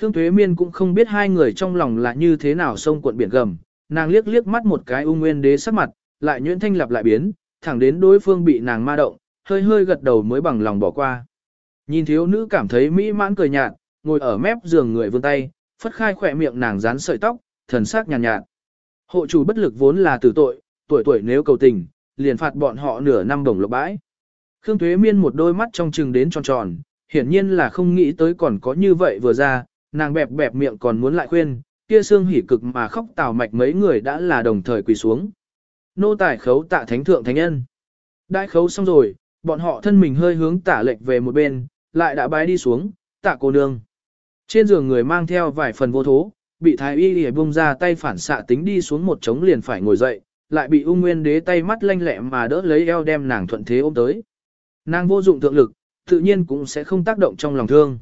Khương Thuế Miên cũng không biết hai người trong lòng là như thế nào sông cuộn biển gầm, nàng liếc liếc mắt một cái U Nguyên Đế sắc mặt, lại nhuyễn thanh lập lại biến, thẳng đến đối phương bị nàng ma động, hơi hơi gật đầu mới bằng lòng bỏ qua. Nhìn thiếu nữ cảm thấy mỹ mãn cười nhạt, ngồi ở mép giường người vươn tay, phất khai khỏe miệng nàng dán sợi tóc, thần sắc nhàn nhạt, nhạt. Hộ chủ bất lực vốn là tử tội, tuổi tuổi nếu cầu tình, liền phạt bọn họ nửa năm đồng lộc bãi. Khương Thuế Miên một đôi mắt trong trừng đến tròn tròn, hiển nhiên là không nghĩ tới còn có như vậy vừa ra, nàng bẹp bẹp miệng còn muốn lại khuyên, kia xương hỉ cực mà khóc tào mạch mấy người đã là đồng thời quỳ xuống. Nô tài khấu tạ thánh thượng thánh nhân. Đại khấu xong rồi, bọn họ thân mình hơi hướng tả lệch về một bên, lại đã bái đi xuống, tạ cô nương. Trên giường người mang theo vài phần vô thố, bị thái y lìa bung ra tay phản xạ tính đi xuống một trống liền phải ngồi dậy, lại bị ung nguyên đế tay mắt lanh lẹ mà đỡ lấy eo đem nàng thuận thế ôm tới. Nàng vô dụng thượng lực, tự nhiên cũng sẽ không tác động trong lòng thương.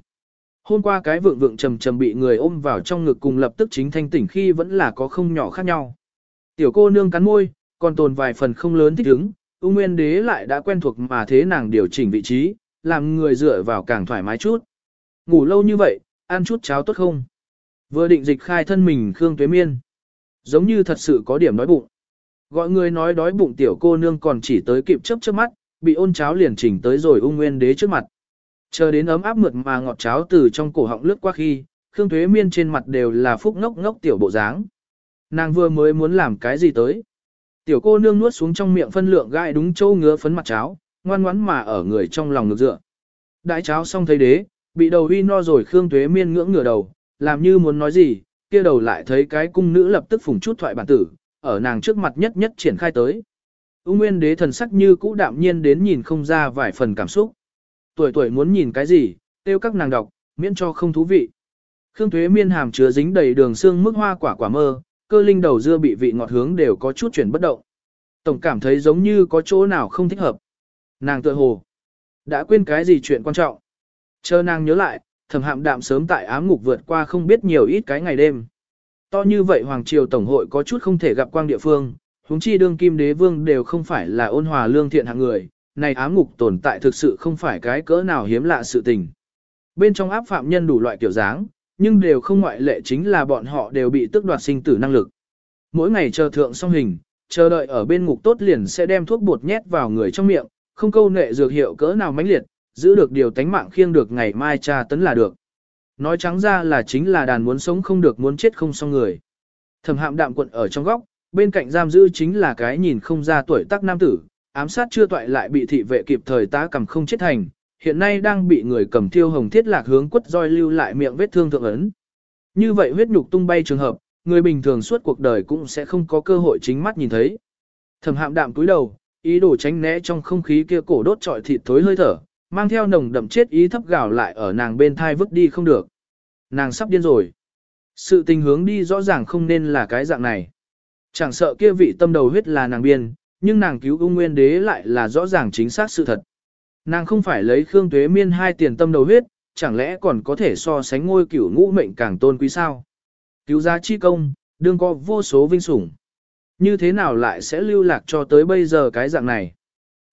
Hôm qua cái vượng vượng trầm trầm bị người ôm vào trong ngực cùng lập tức chính thanh tỉnh khi vẫn là có không nhỏ khác nhau. Tiểu cô nương cắn môi, còn tồn vài phần không lớn thích ứng, ung nguyên đế lại đã quen thuộc mà thế nàng điều chỉnh vị trí, làm người dựa vào càng thoải mái chút. Ngủ lâu như vậy, ăn chút cháo tốt không? Vừa định dịch khai thân mình Khương Tuế Miên. Giống như thật sự có điểm đói bụng. Gọi người nói đói bụng tiểu cô nương còn chỉ tới kịp chớp chớp mắt, bị ôn cháo liền chỉnh tới rồi ung nguyên đế trước mặt. Chờ đến ấm áp mượt mà ngọt cháo từ trong cổ họng lướt qua khi, Khương thuế Miên trên mặt đều là phúc ngốc ngốc tiểu bộ dáng. Nàng vừa mới muốn làm cái gì tới. Tiểu cô nương nuốt xuống trong miệng phân lượng gai đúng châu ngứa phấn mặt cháo, ngoan ngoãn mà ở người trong lòng ngược dựa. Đãi cháo xong thấy đế, bị đầu huy no rồi Khương thuế Miên ngưỡng ngửa đầu, làm như muốn nói gì, kia đầu lại thấy cái cung nữ lập tức phùng chút thoại bản tử, ở nàng trước mặt nhất nhất triển khai tới. Úng Nguyên Đế thần sắc như cũ đạm nhiên đến nhìn không ra vài phần cảm xúc. Tuổi tuổi muốn nhìn cái gì, tiêu các nàng đọc, miễn cho không thú vị. Khương thuế Miên hàm chứa dính đầy đường xương mức hoa quả quả mơ, cơ linh đầu dưa bị vị ngọt hướng đều có chút chuyển bất động. Tổng cảm thấy giống như có chỗ nào không thích hợp. Nàng tựa hồ, đã quên cái gì chuyện quan trọng. Chờ nàng nhớ lại, thầm hạm đạm sớm tại ám ngục vượt qua không biết nhiều ít cái ngày đêm. To như vậy Hoàng Triều Tổng hội có chút không thể gặp quang địa phương, huống chi đương kim đế vương đều không phải là ôn hòa lương thiện hạng người, này ám ngục tồn tại thực sự không phải cái cỡ nào hiếm lạ sự tình. Bên trong áp phạm nhân đủ loại kiểu dáng, nhưng đều không ngoại lệ chính là bọn họ đều bị tước đoạt sinh tử năng lực. Mỗi ngày chờ thượng xong hình, chờ đợi ở bên ngục tốt liền sẽ đem thuốc bột nhét vào người trong miệng, không câu nệ dược hiệu cỡ nào mãnh liệt, giữ được điều tánh mạng khiêng được ngày mai tra tấn là được. Nói trắng ra là chính là đàn muốn sống không được muốn chết không xong người. Thẩm hạm đạm quận ở trong góc, bên cạnh giam giữ chính là cái nhìn không ra tuổi tác nam tử, ám sát chưa toại lại bị thị vệ kịp thời tá cầm không chết thành, hiện nay đang bị người cầm thiêu hồng thiết lạc hướng quất roi lưu lại miệng vết thương thượng ấn. Như vậy huyết nhục tung bay trường hợp, người bình thường suốt cuộc đời cũng sẽ không có cơ hội chính mắt nhìn thấy. Thẩm hạm đạm cúi đầu, ý đồ tránh né trong không khí kia cổ đốt trọi thịt thối hơi thở, mang theo nồng đậm chết ý thấp gào lại ở nàng bên thai vứt đi không được. Nàng sắp điên rồi. Sự tình hướng đi rõ ràng không nên là cái dạng này. Chẳng sợ kia vị tâm đầu huyết là nàng biên, nhưng nàng cứu ung nguyên đế lại là rõ ràng chính xác sự thật. Nàng không phải lấy Khương Tuế Miên hai tiền tâm đầu huyết, chẳng lẽ còn có thể so sánh ngôi cửu ngũ mệnh càng tôn quý sao? Cứu giá chi công, đương có vô số vinh sủng. Như thế nào lại sẽ lưu lạc cho tới bây giờ cái dạng này?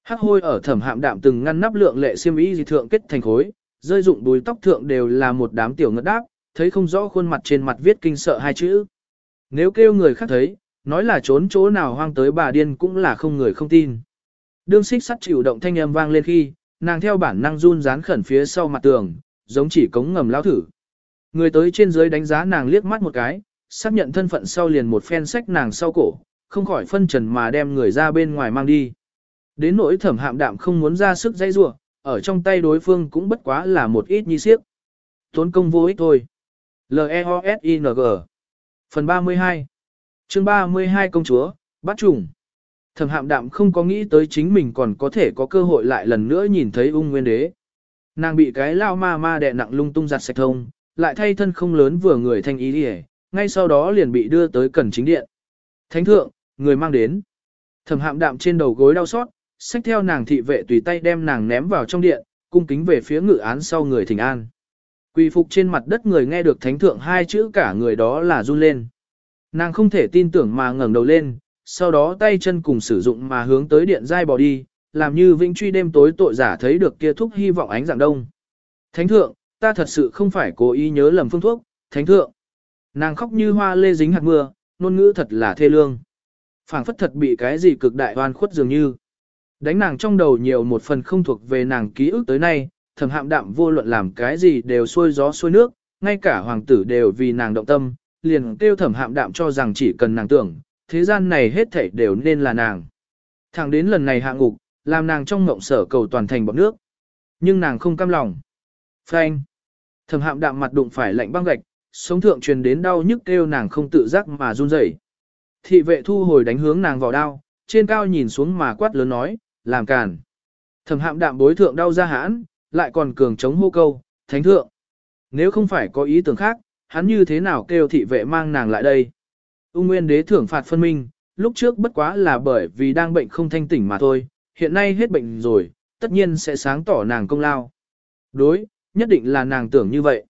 Hắc hôi ở thẩm hạm đạm từng ngăn nắp lượng lệ xiêm y dị thượng kết thành khối, rơi dụng đuôi tóc thượng đều là một đám tiểu ngất đáp, thấy không rõ khuôn mặt trên mặt viết kinh sợ hai chữ. Nếu kêu người khác thấy, nói là trốn chỗ nào hoang tới bà điên cũng là không người không tin. Đương xích sắt chịu động thanh âm vang lên khi, nàng theo bản năng run dán khẩn phía sau mặt tường, giống chỉ cống ngầm lao thử. Người tới trên dưới đánh giá nàng liếc mắt một cái, xác nhận thân phận sau liền một phen sách nàng sau cổ, không khỏi phân trần mà đem người ra bên ngoài mang đi. Đến nỗi thẩm hạm đạm không muốn ra sức dây rua, ở trong tay đối phương cũng bất quá là một ít nhi siếp. Tốn công vô ích thôi. L-E-O-S-I-N-G Phần 32 chương 32 công chúa, bắt trùng. Thẩm hạm đạm không có nghĩ tới chính mình còn có thể có cơ hội lại lần nữa nhìn thấy ung nguyên đế. Nàng bị cái lao ma ma đè nặng lung tung giặt sạch thông, lại thay thân không lớn vừa người thanh ý đi ngay sau đó liền bị đưa tới cẩn chính điện. Thánh thượng, người mang đến. Thẩm hạm đạm trên đầu gối đau xót, xách theo nàng thị vệ tùy tay đem nàng ném vào trong điện, cung kính về phía ngự án sau người thỉnh an. Quỳ phục trên mặt đất người nghe được thánh thượng hai chữ cả người đó là run lên. Nàng không thể tin tưởng mà ngẩng đầu lên, sau đó tay chân cùng sử dụng mà hướng tới điện dai bỏ đi, làm như vĩnh truy đêm tối tội giả thấy được kia thuốc hy vọng ánh dạng đông. Thánh thượng, ta thật sự không phải cố ý nhớ lầm phương thuốc, thánh thượng. Nàng khóc như hoa lê dính hạt mưa, ngôn ngữ thật là thê lương. phảng phất thật bị cái gì cực đại oan khuất dường như. Đánh nàng trong đầu nhiều một phần không thuộc về nàng ký ức tới nay, thầm hạm đạm vô luận làm cái gì đều xuôi gió xuôi nước, ngay cả hoàng tử đều vì nàng động tâm, liền kêu thẩm hạm đạm cho rằng chỉ cần nàng tưởng, thế gian này hết thảy đều nên là nàng. Thẳng đến lần này hạ ngục, làm nàng trong ngộng sở cầu toàn thành bọc nước. Nhưng nàng không cam lòng. Phanh. Thẩm hạm đạm mặt đụng phải lạnh băng gạch, sống thượng truyền đến đau nhức kêu nàng không tự giác mà run rẩy. Thị vệ thu hồi đánh hướng nàng vào đao, trên cao nhìn xuống mà quát lớn nói, làm càn. Thẩm hạm đạm bối thượng đau ra hãn, lại còn cường chống hô câu, thánh thượng. Nếu không phải có ý tưởng khác, hắn như thế nào kêu thị vệ mang nàng lại đây. Ung nguyên đế thưởng phạt phân minh, lúc trước bất quá là bởi vì đang bệnh không thanh tỉnh mà thôi, hiện nay hết bệnh rồi, tất nhiên sẽ sáng tỏ nàng công lao. Đối, nhất định là nàng tưởng như vậy.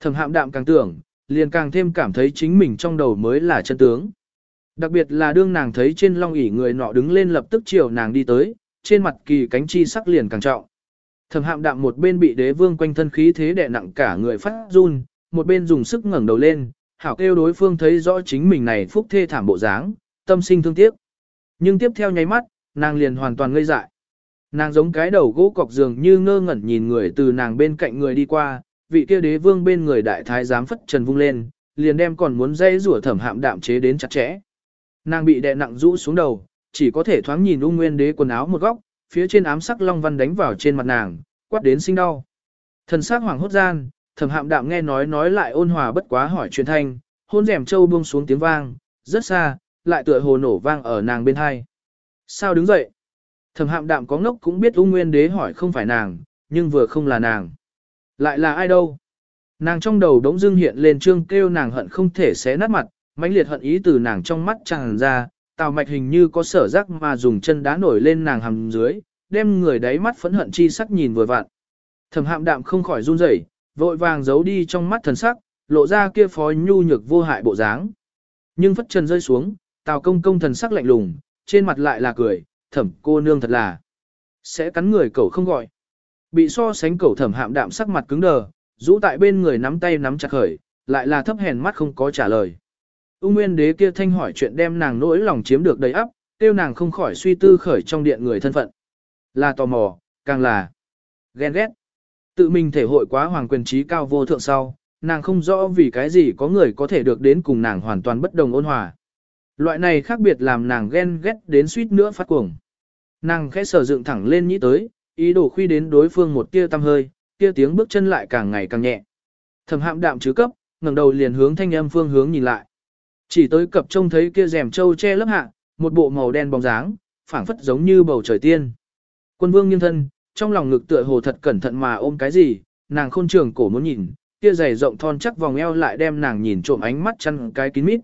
Thẩm hạm đạm càng tưởng, liền càng thêm cảm thấy chính mình trong đầu mới là chân tướng. Đặc biệt là đương nàng thấy trên long ỷ người nọ đứng lên lập tức chiều nàng đi tới, trên mặt kỳ cánh chi sắc liền càng trọng. Thẩm hạm đạm một bên bị đế vương quanh thân khí thế đè nặng cả người phát run, một bên dùng sức ngẩng đầu lên, hảo kêu đối phương thấy rõ chính mình này phúc thê thảm bộ dáng, tâm sinh thương tiếc. Nhưng tiếp theo nháy mắt, nàng liền hoàn toàn ngây dại. Nàng giống cái đầu gỗ cọc giường như ngơ ngẩn nhìn người từ nàng bên cạnh người đi qua, vị kia đế vương bên người đại thái giám phất trần vung lên, liền đem còn muốn dây rủa thẩm hạm đạm chế đến chặt chẽ. Nàng bị đè nặng rũ xuống đầu, chỉ có thể thoáng nhìn ung nguyên đế quần áo một góc, phía trên ám sắc long văn đánh vào trên mặt nàng, quát đến sinh đau. Thần sắc hoàng hốt gian, thẩm hạm đạm nghe nói nói lại ôn hòa bất quá hỏi truyền thanh, hôn rèm châu buông xuống tiếng vang, rất xa, lại tựa hồ nổ vang ở nàng bên hai. Sao đứng dậy? Thẩm hạm đạm có ngốc cũng biết ung nguyên đế hỏi không phải nàng, nhưng vừa không là nàng. Lại là ai đâu? Nàng trong đầu đống dưng hiện lên trương kêu nàng hận không thể xé nát mặt, mãnh liệt hận ý từ nàng trong mắt tràn ra, tào mạch hình như có sở giác mà dùng chân đá nổi lên nàng hầm dưới, đem người đáy mắt phẫn hận chi sắc nhìn vừa vặn. Thẩm hạm đạm không khỏi run rẩy, vội vàng giấu đi trong mắt thần sắc, lộ ra kia phó nhu nhược vô hại bộ dáng. Nhưng phất trần rơi xuống, tào công công thần sắc lạnh lùng, trên mặt lại là cười, thẩm cô nương thật là sẽ cắn người cậu không gọi. Bị so sánh cậu thẩm hạm đạm sắc mặt cứng đờ, rũ tại bên người nắm tay nắm chặt khởi, lại là thấp hèn mắt không có trả lời. Ung Nguyên đế kia thanh hỏi chuyện đem nàng nỗi lòng chiếm được đầy ắp, tiêu nàng không khỏi suy tư khởi trong điện người thân phận. Là tò mò, càng là ghen ghét. Tự mình thể hội quá hoàng quyền trí cao vô thượng sau, nàng không rõ vì cái gì có người có thể được đến cùng nàng hoàn toàn bất đồng ôn hòa. Loại này khác biệt làm nàng ghen ghét đến suýt nữa phát cuồng. Nàng khẽ sở dựng thẳng lên nhĩ tới, ý đồ khuy đến đối phương một tia tăm hơi, kia tiếng bước chân lại càng ngày càng nhẹ. Thẩm hạm đạm chứ cấp, ngẩng đầu liền hướng thanh âm phương hướng nhìn lại. Chỉ tới cập trông thấy kia rèm trâu che lớp hạ, một bộ màu đen bóng dáng, phảng phất giống như bầu trời tiên. Quân vương nghiêng thân, trong lòng ngực tựa hồ thật cẩn thận mà ôm cái gì, nàng khôn trường cổ muốn nhìn, kia giày rộng thon chắc vòng eo lại đem nàng nhìn trộm ánh mắt chăn cái kín mít.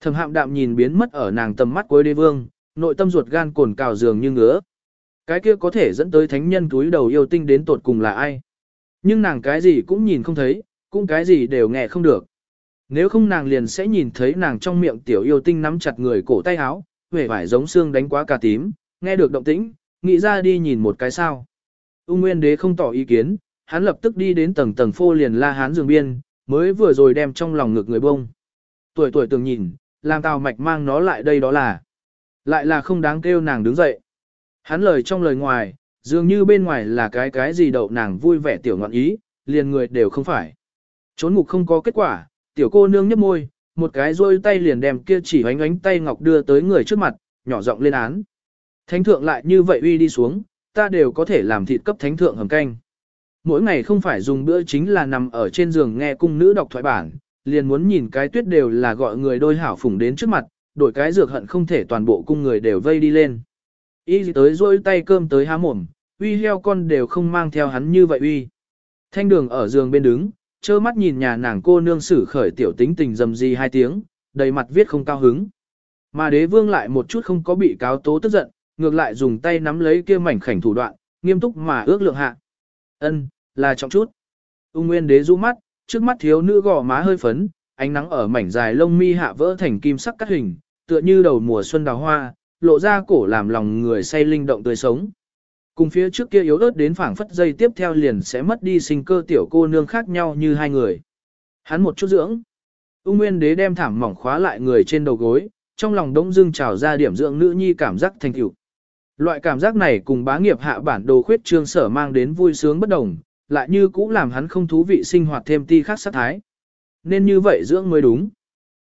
Thẩm hạm đạm nhìn biến mất ở nàng tầm mắt cuối đế vương, nội tâm ruột gan cồn cào dường như ngứa. Cái kia có thể dẫn tới thánh nhân túi đầu yêu tinh đến tột cùng là ai. Nhưng nàng cái gì cũng nhìn không thấy, cũng cái gì đều nghe không được. Nếu không nàng liền sẽ nhìn thấy nàng trong miệng tiểu yêu tinh nắm chặt người cổ tay áo, vẻ vải giống xương đánh quá cà tím, nghe được động tĩnh, nghĩ ra đi nhìn một cái sao. Ung Nguyên Đế không tỏ ý kiến, hắn lập tức đi đến tầng tầng phô liền la hán giường biên, mới vừa rồi đem trong lòng ngực người bông. Tuổi tuổi tưởng nhìn, làm tào mạch mang nó lại đây đó là. Lại là không đáng kêu nàng đứng dậy. Hắn lời trong lời ngoài, dường như bên ngoài là cái cái gì đậu nàng vui vẻ tiểu ngọn ý, liền người đều không phải. Trốn ngục không có kết quả, tiểu cô nương nhấp môi, một cái rôi tay liền đem kia chỉ ánh ánh tay ngọc đưa tới người trước mặt, nhỏ giọng lên án. Thánh thượng lại như vậy uy đi xuống, ta đều có thể làm thịt cấp thánh thượng hầm canh. Mỗi ngày không phải dùng bữa chính là nằm ở trên giường nghe cung nữ đọc thoại bản, liền muốn nhìn cái tuyết đều là gọi người đôi hảo phủng đến trước mặt, đổi cái dược hận không thể toàn bộ cung người đều vây đi lên. Y tới rôi tay cơm tới há mồm, uy heo con đều không mang theo hắn như vậy uy. Thanh đường ở giường bên đứng, trơ mắt nhìn nhà nàng cô nương xử khởi tiểu tính tình dầm gì hai tiếng, đầy mặt viết không cao hứng. Mà đế vương lại một chút không có bị cáo tố tức giận, ngược lại dùng tay nắm lấy kia mảnh khảnh thủ đoạn, nghiêm túc mà ước lượng hạ. Ân, là trọng chút. Ung Nguyên đế du mắt, trước mắt thiếu nữ gò má hơi phấn, ánh nắng ở mảnh dài lông mi hạ vỡ thành kim sắc cắt hình, tựa như đầu mùa xuân đào hoa, lộ ra cổ làm lòng người say linh động tươi sống. Cùng phía trước kia yếu ớt đến phảng phất dây tiếp theo liền sẽ mất đi sinh cơ tiểu cô nương khác nhau như hai người. Hắn một chút dưỡng. Ung Nguyên Đế đem thảm mỏng khóa lại người trên đầu gối, trong lòng đống dưng trào ra điểm dưỡng nữ nhi cảm giác thành tựu. Loại cảm giác này cùng bá nghiệp hạ bản đồ khuyết trương sở mang đến vui sướng bất đồng, lại như cũ làm hắn không thú vị sinh hoạt thêm ti khác sát thái. Nên như vậy dưỡng mới đúng.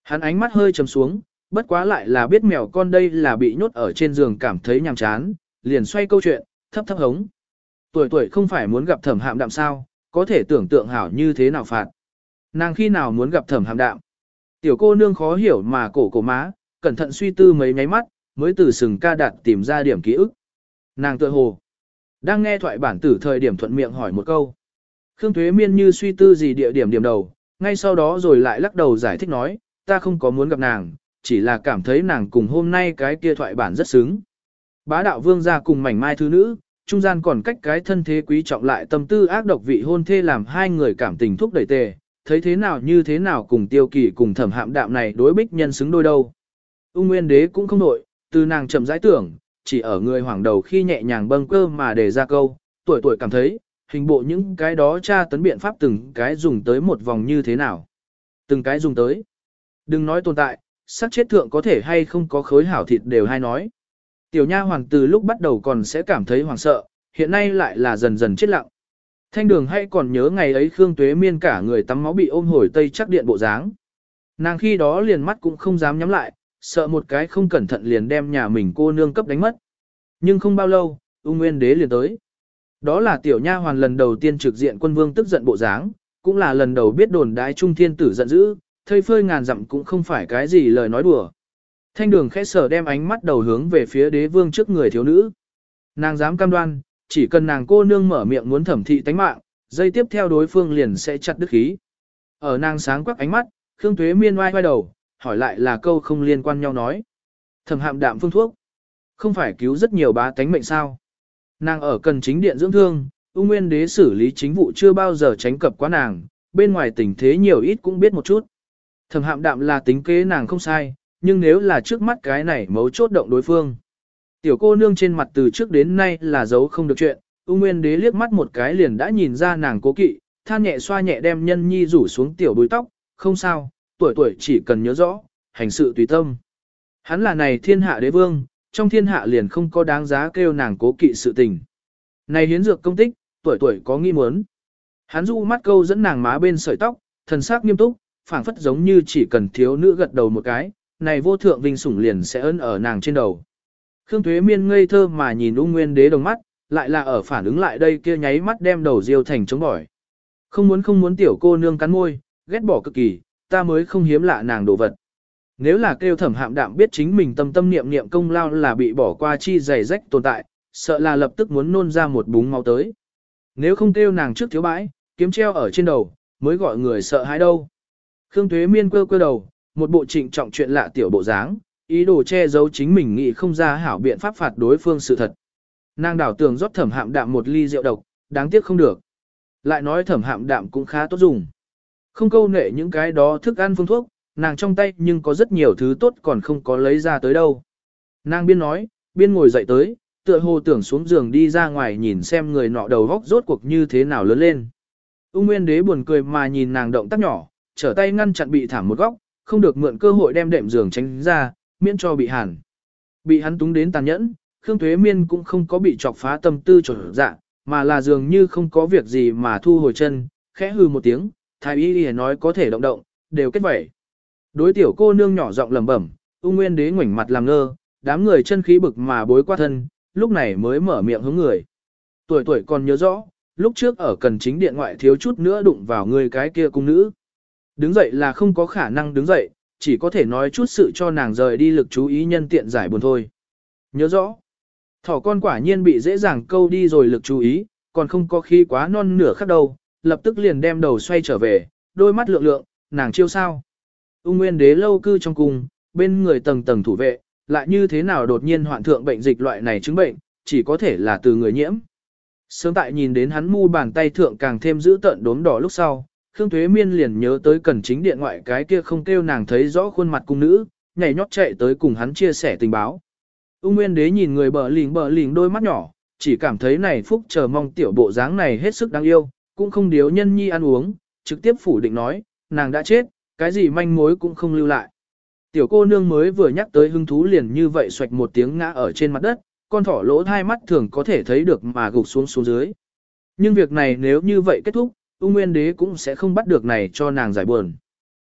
Hắn ánh mắt hơi trầm xuống, bất quá lại là biết mèo con đây là bị nhốt ở trên giường cảm thấy nhàm chán, liền xoay câu chuyện, thấp thấp hống. Tuổi tuổi không phải muốn gặp thẩm hạm đạm sao, có thể tưởng tượng hảo như thế nào phạt. Nàng khi nào muốn gặp thẩm hạm đạm. Tiểu cô nương khó hiểu mà cổ cổ má, cẩn thận suy tư mấy nháy mắt, mới từ sừng ca đạt tìm ra điểm ký ức. Nàng tự hồ. Đang nghe thoại bản tử thời điểm thuận miệng hỏi một câu. Khương Thuế Miên như suy tư gì địa điểm điểm đầu, ngay sau đó rồi lại lắc đầu giải thích nói, ta không có muốn gặp nàng, chỉ là cảm thấy nàng cùng hôm nay cái kia thoại bản rất xứng. Bá đạo vương gia cùng mảnh mai thứ nữ, trung gian còn cách cái thân thế quý trọng lại tâm tư ác độc vị hôn thê làm hai người cảm tình thúc đẩy tề, thấy thế nào như thế nào cùng tiêu kỳ cùng thẩm hạm đạm này đối bích nhân xứng đôi đâu. Ung Nguyên Đế cũng không nội, từ nàng chậm rãi tưởng, chỉ ở người hoàng đầu khi nhẹ nhàng bâng cơ mà để ra câu, tuổi tuổi cảm thấy, hình bộ những cái đó tra tấn biện pháp từng cái dùng tới một vòng như thế nào. Từng cái dùng tới. Đừng nói tồn tại, sắc chết thượng có thể hay không có khối hảo thịt đều hay nói. Tiểu nha hoàng từ lúc bắt đầu còn sẽ cảm thấy hoàng sợ, hiện nay lại là dần dần chết lặng. Thanh đường hay còn nhớ ngày ấy Khương Tuế Miên cả người tắm máu bị ôm hồi tây chắc điện bộ dáng. Nàng khi đó liền mắt cũng không dám nhắm lại, sợ một cái không cẩn thận liền đem nhà mình cô nương cấp đánh mất. Nhưng không bao lâu, ung nguyên đế liền tới. Đó là tiểu nha hoàn lần đầu tiên trực diện quân vương tức giận bộ dáng, cũng là lần đầu biết đồn đái trung thiên tử giận dữ, thây phơi ngàn dặm cũng không phải cái gì lời nói đùa. Thanh đường khẽ sở đem ánh mắt đầu hướng về phía đế vương trước người thiếu nữ. Nàng dám cam đoan, chỉ cần nàng cô nương mở miệng muốn thẩm thị tánh mạng, dây tiếp theo đối phương liền sẽ chặt đứt khí. Ở nàng sáng quắc ánh mắt, Khương Tuế miên oai quay đầu, hỏi lại là câu không liên quan nhau nói. Thẩm hạm đạm phương thuốc, không phải cứu rất nhiều bá tánh mệnh sao. Nàng ở cần chính điện dưỡng thương, ung nguyên đế xử lý chính vụ chưa bao giờ tránh cập quá nàng, bên ngoài tình thế nhiều ít cũng biết một chút. Thẩm hạm đạm là tính kế nàng không sai, nhưng nếu là trước mắt cái này mấu chốt động đối phương. Tiểu cô nương trên mặt từ trước đến nay là giấu không được chuyện, ung nguyên đế liếc mắt một cái liền đã nhìn ra nàng cố kỵ, than nhẹ xoa nhẹ đem nhân nhi rủ xuống tiểu bùi tóc, không sao, tuổi tuổi chỉ cần nhớ rõ, hành sự tùy tâm. Hắn là này thiên hạ đế vương, trong thiên hạ liền không có đáng giá kêu nàng cố kỵ sự tình. Này hiến dược công tích, tuổi tuổi có nghi muốn. Hắn du mắt câu dẫn nàng má bên sợi tóc, thần sắc nghiêm túc, phảng phất giống như chỉ cần thiếu nữ gật đầu một cái, này vô thượng vinh sủng liền sẽ ân ở nàng trên đầu. Khương Thuế Miên ngây thơ mà nhìn ung nguyên đế đồng mắt, lại là ở phản ứng lại đây kia nháy mắt đem đầu diêu thành chống bỏi. Không muốn không muốn tiểu cô nương cắn môi, ghét bỏ cực kỳ, ta mới không hiếm lạ nàng đồ vật. Nếu là kêu thẩm hạm đạm biết chính mình tâm tâm niệm niệm công lao là bị bỏ qua chi dày rách tồn tại, sợ là lập tức muốn nôn ra một búng máu tới. Nếu không kêu nàng trước thiếu bãi, kiếm treo ở trên đầu, mới gọi người sợ hãi đâu. Khương Tuế Miên quơ quơ đầu, một bộ trịnh trọng chuyện lạ tiểu bộ dáng, ý đồ che giấu chính mình nghĩ không ra hảo biện pháp phạt đối phương sự thật. Nàng đảo tưởng rót thẩm hạm đạm một ly rượu độc, đáng tiếc không được. Lại nói thẩm hạm đạm cũng khá tốt dùng. Không câu nệ những cái đó thức ăn phương thuốc, nàng trong tay nhưng có rất nhiều thứ tốt còn không có lấy ra tới đâu. Nàng biên nói, biên ngồi dậy tới, tựa hồ tưởng xuống giường đi ra ngoài nhìn xem người nọ đầu góc rốt cuộc như thế nào lớn lên. Ung Nguyên Đế buồn cười mà nhìn nàng động tác nhỏ, trở tay ngăn chặn bị thảm một góc, không được mượn cơ hội đem đệm giường tránh ra, miễn cho bị hàn. Bị hắn túng đến tàn nhẫn, Khương Thuế Miên cũng không có bị chọc phá tâm tư trở dạ, mà là dường như không có việc gì mà thu hồi chân, khẽ hư một tiếng, thái y y nói có thể động động, đều kết vẩy. Đối tiểu cô nương nhỏ giọng lẩm bẩm, ung nguyên đế ngoảnh mặt làm ngơ, đám người chân khí bực mà bối qua thân, lúc này mới mở miệng hướng người. Tuổi tuổi còn nhớ rõ, lúc trước ở cần chính điện ngoại thiếu chút nữa đụng vào người cái kia cung nữ. Đứng dậy là không có khả năng đứng dậy, chỉ có thể nói chút sự cho nàng rời đi lực chú ý nhân tiện giải buồn thôi. Nhớ rõ, thỏ con quả nhiên bị dễ dàng câu đi rồi lực chú ý, còn không có khi quá non nửa khắc đâu, lập tức liền đem đầu xoay trở về, đôi mắt lượng lượng, nàng chiêu sao. Ung nguyên đế lâu cư trong cung, bên người tầng tầng thủ vệ, lại như thế nào đột nhiên hoạn thượng bệnh dịch loại này chứng bệnh, chỉ có thể là từ người nhiễm. Sớm tại nhìn đến hắn mu bàn tay thượng càng thêm giữ tận đốm đỏ lúc sau, Khương Thuế Miên liền nhớ tới cần chính điện ngoại cái kia không kêu nàng thấy rõ khuôn mặt cung nữ, nhảy nhót chạy tới cùng hắn chia sẻ tình báo. Ung Nguyên Đế nhìn người bờ lỉnh bờ lỉnh đôi mắt nhỏ, chỉ cảm thấy này phúc chờ mong tiểu bộ dáng này hết sức đáng yêu, cũng không điếu nhân nhi ăn uống, trực tiếp phủ định nói, nàng đã chết, cái gì manh mối cũng không lưu lại. Tiểu cô nương mới vừa nhắc tới hứng thú liền như vậy xoạch một tiếng ngã ở trên mặt đất, con thỏ lỗ hai mắt thường có thể thấy được mà gục xuống xuống dưới. Nhưng việc này nếu như vậy kết thúc, ung nguyên đế cũng sẽ không bắt được này cho nàng giải buồn.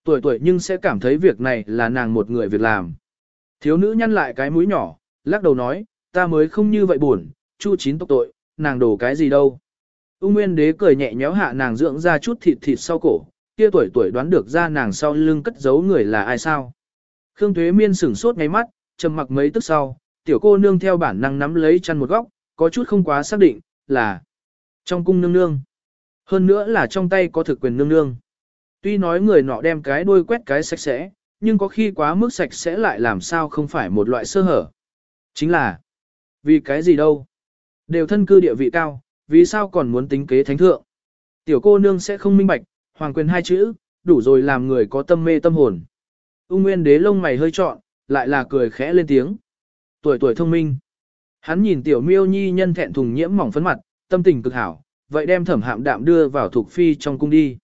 Tuổi tuổi nhưng sẽ cảm thấy việc này là nàng một người việc làm. Thiếu nữ nhăn lại cái mũi nhỏ, lắc đầu nói, ta mới không như vậy buồn, chu chín tốc tội, nàng đổ cái gì đâu. Ung nguyên đế cười nhẹ nhéo hạ nàng dưỡng ra chút thịt thịt sau cổ, kia tuổi tuổi đoán được ra nàng sau lưng cất giấu người là ai sao. Khương Thuế Miên sửng sốt ngay mắt, trầm mặc mấy tức sau, tiểu cô nương theo bản năng nắm lấy chăn một góc, có chút không quá xác định, là trong cung nương nương. Hơn nữa là trong tay có thực quyền nương nương. Tuy nói người nọ đem cái đuôi quét cái sạch sẽ, nhưng có khi quá mức sạch sẽ lại làm sao không phải một loại sơ hở. Chính là, vì cái gì đâu? Đều thân cư địa vị cao, vì sao còn muốn tính kế thánh thượng? Tiểu cô nương sẽ không minh bạch, hoàng quyền hai chữ, đủ rồi làm người có tâm mê tâm hồn. Ung Nguyên đế lông mày hơi trọn, lại là cười khẽ lên tiếng. Tuổi tuổi thông minh. Hắn nhìn tiểu miêu nhi nhân thẹn thùng nhiễm mỏng phấn mặt, tâm tình cực hảo, vậy đem thẩm hạm đạm đưa vào thuộc phi trong cung đi.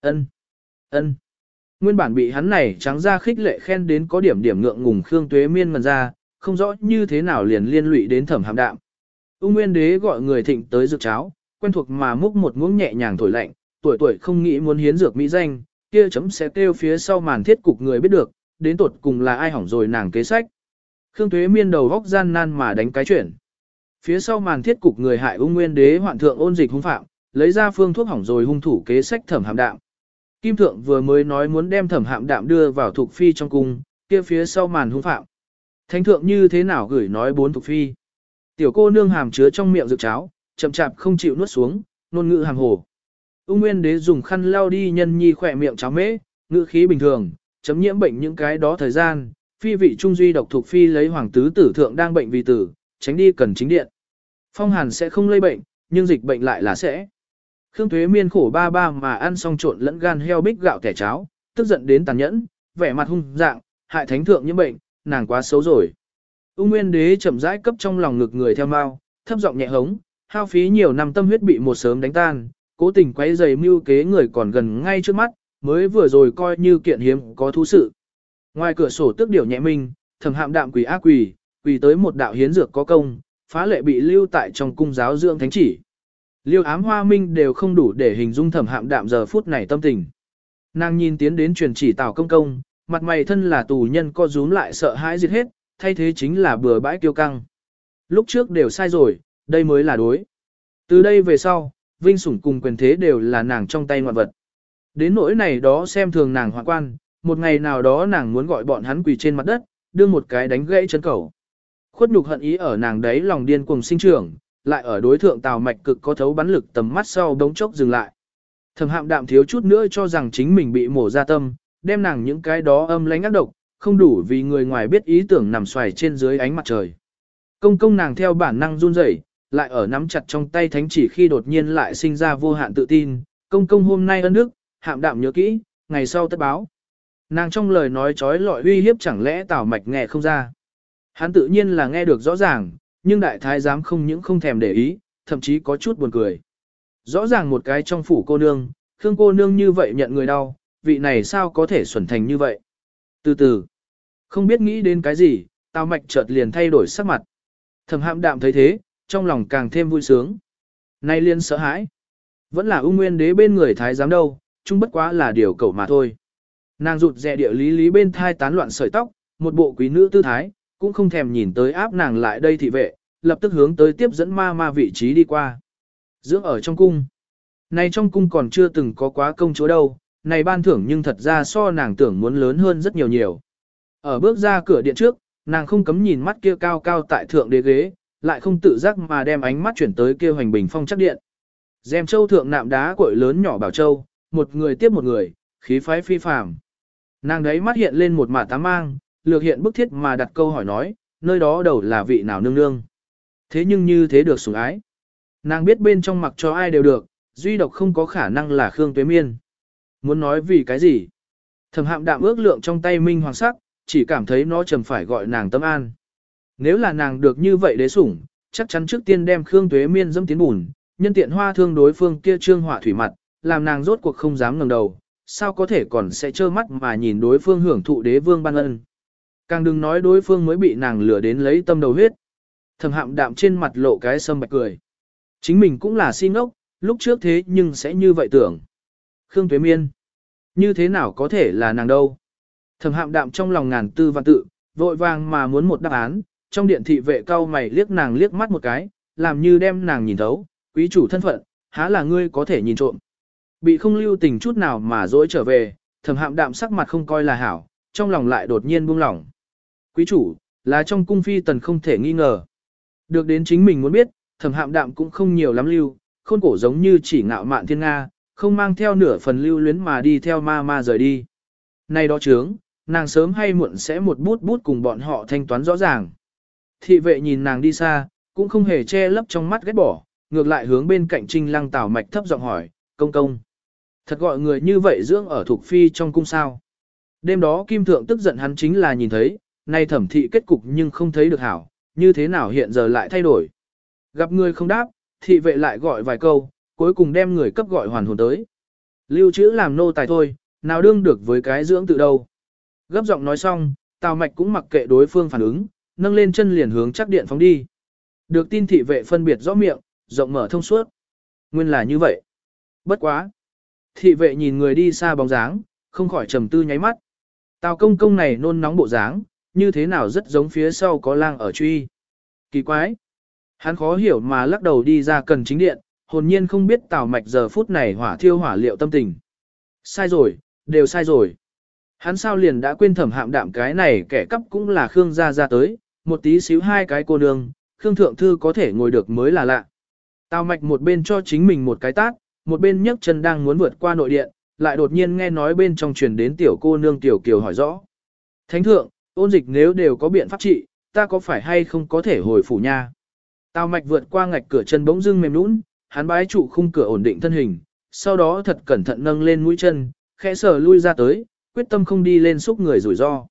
Ân, ân. Nguyên bản bị hắn này trắng ra khích lệ khen đến có điểm điểm ngượng ngùng Khương Tuế Miên ngần ra, không rõ như thế nào liền liên lụy đến thẩm hạm đạm. Ung Nguyên đế gọi người thịnh tới dược cháo, quen thuộc mà múc một muỗng nhẹ nhàng thổi lạnh, tuổi tuổi không nghĩ muốn hiến dược mỹ danh, kia chấm sẽ kêu phía sau màn thiết cục người biết được, đến tột cùng là ai hỏng rồi nàng kế sách. Khương Tuế Miên đầu góc gian nan mà đánh cái chuyển. Phía sau màn thiết cục người hại ung nguyên đế hoạn thượng ôn dịch hung phạm, lấy ra phương thuốc hỏng rồi hung thủ kế sách thẩm hạm đạm. Kim thượng vừa mới nói muốn đem thẩm hạm đạm đưa vào thuộc phi trong cung, kia phía sau màn hung phạm. Thánh thượng như thế nào gửi nói bốn thuộc phi. Tiểu cô nương hàm chứa trong miệng rực cháo, chậm chạp không chịu nuốt xuống, nôn ngữ hàng hồ. Ung Nguyên Đế dùng khăn lau đi nhân nhi khỏe miệng cháo mễ, ngữ khí bình thường, chấm nhiễm bệnh những cái đó thời gian, phi vị trung duy độc thuộc phi lấy hoàng tứ tử thượng đang bệnh vì tử, tránh đi cần chính điện. Phong hàn sẽ không lây bệnh, nhưng dịch bệnh lại là sẽ. Khương Thuế Miên khổ ba ba mà ăn xong trộn lẫn gan heo bích gạo kẻ cháo, tức giận đến tàn nhẫn, vẻ mặt hung dạng, hại thánh thượng nhiễm bệnh, nàng quá xấu rồi. Ung Nguyên Đế chậm rãi cấp trong lòng ngực người theo mau, thấp giọng nhẹ hống, hao phí nhiều năm tâm huyết bị một sớm đánh tan, cố tình quấy giày mưu kế người còn gần ngay trước mắt, mới vừa rồi coi như kiện hiếm có thú sự. Ngoài cửa sổ tước điểu nhẹ minh, thầm hạm đạm quỷ ác quỷ, quỷ tới một đạo hiến dược có công, phá lệ bị lưu tại trong cung giáo dưỡng thánh chỉ. Liêu ám hoa minh đều không đủ để hình dung thẩm hạm đạm giờ phút này tâm tình. Nàng nhìn tiến đến truyền chỉ tào công công, mặt mày thân là tù nhân co rúm lại sợ hãi giết hết, thay thế chính là bừa bãi kiêu căng. Lúc trước đều sai rồi, đây mới là đối. Từ đây về sau, vinh sủng cùng quyền thế đều là nàng trong tay ngoạn vật. Đến nỗi này đó xem thường nàng hoạn quan, một ngày nào đó nàng muốn gọi bọn hắn quỳ trên mặt đất, đưa một cái đánh gãy chân cầu. Khuất nhục hận ý ở nàng đấy lòng điên cuồng sinh trưởng, lại ở đối thượng tào mạch cực có thấu bắn lực tầm mắt sau đống chốc dừng lại. Thẩm hạm đạm thiếu chút nữa cho rằng chính mình bị mổ ra tâm, đem nàng những cái đó âm lánh ác độc, không đủ vì người ngoài biết ý tưởng nằm xoài trên dưới ánh mặt trời. Công công nàng theo bản năng run rẩy, lại ở nắm chặt trong tay thánh chỉ khi đột nhiên lại sinh ra vô hạn tự tin, công công hôm nay ân đức, hạm đạm nhớ kỹ, ngày sau tất báo. Nàng trong lời nói trói lọi uy hiếp chẳng lẽ tảo mạch nghe không ra. Hắn tự nhiên là nghe được rõ ràng, nhưng đại thái giám không những không thèm để ý, thậm chí có chút buồn cười. Rõ ràng một cái trong phủ cô nương, Khương cô nương như vậy nhận người đau, vị này sao có thể xuẩn thành như vậy. Từ từ, không biết nghĩ đến cái gì, tào mạch chợt liền thay đổi sắc mặt. Thẩm hạm đạm thấy thế, trong lòng càng thêm vui sướng. Nay liên sợ hãi. Vẫn là ung nguyên đế bên người thái giám đâu, chung bất quá là điều cầu mà thôi. Nàng rụt rè địa lý lý bên thai tán loạn sợi tóc, một bộ quý nữ tư thái, cũng không thèm nhìn tới áp nàng lại đây thị vệ, lập tức hướng tới tiếp dẫn ma ma vị trí đi qua. Dưỡng ở trong cung. nay trong cung còn chưa từng có quá công chúa đâu, này ban thưởng nhưng thật ra so nàng tưởng muốn lớn hơn rất nhiều nhiều. Ở bước ra cửa điện trước, nàng không cấm nhìn mắt kia cao cao tại thượng đế ghế, lại không tự giác mà đem ánh mắt chuyển tới kia hoành bình phong chắc điện. Dèm châu thượng nạm đá cội lớn nhỏ bảo châu, một người tiếp một người, khí phái phi phàm. Nàng đấy mắt hiện lên một mả tám mang, lược hiện bức thiết mà đặt câu hỏi nói, nơi đó đầu là vị nào nương nương. Thế nhưng như thế được sủng ái. Nàng biết bên trong mặc cho ai đều được, duy độc không có khả năng là Khương Tuế Miên. Muốn nói vì cái gì? Thẩm hạm đạm ước lượng trong tay minh hoàng sắc, chỉ cảm thấy nó trầm phải gọi nàng tâm an. Nếu là nàng được như vậy đế sủng, chắc chắn trước tiên đem Khương Tuế Miên dâm tiến bùn, nhân tiện hoa thương đối phương kia trương hỏa thủy mặt, làm nàng rốt cuộc không dám ngẩng đầu, sao có thể còn sẽ trơ mắt mà nhìn đối phương hưởng thụ đế vương ban ân. Càng đừng nói đối phương mới bị nàng lừa đến lấy tâm đầu huyết. Thẩm hạm đạm trên mặt lộ cái sâm bạch cười. Chính mình cũng là si ngốc, lúc trước thế nhưng sẽ như vậy tưởng. Khương Tuế Miên. Như thế nào có thể là nàng đâu? Thẩm hạm đạm trong lòng ngàn tư văn tự, vội vàng mà muốn một đáp án, trong điện thị vệ cao mày liếc nàng liếc mắt một cái, làm như đem nàng nhìn thấu, quý chủ thân phận, há là ngươi có thể nhìn trộm. Bị không lưu tình chút nào mà dỗi trở về, thẩm hạm đạm sắc mặt không coi là hảo, trong lòng lại đột nhiên buông lỏng. Quý chủ, là trong cung phi tần không thể nghi ngờ. Được đến chính mình muốn biết, thẩm hạm đạm cũng không nhiều lắm lưu, khôn cổ giống như chỉ ngạo mạn thiên Nga, không mang theo nửa phần lưu luyến mà đi theo ma ma rời đi. nay đó trướng, nàng sớm hay muộn sẽ một bút bút cùng bọn họ thanh toán rõ ràng. Thị vệ nhìn nàng đi xa, cũng không hề che lấp trong mắt ghét bỏ, ngược lại hướng bên cạnh trinh lăng tảo mạch thấp giọng hỏi, công công. Thật gọi người như vậy dưỡng ở thuộc phi trong cung sao. Đêm đó kim thượng tức giận hắn chính là nhìn thấy, nay thẩm thị kết cục nhưng không thấy được hảo, như thế nào hiện giờ lại thay đổi. Gặp người không đáp, thị vệ lại gọi vài câu, cuối cùng đem người cấp gọi hoàn hồn tới. Lưu trữ làm nô tài thôi, nào đương được với cái dưỡng tự đâu. Gấp giọng nói xong, Tào Mạch cũng mặc kệ đối phương phản ứng, nâng lên chân liền hướng chắc điện phóng đi. Được tin thị vệ phân biệt rõ miệng, rộng mở thông suốt. Nguyên là như vậy. Bất quá. Thị vệ nhìn người đi xa bóng dáng, không khỏi trầm tư nháy mắt. Tào công công này nôn nóng bộ dáng, như thế nào rất giống phía sau có lang ở truy. Kỳ quái. Hắn khó hiểu mà lắc đầu đi ra cần chính điện, hồn nhiên không biết Tào Mạch giờ phút này hỏa thiêu hỏa liệu tâm tình. Sai rồi, đều sai rồi. Hắn sao liền đã quên thẩm hạm đạm cái này kẻ cắp cũng là Khương gia ra tới, một tí xíu hai cái cô nương, Khương Thượng Thư có thể ngồi được mới là lạ. Tào mạch một bên cho chính mình một cái tát, một bên nhấc chân đang muốn vượt qua nội điện, lại đột nhiên nghe nói bên trong truyền đến tiểu cô nương tiểu kiều hỏi rõ. Thánh thượng, ôn dịch nếu đều có biện pháp trị, ta có phải hay không có thể hồi phủ nha? Tào mạch vượt qua ngạch cửa chân bỗng dưng mềm nũng, hắn bái trụ khung cửa ổn định thân hình, sau đó thật cẩn thận nâng lên mũi chân, khẽ sờ lui ra tới, quyết tâm không đi lên xúc người rủi ro.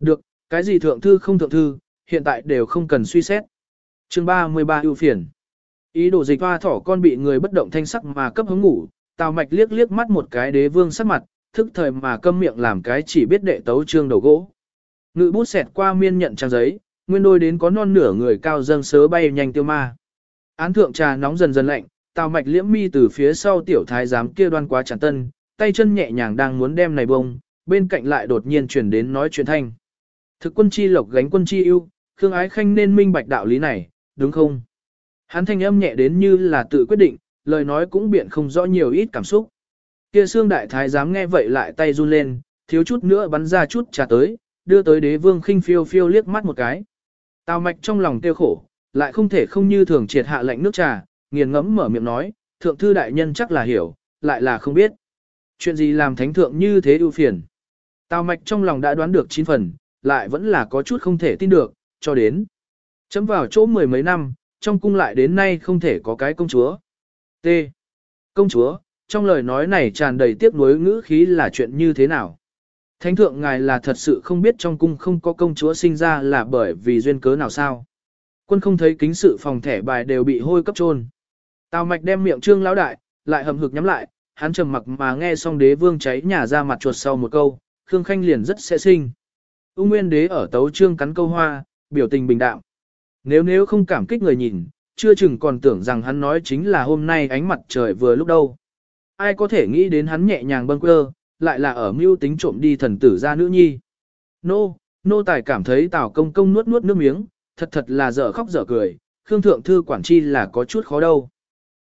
Được, cái gì thượng thư không thượng thư, hiện tại đều không cần suy xét. Chương 33 ưu phiền. Ý đồ dịch hoa thỏ con bị người bất động thanh sắc mà cấp hứng ngủ, Tào Mạch liếc liếc mắt một cái đế vương sắc mặt, thức thời mà câm miệng làm cái chỉ biết đệ tấu trương đầu gỗ. Ngự bút xẹt qua miên nhận trang giấy, nguyên đôi đến có non nửa người cao dâng sớ bay nhanh tiêu ma. Án thượng trà nóng dần dần lạnh, Tào Mạch liễm mi từ phía sau tiểu thái giám kia đoan quá tràn tân, tay chân nhẹ nhàng đang muốn đem này bông, bên cạnh lại đột nhiên chuyển đến nói chuyện thanh. Thực quân chi lộc gánh quân chi ưu, Khương Ái Khanh nên minh bạch đạo lý này, đúng không? Hắn thanh âm nhẹ đến như là tự quyết định, lời nói cũng biện không rõ nhiều ít cảm xúc. Kia xương đại thái dám nghe vậy lại tay run lên, thiếu chút nữa bắn ra chút trà tới, đưa tới đế vương khinh phiêu phiêu liếc mắt một cái. Tào mạch trong lòng tiêu khổ, lại không thể không như thường triệt hạ lệnh nước trà, nghiền ngẫm mở miệng nói, thượng thư đại nhân chắc là hiểu, lại là không biết. Chuyện gì làm thánh thượng như thế ưu phiền. Tào mạch trong lòng đã đoán được chín phần, lại vẫn là có chút không thể tin được, cho đến. Chấm vào chỗ mười mấy năm, trong cung lại đến nay không thể có cái công chúa. T. Công chúa, trong lời nói này tràn đầy tiếc nuối ngữ khí là chuyện như thế nào? Thánh thượng ngài là thật sự không biết trong cung không có công chúa sinh ra là bởi vì duyên cớ nào sao? Quân không thấy kính sự phòng thẻ bài đều bị hôi cấp trôn. Tào mạch đem miệng trương lão đại, lại hầm hực nhắm lại, hắn trầm mặc mà nghe xong đế vương cháy nhà ra mặt chuột sau một câu, Khương Khanh liền rất sẽ sinh. Ung Nguyên đế ở tấu trương cắn câu hoa, biểu tình bình đạm. Nếu nếu không cảm kích người nhìn, chưa chừng còn tưởng rằng hắn nói chính là hôm nay ánh mặt trời vừa lúc đâu. Ai có thể nghĩ đến hắn nhẹ nhàng bâng quơ, lại là ở mưu tính trộm đi thần tử ra nữ nhi. Nô, nô tài cảm thấy tào công công nuốt nuốt nước miếng, thật thật là dở khóc dở cười, Khương thượng thư quản chi là có chút khó đâu.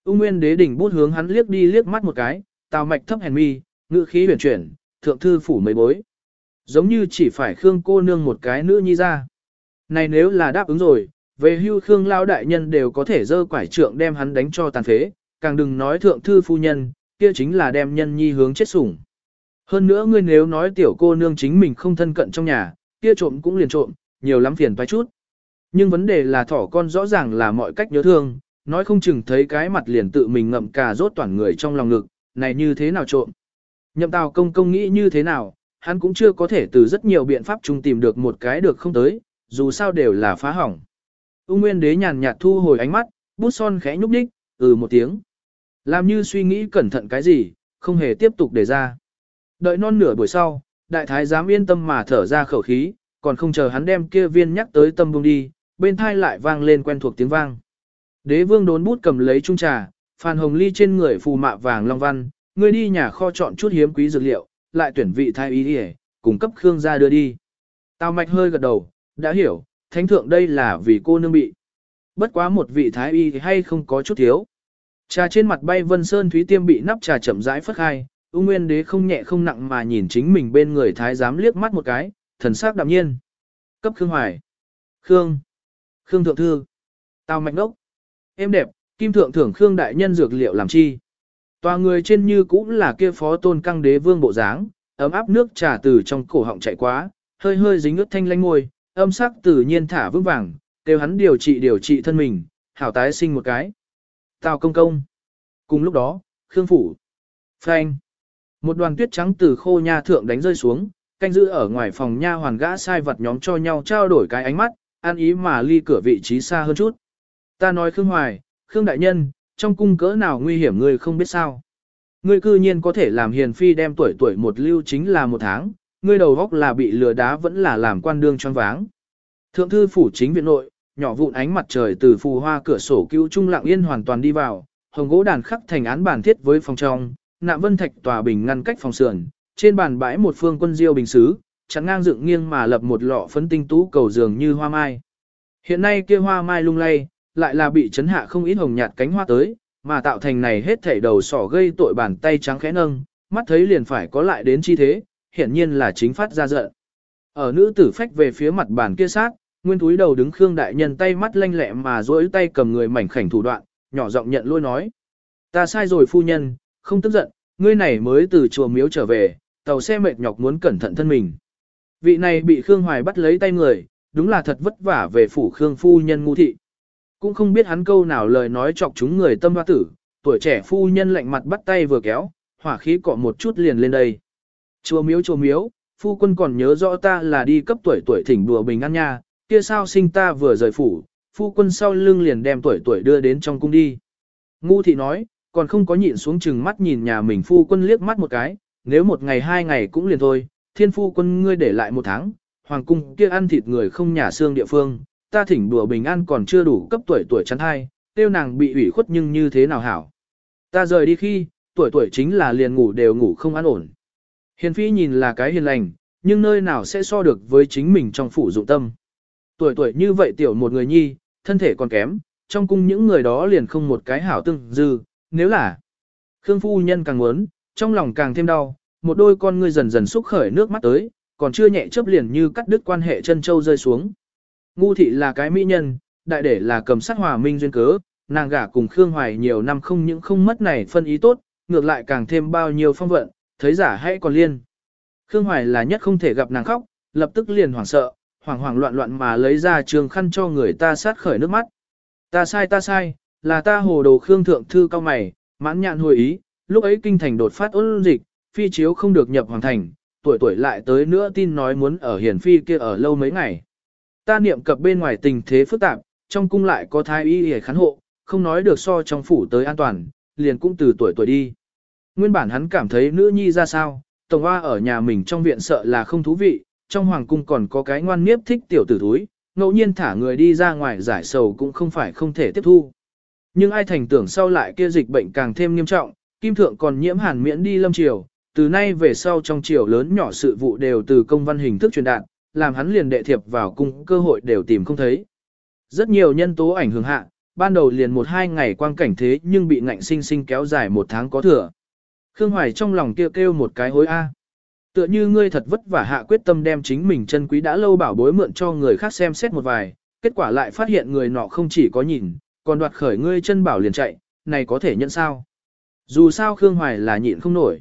Ung Nguyên đế đỉnh bút hướng hắn liếc đi liếc mắt một cái, tào mạch thấp hèn mi, ngữ khí huyền chuyển, thượng thư phủ mấy bối. Giống như chỉ phải Khương cô nương một cái nữ nhi ra. Này nếu là đáp ứng rồi, về hưu Khương lao đại nhân đều có thể dơ quải trượng đem hắn đánh cho tàn phế, càng đừng nói thượng thư phu nhân, kia chính là đem nhân nhi hướng chết sủng. Hơn nữa ngươi nếu nói tiểu cô nương chính mình không thân cận trong nhà, kia trộm cũng liền trộm, nhiều lắm phiền phải chút. Nhưng vấn đề là thỏ con rõ ràng là mọi cách nhớ thương, nói không chừng thấy cái mặt liền tự mình ngậm cà rốt toàn người trong lòng ngực, này như thế nào trộm. Nhậm tào công công nghĩ như thế nào, hắn cũng chưa có thể từ rất nhiều biện pháp chung tìm được một cái được không tới, dù sao đều là phá hỏng. Ung Nguyên Đế nhàn nhạt thu hồi ánh mắt, bút son khẽ nhúc đích, ừ một tiếng. Làm như suy nghĩ cẩn thận cái gì, không hề tiếp tục đề ra. Đợi non nửa buổi sau, đại thái giám yên tâm mà thở ra khẩu khí, còn không chờ hắn đem kia viên nhắc tới tâm bung đi, bên thai lại vang lên quen thuộc tiếng vang. Đế vương đốn bút cầm lấy chung trà, Phan Hồng Ly trên người phù mạ vàng long văn, người đi nhà kho chọn chút hiếm quý dược liệu, lại tuyển vị thái y đi cung cấp Khương gia đưa đi. Tào mạch hơi gật đầu, đã hiểu, thánh thượng đây là vì cô nương bị. Bất quá một vị thái y thì hay không có chút thiếu. Trà trên mặt bay vân sơn thúy tiêm bị nắp trà chậm rãi phất khai, U Nguyên đế không nhẹ không nặng mà nhìn chính mình bên người thái giám liếc mắt một cái, thần sắc đạm nhiên. Cấp Khương Hoài. Khương. Khương Thượng Thư. Tào mạnh ngốc. Em đẹp, Kim Thượng thưởng Khương Đại Nhân dược liệu làm chi. Tòa người trên như cũng là kia phó tôn căng đế vương bộ dáng, ấm áp nước trà từ trong cổ họng chạy quá, hơi hơi dính ướt thanh lanh ngôi, âm sắc tự nhiên thả vững vàng, kêu hắn điều trị điều trị thân mình, hảo tái sinh một cái. Tào công công. Cùng lúc đó, Khương Phủ. Phanh. Một đoàn tuyết trắng từ khô nha thượng đánh rơi xuống, canh giữ ở ngoài phòng nha hoàn gã sai vật nhóm cho nhau trao đổi cái ánh mắt, an ý mà ly cửa vị trí xa hơn chút. Ta nói Khương Hoài, Khương Đại Nhân, trong cung cỡ nào nguy hiểm ngươi không biết sao. Ngươi cư nhiên có thể làm hiền phi đem tuổi tuổi một lưu chính là một tháng, ngươi đầu góc là bị lừa đá vẫn là làm quan đương choáng váng. Thượng thư phủ chính viện nội, nhỏ vụn ánh mặt trời từ phù hoa cửa sổ cứu trung lặng yên hoàn toàn đi vào, hồng gỗ đàn khắc thành án bản thiết với phòng trong, nạm vân thạch tòa bình ngăn cách phòng sườn, trên bàn bãi một phương quân diêu bình xứ, chẳng ngang dựng nghiêng mà lập một lọ phấn tinh tú cầu dường như hoa mai. Hiện nay kia hoa mai lung lay, lại là bị chấn hạ không ít hồng nhạt cánh hoa tới, mà tạo thành này hết thảy đầu sỏ gây tội bàn tay trắng khẽ nâng, mắt thấy liền phải có lại đến chi thế, hiển nhiên là chính phát ra giận. Ở nữ tử phách về phía mặt bàn kia sát, nguyên túi đầu đứng Khương đại nhân tay mắt lanh lẹ mà duỗi tay cầm người mảnh khảnh thủ đoạn, nhỏ giọng nhận lôi nói: "Ta sai rồi phu nhân, không tức giận, ngươi này mới từ chùa miếu trở về, tàu xe mệt nhọc muốn cẩn thận thân mình." Vị này bị Khương Hoài bắt lấy tay người, đúng là thật vất vả về phủ Khương phu nhân ngu thị. Cũng không biết hắn câu nào lời nói chọc chúng người tâm hoa tử, tuổi trẻ phu nhân lạnh mặt bắt tay vừa kéo, hỏa khí cọ một chút liền lên đây. Chùa miếu chùa miếu, phu quân còn nhớ rõ ta là đi cấp tuổi tuổi thỉnh đùa bình an nha, kia sao sinh ta vừa rời phủ, phu quân sau lưng liền đem tuổi tuổi đưa đến trong cung đi. Ngu thị nói, còn không có nhịn xuống chừng mắt nhìn nhà mình phu quân liếc mắt một cái, nếu một ngày hai ngày cũng liền thôi, thiên phu quân ngươi để lại một tháng, hoàng cung kia ăn thịt người không nhà xương địa phương, ta thỉnh đùa bình an còn chưa đủ cấp tuổi tuổi chắn hai, tiêu nàng bị ủy khuất nhưng như thế nào hảo. Ta rời đi khi, tuổi tuổi chính là liền ngủ đều ngủ không an ổn. Hiền phi nhìn là cái hiền lành, nhưng nơi nào sẽ so được với chính mình trong phủ dụng tâm. Tuổi tuổi như vậy tiểu một người nhi, thân thể còn kém, trong cung những người đó liền không một cái hảo tương dư, nếu là Khương phu nhân càng muốn, trong lòng càng thêm đau, một đôi con ngươi dần dần xúc khởi nước mắt tới, còn chưa nhẹ chớp liền như cắt đứt quan hệ chân châu rơi xuống. Ngu thị là cái mỹ nhân, đại để là cầm sát hòa minh duyên cớ, nàng gả cùng Khương Hoài nhiều năm không những không mất này phân ý tốt, ngược lại càng thêm bao nhiêu phong vận, thấy giả hay còn liên. Khương Hoài là nhất không thể gặp nàng khóc, lập tức liền hoảng sợ, hoảng hoảng loạn loạn mà lấy ra trường khăn cho người ta sát khởi nước mắt. Ta sai ta sai, là ta hồ đồ Khương Thượng Thư cao mày, mãn nhạn hồi ý, lúc ấy kinh thành đột phát ôn dịch, phi chiếu không được nhập hoàng thành, tuổi tuổi lại tới nữa tin nói muốn ở hiển phi kia ở lâu mấy ngày. Ta niệm cập bên ngoài tình thế phức tạp, trong cung lại có thái y hề khán hộ, không nói được so trong phủ tới an toàn, liền cũng từ tuổi tuổi đi. Nguyên bản hắn cảm thấy nữ nhi ra sao, tổng hoa ở nhà mình trong viện sợ là không thú vị, trong hoàng cung còn có cái ngoan niếp thích tiểu tử thúi, ngẫu nhiên thả người đi ra ngoài giải sầu cũng không phải không thể tiếp thu. Nhưng ai thành tưởng sau lại kia dịch bệnh càng thêm nghiêm trọng, kim thượng còn nhiễm hàn miễn đi lâm triều, từ nay về sau trong triều lớn nhỏ sự vụ đều từ công văn hình thức truyền đạt, làm hắn liền đệ thiệp vào cung cơ hội đều tìm không thấy. Rất nhiều nhân tố ảnh hưởng hạ, ban đầu liền một hai ngày quang cảnh thế nhưng bị ngạnh sinh sinh kéo dài một tháng có thừa. Khương Hoài trong lòng kêu kêu một cái hối a. Tựa như ngươi thật vất vả hạ quyết tâm đem chính mình chân quý đã lâu bảo bối mượn cho người khác xem xét một vài, kết quả lại phát hiện người nọ không chỉ có nhìn, còn đoạt khởi ngươi chân bảo liền chạy, này có thể nhận sao? Dù sao Khương Hoài là nhịn không nổi.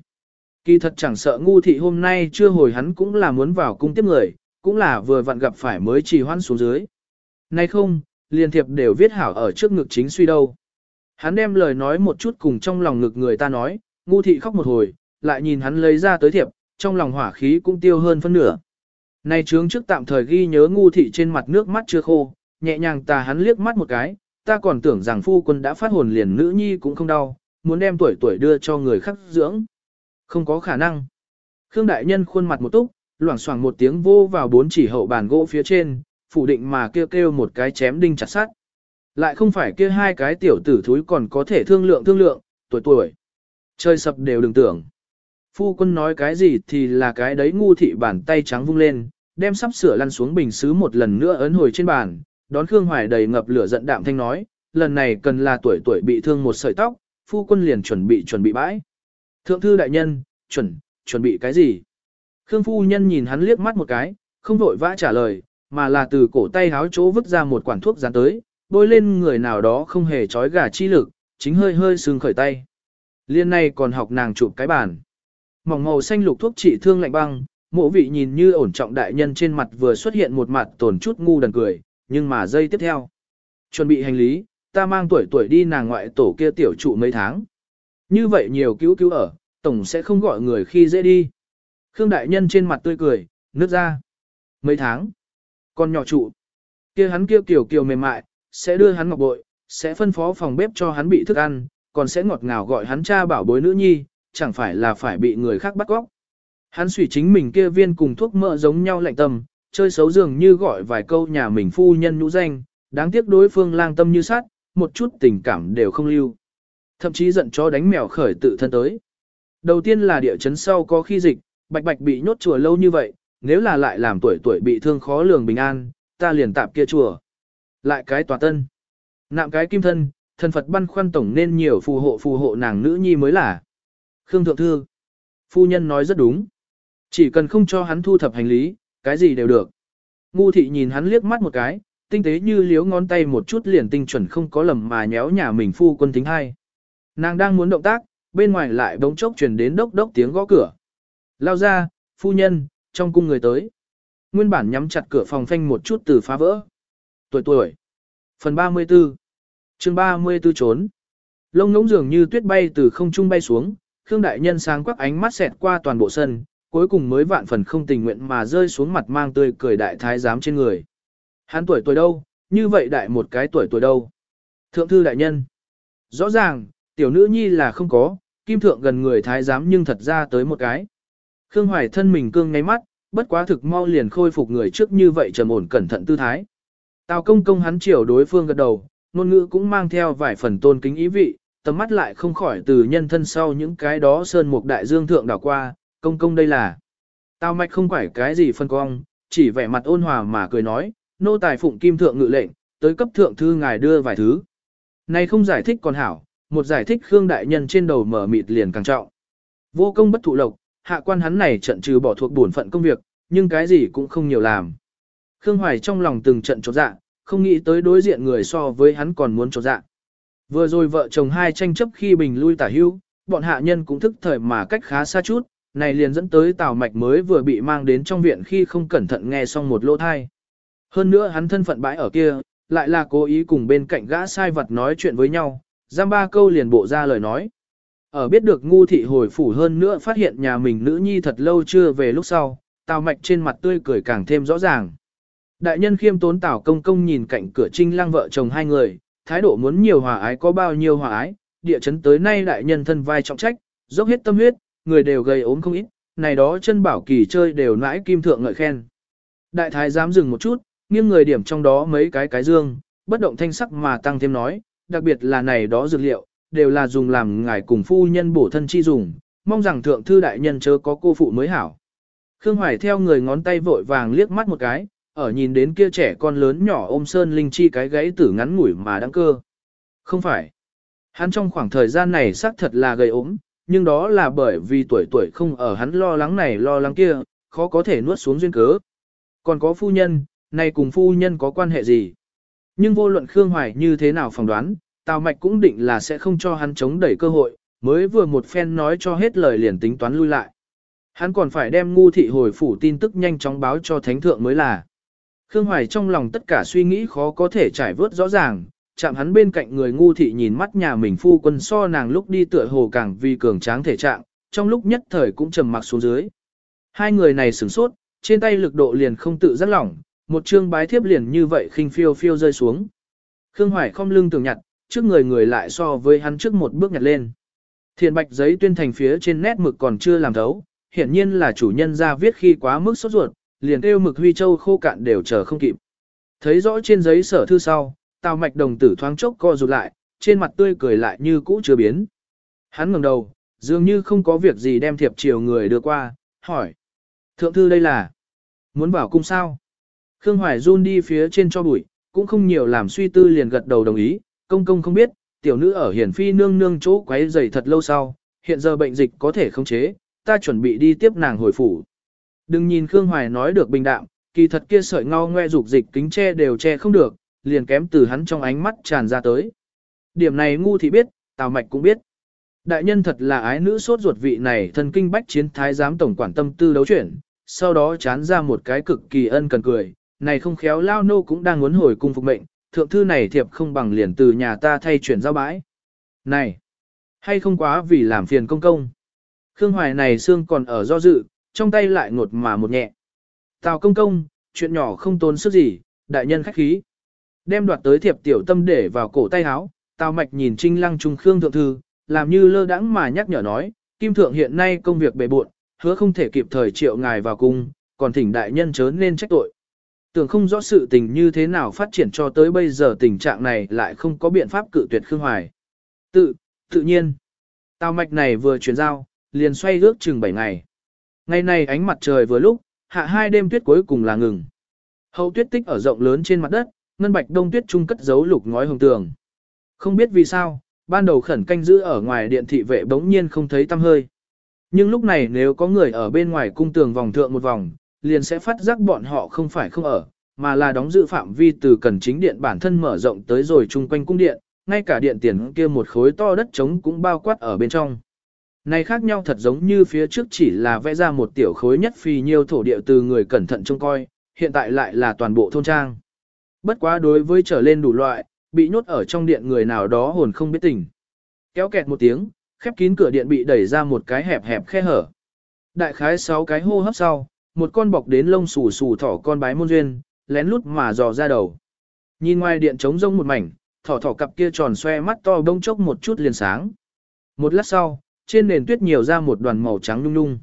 Kỳ thật chẳng sợ ngu thị hôm nay chưa hồi hắn cũng là muốn vào cung tiếp người, cũng là vừa vặn gặp phải mới trì hoãn xuống dưới. Nay không, liên thiệp đều viết hảo ở trước ngực chính suy đâu. Hắn đem lời nói một chút cùng trong lòng ngực người ta nói, ngu thị khóc một hồi, lại nhìn hắn lấy ra tới thiệp, trong lòng hỏa khí cũng tiêu hơn phân nửa. Nay trướng trước tạm thời ghi nhớ ngu thị trên mặt nước mắt chưa khô, nhẹ nhàng tà hắn liếc mắt một cái, ta còn tưởng rằng phu quân đã phát hồn liền nữ nhi cũng không đau, muốn đem tuổi tuổi đưa cho người khác dưỡng. Không có khả năng. Khương đại nhân khuôn mặt một túc, loảng xoảng một tiếng vô vào bốn chỉ hậu bàn gỗ phía trên, phủ định mà kêu kêu một cái chém đinh chặt sắt. Lại không phải kia hai cái tiểu tử thúi còn có thể thương lượng thương lượng, tuổi tuổi. Chơi sập đều đừng tưởng. Phu quân nói cái gì thì là cái đấy ngu thị bàn tay trắng vung lên, đem sắp sửa lăn xuống bình xứ một lần nữa ấn hồi trên bàn, đón Khương Hoài đầy ngập lửa giận đạm thanh nói, lần này cần là tuổi tuổi bị thương một sợi tóc, phu quân liền chuẩn bị chuẩn bị bãi. Thượng thư đại nhân, chuẩn, chuẩn bị cái gì? Khương phu nhân nhìn hắn liếc mắt một cái, không vội vã trả lời, mà là từ cổ tay háo chỗ vứt ra một quản thuốc dán tới, bôi lên người nào đó không hề trói gà chi lực, chính hơi hơi sưng khởi tay. Liên này còn học nàng chụp cái bàn. Mỏng màu xanh lục thuốc trị thương lạnh băng, mộ vị nhìn như ổn trọng đại nhân trên mặt vừa xuất hiện một mặt tổn chút ngu đần cười, nhưng mà giây tiếp theo. Chuẩn bị hành lý, ta mang tuổi tuổi đi nàng ngoại tổ kia tiểu trụ mấy tháng. Như vậy nhiều cứu cứu ở, tổng sẽ không gọi người khi dễ đi. Khương đại nhân trên mặt tươi cười, nước ra. Mấy tháng. Con nhỏ trụ. kia hắn kia kiểu kiều mềm mại, sẽ đưa hắn ngọc bội, sẽ phân phó phòng bếp cho hắn bị thức ăn, còn sẽ ngọt ngào gọi hắn cha bảo bối nữ nhi, chẳng phải là phải bị người khác bắt góc. Hắn suy chính mình kia viên cùng thuốc mỡ giống nhau lạnh tâm, chơi xấu dường như gọi vài câu nhà mình phu nhân nhũ danh, đáng tiếc đối phương lang tâm như sát, một chút tình cảm đều không lưu. Thậm chí giận cho đánh mèo khởi tự thân tới. Đầu tiên là địa chấn sau có khi dịch, bạch bạch bị nhốt chùa lâu như vậy, nếu là lại làm tuổi tuổi bị thương khó lường bình an, ta liền tạp kia chùa. Lại cái tòa tân. Nạm cái kim thân, thần Phật băn khoăn tổng nên nhiều phù hộ phù hộ nàng nữ nhi mới là. Khương Thượng Thư. Phu nhân nói rất đúng. Chỉ cần không cho hắn thu thập hành lý, cái gì đều được. Ngu thị nhìn hắn liếc mắt một cái, tinh tế như liếu ngón tay một chút liền tinh chuẩn không có lầm mà nhéo nhà mình phu quân tính hai. Nàng đang muốn động tác, bên ngoài lại bỗng chốc truyền đến đốc đốc tiếng gõ cửa. Lao ra, phu nhân, trong cung người tới. Nguyên bản nhắm chặt cửa phòng phanh một chút từ phá vỡ. Tuổi tuổi. Phần 34. chương 34 trốn. Lông ngỗng dường như tuyết bay từ không trung bay xuống, Khương Đại Nhân sáng quắc ánh mắt xẹt qua toàn bộ sân, cuối cùng mới vạn phần không tình nguyện mà rơi xuống mặt mang tươi cười đại thái giám trên người. Hắn tuổi tuổi đâu, như vậy đại một cái tuổi tuổi đâu. Thượng thư đại nhân. Rõ ràng, tiểu nữ nhi là không có, kim thượng gần người thái giám nhưng thật ra tới một cái. Khương Hoài thân mình cương ngay mắt, bất quá thực mau liền khôi phục người trước như vậy trầm ổn cẩn thận tư thái. Tào công công hắn chiều đối phương gật đầu, ngôn ngữ cũng mang theo vài phần tôn kính ý vị, tầm mắt lại không khỏi từ nhân thân sau những cái đó sơn mục đại dương thượng đảo qua, công công đây là. Tào mạch không phải cái gì phân cong, chỉ vẻ mặt ôn hòa mà cười nói, nô tài phụng kim thượng ngự lệnh, tới cấp thượng thư ngài đưa vài thứ. Này không giải thích còn hảo, một giải thích Khương đại nhân trên đầu mở mịt liền càng trọng. Vô công bất thụ lộc, hạ quan hắn này trận trừ bỏ thuộc bổn phận công việc, nhưng cái gì cũng không nhiều làm. Khương Hoài trong lòng từng trận chột dạ, không nghĩ tới đối diện người so với hắn còn muốn chột dạ. Vừa rồi vợ chồng hai tranh chấp khi bình lui tả hưu, bọn hạ nhân cũng thức thời mà cách khá xa chút, này liền dẫn tới Tào Mạch mới vừa bị mang đến trong viện khi không cẩn thận nghe xong một lỗ thai. Hơn nữa hắn thân phận bãi ở kia, lại là cố ý cùng bên cạnh gã sai vật nói chuyện với nhau, giam ba câu liền bộ ra lời nói. Ở biết được ngu thị hồi phủ hơn nữa phát hiện nhà mình nữ nhi thật lâu chưa về lúc sau, Tào Mạch trên mặt tươi cười càng thêm rõ ràng. Đại nhân khiêm tốn Tào Công Công nhìn cạnh cửa trinh lăng vợ chồng hai người, thái độ muốn nhiều hòa ái có bao nhiêu hòa ái, địa chấn tới nay đại nhân thân vai trọng trách, dốc hết tâm huyết, người đều gây ốm không ít, này đó chân bảo kỳ chơi đều nãi kim thượng ngợi khen. Đại thái dám dừng một chút, nghiêng người điểm trong đó mấy cái cái dương, bất động thanh sắc mà tăng thêm nói, đặc biệt là này đó dược liệu, đều là dùng làm ngài cùng phu nhân bổ thân chi dùng, mong rằng thượng thư đại nhân chớ có cô phụ mới hảo. Khương Hoài theo người ngón tay vội vàng liếc mắt một cái, ở nhìn đến kia trẻ con lớn nhỏ ôm sơn linh chi cái gãy tử ngắn ngủi mà đáng cơ. Không phải. Hắn trong khoảng thời gian này xác thật là gầy ốm, nhưng đó là bởi vì tuổi tuổi không ở hắn lo lắng này lo lắng kia, khó có thể nuốt xuống duyên cớ. Còn có phu nhân, này cùng phu nhân có quan hệ gì? Nhưng vô luận Khương Hoài như thế nào phỏng đoán, Tào Mạch cũng định là sẽ không cho hắn chống đẩy cơ hội, mới vừa một phen nói cho hết lời liền tính toán lui lại. Hắn còn phải đem ngu thị hồi phủ tin tức nhanh chóng báo cho thánh thượng mới là. Khương Hoài trong lòng tất cả suy nghĩ khó có thể trải vớt rõ ràng, chạm hắn bên cạnh người ngu thị nhìn mắt nhà mình phu quân so nàng lúc đi tựa hồ càng vì cường tráng thể trạng, trong lúc nhất thời cũng trầm mặc xuống dưới. Hai người này sửng sốt, trên tay lực độ liền không tự giác lỏng, một chương bái thiếp liền như vậy khinh phiêu phiêu rơi xuống. Khương Hoài không lưng tưởng nhặt, trước người người lại so với hắn trước một bước nhặt lên. Thiền bạch giấy tuyên thành phía trên nét mực còn chưa làm thấu, hiển nhiên là chủ nhân ra viết khi quá mức sốt ruột, liền kêu mực huy châu khô cạn đều chờ không kịp. Thấy rõ trên giấy sở thư sau, Tào Mạch đồng tử thoáng chốc co rụt lại, trên mặt tươi cười lại như cũ chưa biến. Hắn ngẩng đầu, dường như không có việc gì đem thiệp chiều người đưa qua, hỏi. Thượng thư đây là, muốn vào cung sao? Khương Hoài run đi phía trên cho bụi, cũng không nhiều làm suy tư liền gật đầu đồng ý, công công không biết, tiểu nữ ở hiển phi nương nương chỗ quấy rầy thật lâu sau, hiện giờ bệnh dịch có thể khống chế, ta chuẩn bị đi tiếp nàng hồi phủ. Đừng nhìn Khương Hoài nói được bình đạm, kỳ thật kia sợi ngao ngoe dục dịch kính che đều che không được, liền kém từ hắn trong ánh mắt tràn ra tới. Điểm này ngu thì biết, Tào Mạch cũng biết. Đại nhân thật là ái nữ sốt ruột vị này thần kinh bách chiến thái giám tổng quản tâm tư đấu chuyển, sau đó chán ra một cái cực kỳ ân cần cười, này không khéo lao nô cũng đang muốn hồi cung phục mệnh, thượng thư này thiệp không bằng liền từ nhà ta thay chuyển giao bãi. Này, hay không quá vì làm phiền công công. Khương Hoài này xương còn ở do dự, trong tay lại ngột mà một nhẹ. Tào công công, chuyện nhỏ không tốn sức gì, đại nhân khách khí. Đem đoạt tới thiệp tiểu tâm để vào cổ tay áo, Tào mạch nhìn trinh lăng trung Khương thượng thư, làm như lơ đãng mà nhắc nhở nói, Kim thượng hiện nay công việc bề bộn, hứa không thể kịp thời triệu ngài vào cung, còn thỉnh đại nhân chớ nên trách tội. Tưởng không rõ sự tình như thế nào phát triển cho tới bây giờ tình trạng này lại không có biện pháp cự tuyệt Khương Hoài. Tự, tự nhiên. Tào mạch này vừa chuyển giao, liền xoay ước chừng 7 ngày. Ngày này ánh mặt trời vừa lúc, hạ hai đêm tuyết cuối cùng là ngừng. Hậu tuyết tích ở rộng lớn trên mặt đất, ngân bạch đông tuyết trung cất giấu lục ngói hồng tường. Không biết vì sao, ban đầu khẩn canh giữ ở ngoài điện thị vệ bỗng nhiên không thấy tăm hơi. Nhưng lúc này nếu có người ở bên ngoài cung tường vòng thượng một vòng, liền sẽ phát giác bọn họ không phải không ở, mà là đóng dự phạm vi từ cần chính điện bản thân mở rộng tới rồi chung quanh cung điện, ngay cả điện tiền kia một khối to đất trống cũng bao quát ở bên trong. Này khác nhau thật giống như phía trước chỉ là vẽ ra một tiểu khối nhất phi nhiêu thổ địa từ người cẩn thận trông coi, hiện tại lại là toàn bộ thôn trang. Bất quá đối với trở lên đủ loại, bị nhốt ở trong điện người nào đó hồn không biết tình. Kéo kẹt một tiếng, khép kín cửa điện bị đẩy ra một cái hẹp hẹp khe hở. Đại khái sáu cái hô hấp sau, một con bọc đến lông xù xù thỏ con bái môn duyên, lén lút mà dò ra đầu. Nhìn ngoài điện trống rông một mảnh, thỏ thỏ cặp kia tròn xoe mắt to bông chốc một chút liền sáng. Một lát sau, trên nền tuyết nhiều ra một đoàn màu trắng nhung nhung.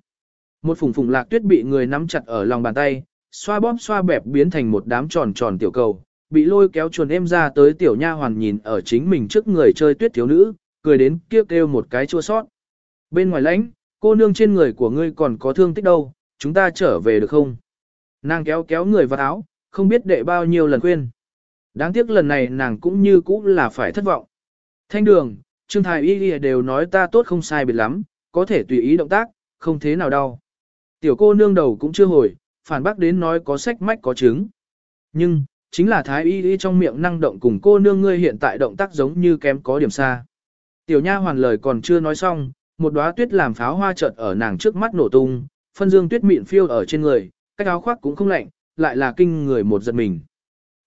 Một phùng phùng lạc tuyết bị người nắm chặt ở lòng bàn tay, xoa bóp xoa bẹp biến thành một đám tròn tròn tiểu cầu, bị lôi kéo chuồn em ra tới tiểu nha hoàn nhìn ở chính mình trước người chơi tuyết thiếu nữ, cười đến kêu kêu một cái chua sót. Bên ngoài lãnh, cô nương trên người của ngươi còn có thương tích đâu, chúng ta trở về được không? Nàng kéo kéo người vào áo, không biết đệ bao nhiêu lần khuyên. Đáng tiếc lần này nàng cũng như cũ là phải thất vọng. Thanh đường, Trương Thái Y đều nói ta tốt không sai biệt lắm, có thể tùy ý động tác, không thế nào đau. Tiểu cô nương đầu cũng chưa hồi, phản bác đến nói có sách mách có chứng. Nhưng, chính là Thái Y trong miệng năng động cùng cô nương ngươi hiện tại động tác giống như kém có điểm xa. Tiểu nha hoàn lời còn chưa nói xong, một đóa tuyết làm pháo hoa chợt ở nàng trước mắt nổ tung, phân dương tuyết mịn phiêu ở trên người, cách áo khoác cũng không lạnh, lại là kinh người một giật mình.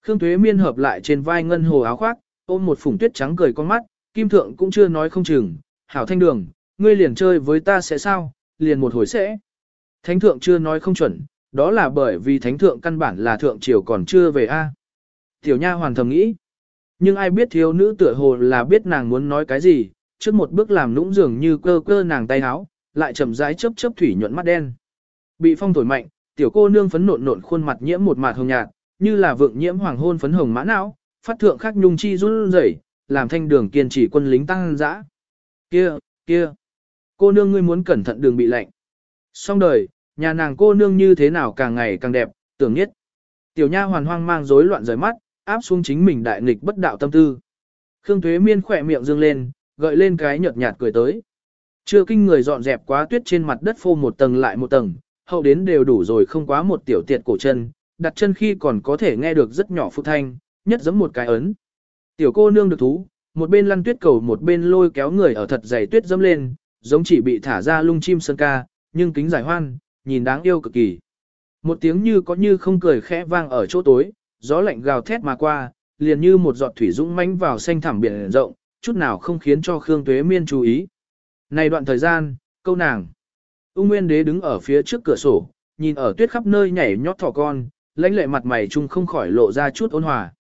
Khương Thuế Miên hợp lại trên vai ngân hồ áo khoác, ôm một phủng tuyết trắng cười con mắt, Kim Thượng cũng chưa nói không chừng, hảo thanh đường, ngươi liền chơi với ta sẽ sao, liền một hồi sẽ. Thánh Thượng chưa nói không chuẩn, đó là bởi vì Thánh Thượng căn bản là Thượng Triều còn chưa về a. Tiểu Nha hoàn thầm nghĩ, nhưng ai biết thiếu nữ tựa hồ là biết nàng muốn nói cái gì, trước một bước làm nũng dường như cơ cơ nàng tay áo, lại chậm rãi chớp chớp thủy nhuận mắt đen. Bị phong thổi mạnh, tiểu cô nương phấn nộn nộn khuôn mặt nhiễm một mạt hồng nhạt, như là vượng nhiễm hoàng hôn phấn hồng mã não, phát thượng khắc nhung chi run rẩy, làm thanh đường kiên trì quân lính tăng dã. Kia, kia, cô nương ngươi muốn cẩn thận đường bị lạnh. Xong đời, nhà nàng cô nương như thế nào càng ngày càng đẹp, tưởng nhất. Tiểu nha hoàn hoang mang rối loạn rời mắt, áp xuống chính mình đại nghịch bất đạo tâm tư. Khương Thuế Miên khỏe miệng dương lên, gợi lên cái nhợt nhạt cười tới. Chưa kinh người dọn dẹp quá tuyết trên mặt đất phô một tầng lại một tầng, hậu đến đều đủ rồi không quá một tiểu tiệt cổ chân, đặt chân khi còn có thể nghe được rất nhỏ phụ thanh, nhất giống một cái ấn. Tiểu cô nương được thú, một bên lăn tuyết cầu một bên lôi kéo người ở thật dày tuyết dẫm lên, giống chỉ bị thả ra lung chim sơn ca, nhưng kính giải hoan, nhìn đáng yêu cực kỳ. Một tiếng như có như không cười khẽ vang ở chỗ tối, gió lạnh gào thét mà qua, liền như một giọt thủy dũng mãnh vào xanh thẳm biển rộng, chút nào không khiến cho Khương Tuế Miên chú ý. Này đoạn thời gian, câu nàng. Ung Nguyên Đế đứng ở phía trước cửa sổ, nhìn ở tuyết khắp nơi nhảy nhót thỏ con, lãnh lệ mặt mày chung không khỏi lộ ra chút ôn hòa.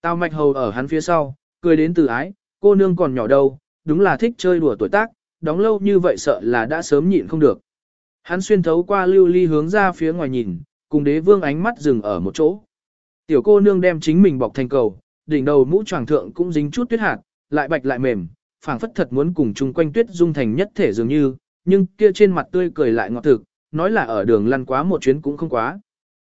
Tào Mạch Hầu ở hắn phía sau, cười đến từ ái, cô nương còn nhỏ đâu, đúng là thích chơi đùa tuổi tác, đóng lâu như vậy sợ là đã sớm nhịn không được. Hắn xuyên thấu qua lưu ly hướng ra phía ngoài nhìn, cùng đế vương ánh mắt dừng ở một chỗ. Tiểu cô nương đem chính mình bọc thành cầu, đỉnh đầu mũ choàng thượng cũng dính chút tuyết hạt, lại bạch lại mềm, phảng phất thật muốn cùng chung quanh tuyết dung thành nhất thể dường như, nhưng kia trên mặt tươi cười lại ngọt thực, nói là ở đường lăn quá một chuyến cũng không quá.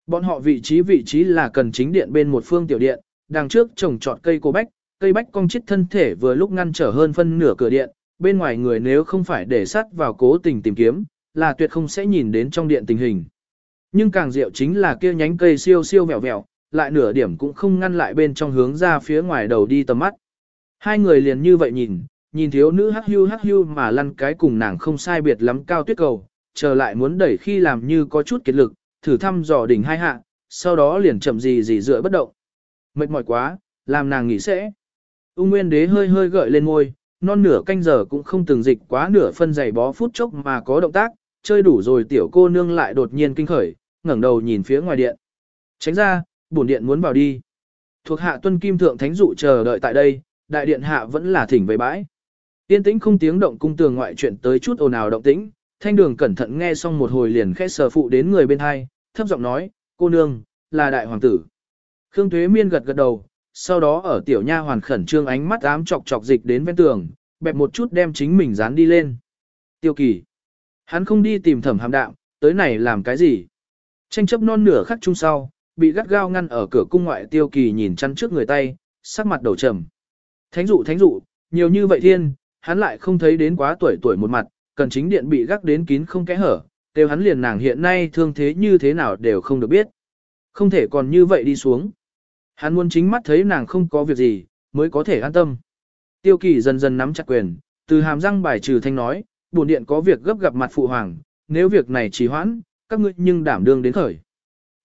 Bọn họ vị trí vị trí là cần chính điện bên một phương tiểu điện, đằng trước trồng trọt cây cô bách, cây bách cong chít thân thể vừa lúc ngăn trở hơn phân nửa cửa điện, bên ngoài người nếu không phải để sắt vào cố tình tìm kiếm, là tuyệt không sẽ nhìn đến trong điện tình hình. Nhưng càng diệu chính là kia nhánh cây siêu siêu vẹo vẹo, lại nửa điểm cũng không ngăn lại bên trong hướng ra phía ngoài đầu đi tầm mắt. Hai người liền như vậy nhìn, nhìn thiếu nữ hắc hưu hắc hưu mà lăn cái cùng nàng không sai biệt lắm cao tuyết cầu, chờ lại muốn đẩy khi làm như có chút kiệt lực, thử thăm dò đỉnh hai hạ, sau đó liền chậm gì gì dựa bất động. Mệt mỏi quá, làm nàng nghỉ sẽ. Ung Nguyên Đế hơi hơi gợi lên môi, non nửa canh giờ cũng không từng dịch quá nửa phân giày bó phút chốc mà có động tác, chơi đủ rồi tiểu cô nương lại đột nhiên kinh khởi, ngẩng đầu nhìn phía ngoài điện. Tránh ra, bổn điện muốn vào đi. Thuộc hạ tuân kim thượng thánh dụ chờ đợi tại đây, đại điện hạ vẫn là thỉnh về bãi. Tiên tĩnh không tiếng động cung tường ngoại chuyện tới chút ồn ào động tĩnh, thanh đường cẩn thận nghe xong một hồi liền khẽ sờ phụ đến người bên hai, thấp giọng nói, cô nương, là đại hoàng tử. Khương Thuế Miên gật gật đầu, sau đó ở tiểu nha hoàn khẩn trương ánh mắt ám chọc chọc dịch đến ven tường, bẹp một chút đem chính mình dán đi lên. Tiêu kỳ. Hắn không đi tìm thẩm hàm đạm, tới này làm cái gì? Tranh chấp non nửa khắc chung sau, bị gắt gao ngăn ở cửa cung ngoại tiêu kỳ nhìn chăn trước người tay, sắc mặt đầu trầm. Thánh dụ thánh dụ, nhiều như vậy thiên, hắn lại không thấy đến quá tuổi tuổi một mặt, cần chính điện bị gác đến kín không kẽ hở, đều hắn liền nàng hiện nay thương thế như thế nào đều không được biết. Không thể còn như vậy đi xuống. Hắn muốn chính mắt thấy nàng không có việc gì, mới có thể an tâm. Tiêu kỳ dần dần nắm chặt quyền, từ hàm răng bài trừ thanh nói, buồn điện có việc gấp gặp mặt phụ hoàng, nếu việc này trì hoãn, các ngươi nhưng đảm đương đến khởi.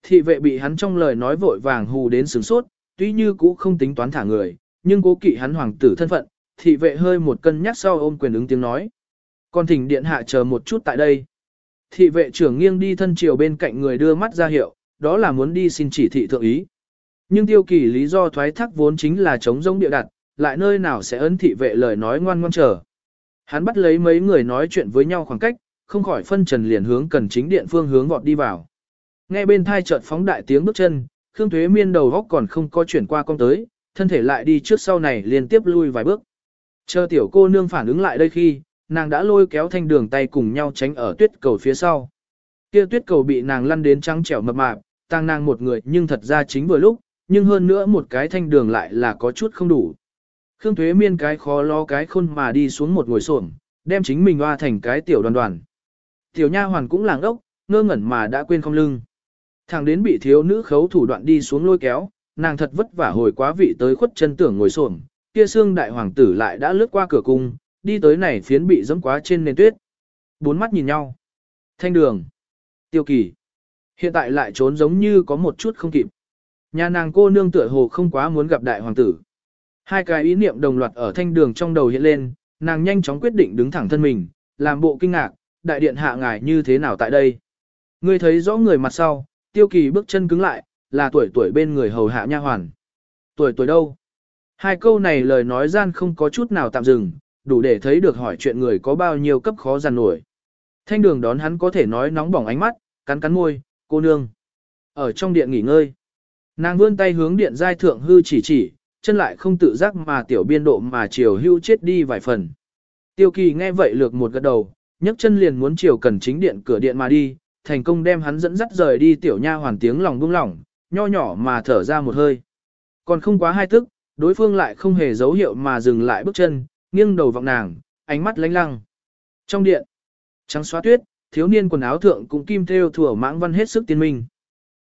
Thị vệ bị hắn trong lời nói vội vàng hù đến sướng sốt, tuy như cũ không tính toán thả người, nhưng cố kỵ hắn hoàng tử thân phận, thị vệ hơi một cân nhắc sau ôm quyền ứng tiếng nói. Còn thỉnh điện hạ chờ một chút tại đây. Thị vệ trưởng nghiêng đi thân chiều bên cạnh người đưa mắt ra hiệu, đó là muốn đi xin chỉ thị thượng ý. Nhưng tiêu kỳ lý do thoái thác vốn chính là chống giống địa đặt, lại nơi nào sẽ ấn thị vệ lời nói ngoan ngoan chờ. Hắn bắt lấy mấy người nói chuyện với nhau khoảng cách, không khỏi phân trần liền hướng cần chính điện phương hướng vọt đi vào. Nghe bên thai chợt phóng đại tiếng bước chân, Khương Thuế Miên đầu góc còn không có chuyển qua con tới, thân thể lại đi trước sau này liên tiếp lui vài bước. Chờ tiểu cô nương phản ứng lại đây khi, nàng đã lôi kéo thanh đường tay cùng nhau tránh ở tuyết cầu phía sau. Kia tuyết cầu bị nàng lăn đến trắng trẻo mập mạp, tăng nàng một người nhưng thật ra chính vừa lúc, nhưng hơn nữa một cái thanh đường lại là có chút không đủ. Khương Thuế Miên cái khó lo cái khôn mà đi xuống một ngồi xổm, đem chính mình hoa thành cái tiểu đoàn đoàn. Tiểu nha hoàn cũng làng ốc, ngơ ngẩn mà đã quên không lưng. Thằng đến bị thiếu nữ khấu thủ đoạn đi xuống lôi kéo, nàng thật vất vả hồi quá vị tới khuất chân tưởng ngồi xổm, kia xương đại hoàng tử lại đã lướt qua cửa cung, đi tới này phiến bị dẫm quá trên nền tuyết. Bốn mắt nhìn nhau. Thanh đường. Tiêu kỳ. Hiện tại lại trốn giống như có một chút không kịp. Nhà nàng cô nương tựa hồ không quá muốn gặp đại hoàng tử. Hai cái ý niệm đồng loạt ở thanh đường trong đầu hiện lên, nàng nhanh chóng quyết định đứng thẳng thân mình, làm bộ kinh ngạc, đại điện hạ ngài như thế nào tại đây. Ngươi thấy rõ người mặt sau, tiêu kỳ bước chân cứng lại, là tuổi tuổi bên người hầu hạ nha hoàn. Tuổi tuổi đâu? Hai câu này lời nói gian không có chút nào tạm dừng, đủ để thấy được hỏi chuyện người có bao nhiêu cấp khó giàn nổi. Thanh đường đón hắn có thể nói nóng bỏng ánh mắt, cắn cắn môi, cô nương. Ở trong điện nghỉ ngơi. Nàng vươn tay hướng điện giai thượng hư chỉ chỉ, chân lại không tự giác mà tiểu biên độ mà chiều hưu chết đi vài phần. Tiêu kỳ nghe vậy lược một gật đầu, nhấc chân liền muốn chiều cần chính điện cửa điện mà đi, thành công đem hắn dẫn dắt rời đi tiểu nha hoàn tiếng lòng buông lỏng, nho nhỏ mà thở ra một hơi. Còn không quá hai tức, đối phương lại không hề dấu hiệu mà dừng lại bước chân, nghiêng đầu vọng nàng, ánh mắt lánh lăng. Trong điện, trắng xóa tuyết, thiếu niên quần áo thượng cũng kim theo thừa mãng văn hết sức tiên minh.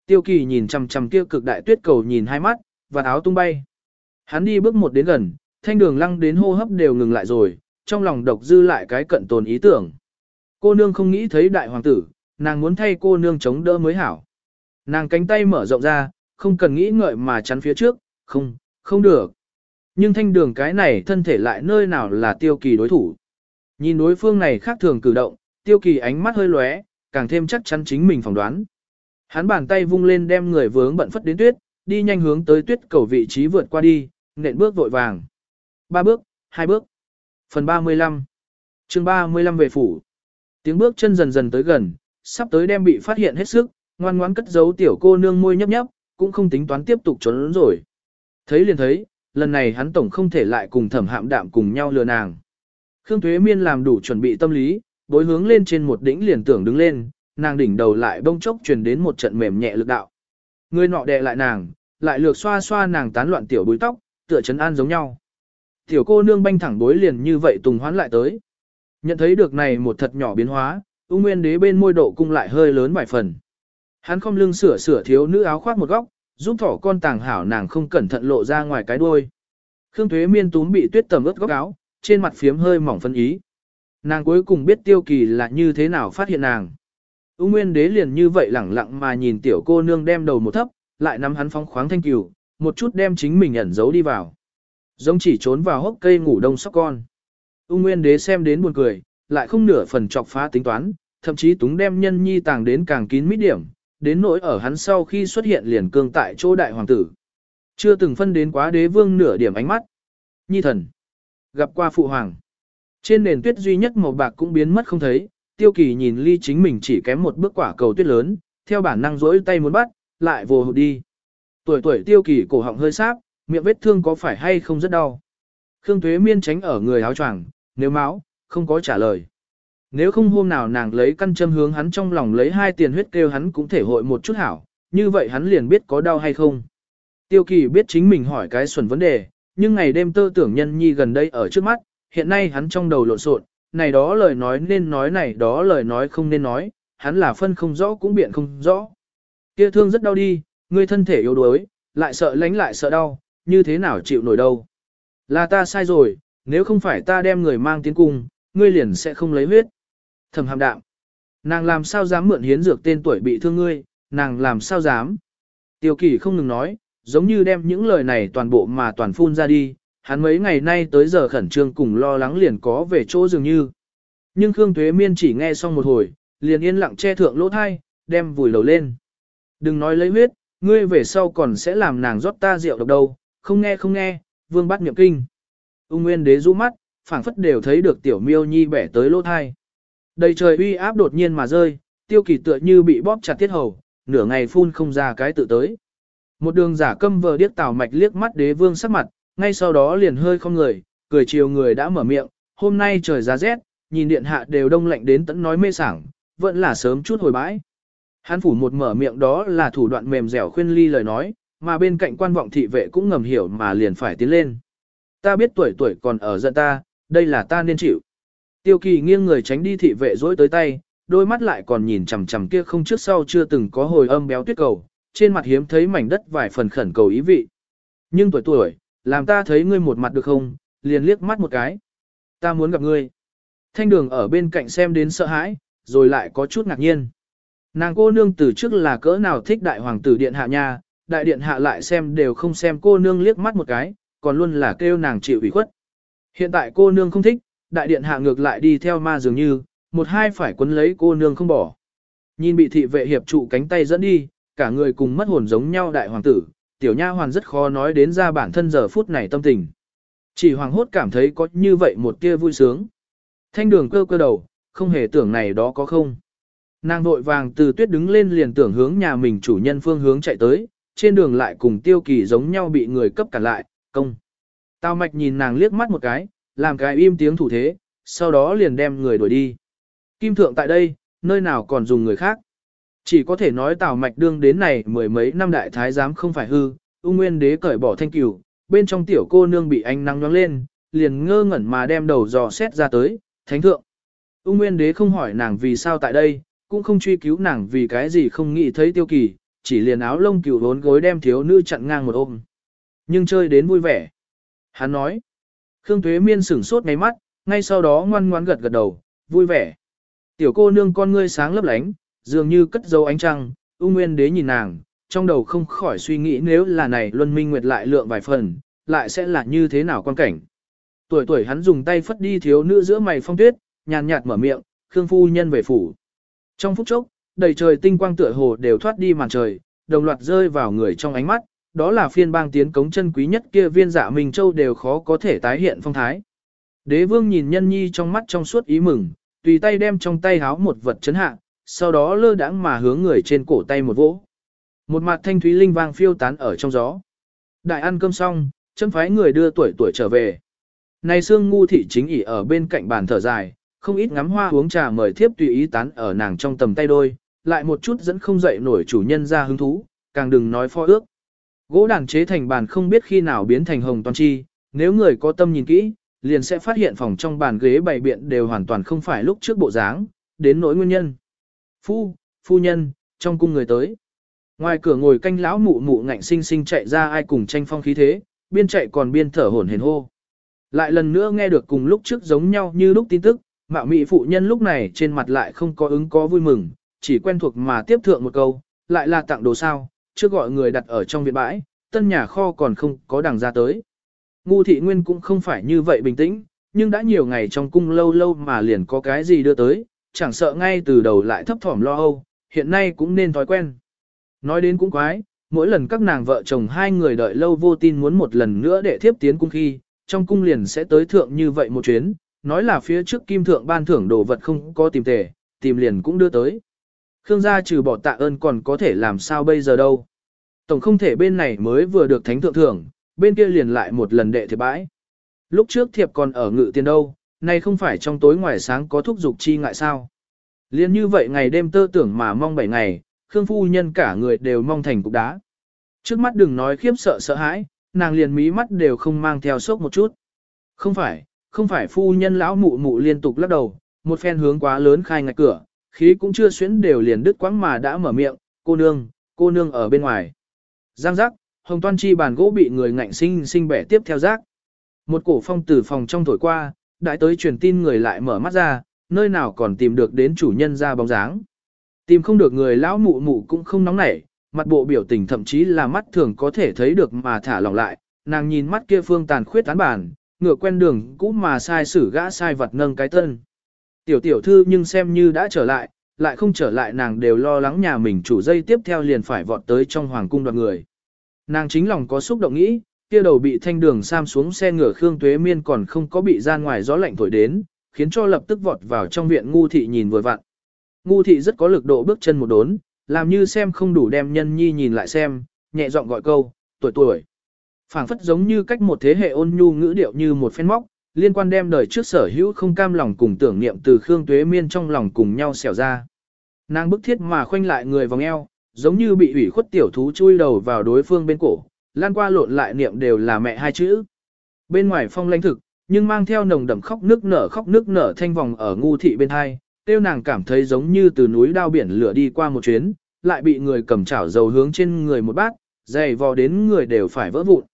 Tiêu kỳ nhìn chằm chằm kia cực đại tuyết cầu nhìn hai mắt, và áo tung bay. Hắn đi bước một đến gần, thanh đường lăng đến hô hấp đều ngừng lại rồi, trong lòng độc dư lại cái cận tồn ý tưởng. Cô nương không nghĩ thấy đại hoàng tử, nàng muốn thay cô nương chống đỡ mới hảo. Nàng cánh tay mở rộng ra, không cần nghĩ ngợi mà chắn phía trước, không, không được. Nhưng thanh đường cái này thân thể lại nơi nào là tiêu kỳ đối thủ. Nhìn đối phương này khác thường cử động, tiêu kỳ ánh mắt hơi lóe, càng thêm chắc chắn chính mình phỏng đoán. Hắn bàn tay vung lên đem người vướng bận phất đến tuyết, đi nhanh hướng tới tuyết cầu vị trí vượt qua đi, nện bước vội vàng. Ba bước, hai bước. Phần 35 chương 35 về phủ. Tiếng bước chân dần dần tới gần, sắp tới đem bị phát hiện hết sức, ngoan ngoãn cất giấu tiểu cô nương môi nhấp nhấp, cũng không tính toán tiếp tục trốn rồi. Thấy liền thấy, lần này hắn tổng không thể lại cùng thẩm hạm đạm cùng nhau lừa nàng. Khương Thuế Miên làm đủ chuẩn bị tâm lý, bối hướng lên trên một đỉnh liền tưởng đứng lên, nàng đỉnh đầu lại bông chốc truyền đến một trận mềm nhẹ lực đạo. Người nọ đè lại nàng, lại lược xoa xoa nàng tán loạn tiểu búi tóc, tựa chấn an giống nhau. Tiểu cô nương banh thẳng bối liền như vậy tùng hoán lại tới. Nhận thấy được này một thật nhỏ biến hóa, ung nguyên đế bên môi độ cung lại hơi lớn vài phần. Hắn không lưng sửa sửa thiếu nữ áo khoác một góc, giúp thỏ con tàng hảo nàng không cẩn thận lộ ra ngoài cái đuôi. Khương Thuế Miên túm bị tuyết tầm ướt góc áo, trên mặt phiếm hơi mỏng phân ý. Nàng cuối cùng biết tiêu kỳ là như thế nào phát hiện nàng. Ung Nguyên Đế liền như vậy lẳng lặng mà nhìn tiểu cô nương đem đầu một thấp, lại nắm hắn phóng khoáng thanh cửu, một chút đem chính mình ẩn giấu đi vào. Giống chỉ trốn vào hốc cây ngủ đông sóc con. Ung Nguyên Đế xem đến buồn cười, lại không nửa phần chọc phá tính toán, thậm chí túng đem nhân nhi tàng đến càng kín mít điểm, đến nỗi ở hắn sau khi xuất hiện liền cương tại chỗ đại hoàng tử. Chưa từng phân đến quá đế vương nửa điểm ánh mắt. Nhi thần. Gặp qua phụ hoàng. Trên nền tuyết duy nhất màu bạc cũng biến mất không thấy, tiêu kỳ nhìn ly chính mình chỉ kém một bước quả cầu tuyết lớn, theo bản năng rỗi tay muốn bắt, lại vồ hụt đi. Tuổi tuổi tiêu kỳ cổ họng hơi sáp, miệng vết thương có phải hay không rất đau. Khương Tuế Miên tránh ở người áo choàng, nếu máu, không có trả lời. Nếu không hôm nào nàng lấy căn châm hướng hắn trong lòng lấy hai tiền huyết kêu hắn cũng thể hội một chút hảo, như vậy hắn liền biết có đau hay không. Tiêu kỳ biết chính mình hỏi cái xuẩn vấn đề, nhưng ngày đêm tơ tưởng nhân nhi gần đây ở trước mắt, hiện nay hắn trong đầu lộn xộn, này đó lời nói nên nói này đó lời nói không nên nói, hắn là phân không rõ cũng biện không rõ. Kia thương rất đau đi, ngươi thân thể yếu đuối, lại sợ lánh lại sợ đau, như thế nào chịu nổi đâu. Là ta sai rồi, nếu không phải ta đem người mang tiến cung, ngươi liền sẽ không lấy huyết. Thầm hàm đạm. Nàng làm sao dám mượn hiến dược tên tuổi bị thương ngươi, nàng làm sao dám. Tiêu kỳ không ngừng nói, giống như đem những lời này toàn bộ mà toàn phun ra đi, hắn mấy ngày nay tới giờ khẩn trương cùng lo lắng liền có về chỗ dường như. Nhưng Khương Tuế Miên chỉ nghe xong một hồi, liền yên lặng che thượng lỗ thai, đem vùi lầu lên. Đừng nói lấy huyết, ngươi về sau còn sẽ làm nàng rót ta rượu độc đâu, không nghe không nghe, vương bắt niệm kinh. Ung Nguyên đế rũ mắt, phảng phất đều thấy được tiểu miêu nhi bẻ tới lỗ thai. Đầy trời uy áp đột nhiên mà rơi, tiêu kỳ tựa như bị bóp chặt tiết hầu, nửa ngày phun không ra cái tự tới. Một đường giả câm vờ điếc tào mạch liếc mắt đế vương sắc mặt, ngay sau đó liền hơi không người, cười chiều người đã mở miệng, hôm nay trời giá rét, nhìn điện hạ đều đông lạnh đến tận nói mê sảng, vẫn là sớm chút hồi bãi. Hán phủ một mở miệng đó là thủ đoạn mềm dẻo khuyên ly lời nói, mà bên cạnh quan vọng thị vệ cũng ngầm hiểu mà liền phải tiến lên. Ta biết tuổi tuổi còn ở giận ta, đây là ta nên chịu. Tiêu kỳ nghiêng người tránh đi thị vệ dối tới tay, đôi mắt lại còn nhìn chằm chằm kia không trước sau chưa từng có hồi âm béo tuyết cầu, trên mặt hiếm thấy mảnh đất vài phần khẩn cầu ý vị. Nhưng tuổi tuổi, làm ta thấy ngươi một mặt được không, liền liếc mắt một cái. Ta muốn gặp ngươi. Thanh đường ở bên cạnh xem đến sợ hãi, rồi lại có chút ngạc nhiên. Nàng cô nương từ trước là cỡ nào thích đại hoàng tử điện hạ nha, đại điện hạ lại xem đều không xem cô nương liếc mắt một cái, còn luôn là kêu nàng chịu ủy khuất. Hiện tại cô nương không thích, đại điện hạ ngược lại đi theo ma dường như, một hai phải quấn lấy cô nương không bỏ. Nhìn bị thị vệ hiệp trụ cánh tay dẫn đi, cả người cùng mất hồn giống nhau đại hoàng tử, tiểu nha hoàn rất khó nói đến ra bản thân giờ phút này tâm tình. Chỉ hoàng hốt cảm thấy có như vậy một tia vui sướng. Thanh đường cơ cơ đầu, không hề tưởng này đó có không. Nàng vội vàng từ tuyết đứng lên liền tưởng hướng nhà mình chủ nhân phương hướng chạy tới, trên đường lại cùng tiêu kỳ giống nhau bị người cấp cản lại, công. Tào mạch nhìn nàng liếc mắt một cái, làm cái im tiếng thủ thế, sau đó liền đem người đuổi đi. Kim thượng tại đây, nơi nào còn dùng người khác. Chỉ có thể nói Tào Mạch đương đến này mười mấy năm đại thái giám không phải hư, ung nguyên đế cởi bỏ thanh cửu, bên trong tiểu cô nương bị ánh nắng nhoáng lên, liền ngơ ngẩn mà đem đầu dò xét ra tới, thánh thượng. Ung nguyên đế không hỏi nàng vì sao tại đây, cũng không truy cứu nàng vì cái gì không nghĩ thấy tiêu kỳ, chỉ liền áo lông cửu vốn gối đem thiếu nữ chặn ngang một ôm. Nhưng chơi đến vui vẻ. Hắn nói. Khương Tuế Miên sửng sốt ngay mắt, ngay sau đó ngoan ngoan gật gật đầu, vui vẻ. Tiểu cô nương con ngươi sáng lấp lánh, dường như cất dấu ánh trăng, U nguyên đế nhìn nàng, trong đầu không khỏi suy nghĩ nếu là này luân minh nguyệt lại lượng vài phần, lại sẽ là như thế nào quan cảnh. Tuổi tuổi hắn dùng tay phất đi thiếu nữ giữa mày phong tuyết, nhàn nhạt mở miệng, Khương phu nhân về phủ. Trong phút chốc, đầy trời tinh quang tựa hồ đều thoát đi màn trời, đồng loạt rơi vào người trong ánh mắt, đó là phiên bang tiến cống chân quý nhất kia viên dạ Minh Châu đều khó có thể tái hiện phong thái. Đế vương nhìn nhân nhi trong mắt trong suốt ý mừng, tùy tay đem trong tay háo một vật chấn hạ, sau đó lơ đãng mà hướng người trên cổ tay một vỗ. Một mặt thanh thúy linh vang phiêu tán ở trong gió. Đại ăn cơm xong, chấm phái người đưa tuổi tuổi trở về. Này xương Ngu thị chính ỉ ở bên cạnh bàn thở dài, không ít ngắm hoa uống trà mời thiếp tùy ý tán ở nàng trong tầm tay đôi, lại một chút dẫn không dậy nổi chủ nhân ra hứng thú, càng đừng nói pho ước. Gỗ đàn chế thành bàn không biết khi nào biến thành hồng toàn chi, nếu người có tâm nhìn kỹ, liền sẽ phát hiện phòng trong bàn ghế bày biện đều hoàn toàn không phải lúc trước bộ dáng, đến nỗi nguyên nhân. Phu, phu nhân, trong cung người tới. Ngoài cửa ngồi canh lão mụ mụ ngạnh sinh sinh chạy ra ai cùng tranh phong khí thế, biên chạy còn biên thở hổn hển hô. Lại lần nữa nghe được cùng lúc trước giống nhau như lúc tin tức, mạo mị phụ nhân lúc này trên mặt lại không có ứng có vui mừng, chỉ quen thuộc mà tiếp thượng một câu, lại là tặng đồ sao, chưa gọi người đặt ở trong viện bãi, tân nhà kho còn không có đằng ra tới. Ngu thị nguyên cũng không phải như vậy bình tĩnh, nhưng đã nhiều ngày trong cung lâu lâu mà liền có cái gì đưa tới, chẳng sợ ngay từ đầu lại thấp thỏm lo âu, hiện nay cũng nên thói quen. Nói đến cũng quái, mỗi lần các nàng vợ chồng hai người đợi lâu vô tin muốn một lần nữa để thiếp tiến cung khi, trong cung liền sẽ tới thượng như vậy một chuyến, nói là phía trước kim thượng ban thưởng đồ vật không có tìm tề, tìm liền cũng đưa tới. Khương gia trừ bỏ tạ ơn còn có thể làm sao bây giờ đâu. Tổng không thể bên này mới vừa được thánh thượng thưởng, bên kia liền lại một lần đệ thiệp bãi. Lúc trước thiệp còn ở ngự tiền đâu, nay không phải trong tối ngoài sáng có thúc dục chi ngại sao. Liên như vậy ngày đêm tơ tưởng mà mong bảy ngày, Khương phu nhân cả người đều mong thành cục đá. Trước mắt đừng nói khiếp sợ sợ hãi, nàng liền mí mắt đều không mang theo sốc một chút. Không phải, không phải phu nhân lão mụ mụ liên tục lắc đầu, một phen hướng quá lớn khai ngạch cửa, khí cũng chưa xuyến đều liền đứt quãng mà đã mở miệng, cô nương, cô nương ở bên ngoài. Giang giác, hồng toan chi bàn gỗ bị người ngạnh sinh sinh bẻ tiếp theo giác. Một cổ phong từ phòng trong thổi qua, đại tới truyền tin người lại mở mắt ra, nơi nào còn tìm được đến chủ nhân ra bóng dáng. Tìm không được người lão mụ mụ cũng không nóng nảy, mặt bộ biểu tình thậm chí là mắt thường có thể thấy được mà thả lỏng lại, nàng nhìn mắt kia phương tàn khuyết tán bản, ngựa quen đường cũ mà sai sử gã sai vật nâng cái thân Tiểu tiểu thư nhưng xem như đã trở lại, lại không trở lại nàng đều lo lắng nhà mình chủ dây tiếp theo liền phải vọt tới trong hoàng cung đoạt người. Nàng chính lòng có xúc động nghĩ, kia đầu bị thanh đường sam xuống xe ngựa Khương Tuế Miên còn không có bị ra ngoài gió lạnh thổi đến, khiến cho lập tức vọt vào trong viện ngu thị nhìn vừa vặn. Ngu thị rất có lực độ bước chân một đốn, làm như xem không đủ đem nhân nhi nhìn lại xem, nhẹ giọng gọi câu, tuổi tuổi. phảng phất giống như cách một thế hệ ôn nhu ngữ điệu như một phen móc, liên quan đem đời trước sở hữu không cam lòng cùng tưởng niệm từ Khương Tuế Miên trong lòng cùng nhau xẻo ra. Nàng bức thiết mà khoanh lại người vòng eo, giống như bị ủy khuất tiểu thú chui đầu vào đối phương bên cổ, lan qua lộn lại niệm đều là mẹ hai chữ. Bên ngoài phong lãnh thực, nhưng mang theo nồng đậm khóc nước nở khóc nước nở thanh vòng ở ngu thị bên hai, tiêu nàng cảm thấy giống như từ núi đao biển lửa đi qua một chuyến, lại bị người cầm chảo dầu hướng trên người một bát, dày vò đến người đều phải vỡ vụn.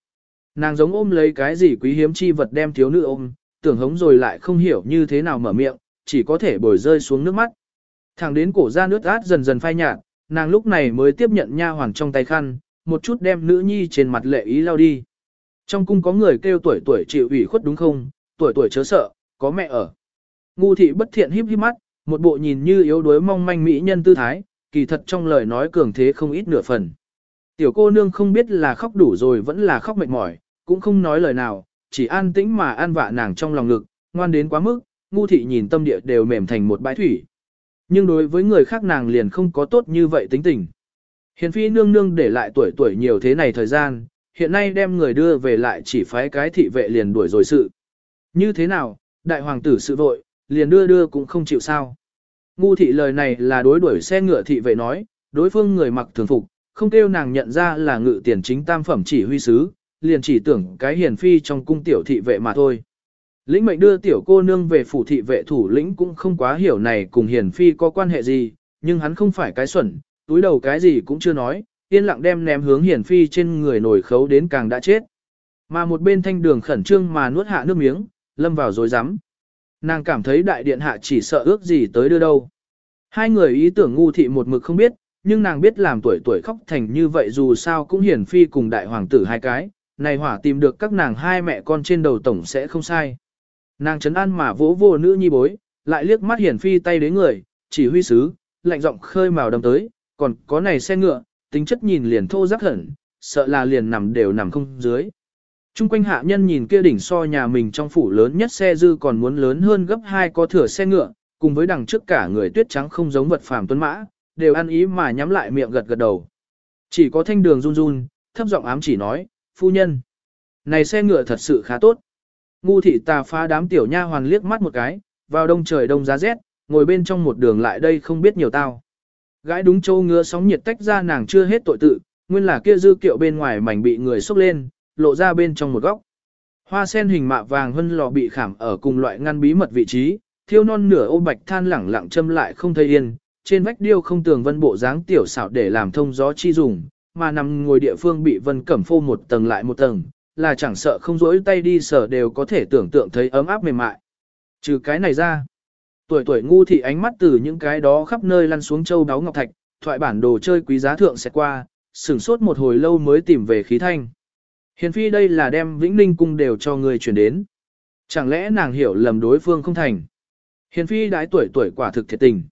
Nàng giống ôm lấy cái gì quý hiếm chi vật đem thiếu nữ ôm, tưởng hống rồi lại không hiểu như thế nào mở miệng, chỉ có thể bồi rơi xuống nước mắt. Thẳng đến cổ ra nước át dần dần phai nhạt, nàng lúc này mới tiếp nhận nha hoàng trong tay khăn, một chút đem nữ nhi trên mặt lệ ý lao đi. Trong cung có người kêu tuổi tuổi chịu ủy khuất đúng không, tuổi tuổi chớ sợ, có mẹ ở. Ngu thị bất thiện híp híp mắt, một bộ nhìn như yếu đuối mong manh mỹ nhân tư thái, kỳ thật trong lời nói cường thế không ít nửa phần. Tiểu cô nương không biết là khóc đủ rồi vẫn là khóc mệt mỏi, cũng không nói lời nào, chỉ an tĩnh mà an vạ nàng trong lòng ngực, ngoan đến quá mức, ngu thị nhìn tâm địa đều mềm thành một bãi thủy. Nhưng đối với người khác nàng liền không có tốt như vậy tính tình. Hiền phi nương nương để lại tuổi tuổi nhiều thế này thời gian, hiện nay đem người đưa về lại chỉ phái cái thị vệ liền đuổi rồi sự. Như thế nào, đại hoàng tử sự vội, liền đưa đưa cũng không chịu sao. Ngu thị lời này là đối đuổi xe ngựa thị vệ nói, đối phương người mặc thường phục, không kêu nàng nhận ra là ngự tiền chính tam phẩm chỉ huy sứ, liền chỉ tưởng cái hiền phi trong cung tiểu thị vệ mà thôi. Lĩnh mệnh đưa tiểu cô nương về phủ thị vệ thủ lĩnh cũng không quá hiểu này cùng hiền phi có quan hệ gì, nhưng hắn không phải cái xuẩn, túi đầu cái gì cũng chưa nói, yên lặng đem ném hướng hiền phi trên người nổi khấu đến càng đã chết. Mà một bên thanh đường khẩn trương mà nuốt hạ nước miếng, lâm vào dối rắm Nàng cảm thấy đại điện hạ chỉ sợ ước gì tới đưa đâu. Hai người ý tưởng ngu thị một mực không biết, nhưng nàng biết làm tuổi tuổi khóc thành như vậy dù sao cũng hiển phi cùng đại hoàng tử hai cái, này hỏa tìm được các nàng hai mẹ con trên đầu tổng sẽ không sai. Nàng chấn an mà vỗ vô nữ nhi bối, lại liếc mắt hiển phi tay đến người, chỉ huy sứ, lạnh giọng khơi màu đầm tới, còn có này xe ngựa, tính chất nhìn liền thô rác hẳn, sợ là liền nằm đều nằm không dưới. Trung quanh hạ nhân nhìn kia đỉnh so nhà mình trong phủ lớn nhất xe dư còn muốn lớn hơn gấp hai có thửa xe ngựa, cùng với đằng trước cả người tuyết trắng không giống vật phàm tuấn mã, đều ăn ý mà nhắm lại miệng gật gật đầu. Chỉ có thanh đường run run, thấp giọng ám chỉ nói, phu nhân. Này xe ngựa thật sự khá tốt. Ngu thị tà phá đám tiểu nha hoàn liếc mắt một cái, vào đông trời đông giá rét, ngồi bên trong một đường lại đây không biết nhiều tao. Gái đúng châu ngựa sóng nhiệt tách ra nàng chưa hết tội tự, nguyên là kia dư kiệu bên ngoài mảnh bị người xúc lên, lộ ra bên trong một góc. Hoa sen hình mạ vàng hân lò bị khảm ở cùng loại ngăn bí mật vị trí, thiêu non nửa ô bạch than lẳng lặng châm lại không thấy yên, trên vách điêu không tường vân bộ dáng tiểu xảo để làm thông gió chi dùng, mà nằm ngồi địa phương bị vân cẩm phô một tầng lại một tầng, là chẳng sợ không rỗi tay đi sở đều có thể tưởng tượng thấy ấm áp mềm mại. Trừ cái này ra, tuổi tuổi ngu thị ánh mắt từ những cái đó khắp nơi lăn xuống châu đáo ngọc thạch, thoại bản đồ chơi quý giá thượng sẽ qua, sửng sốt một hồi lâu mới tìm về khí thanh. Hiền phi đây là đem vĩnh ninh cung đều cho người chuyển đến. Chẳng lẽ nàng hiểu lầm đối phương không thành. Hiền phi đái tuổi tuổi quả thực thiệt tình.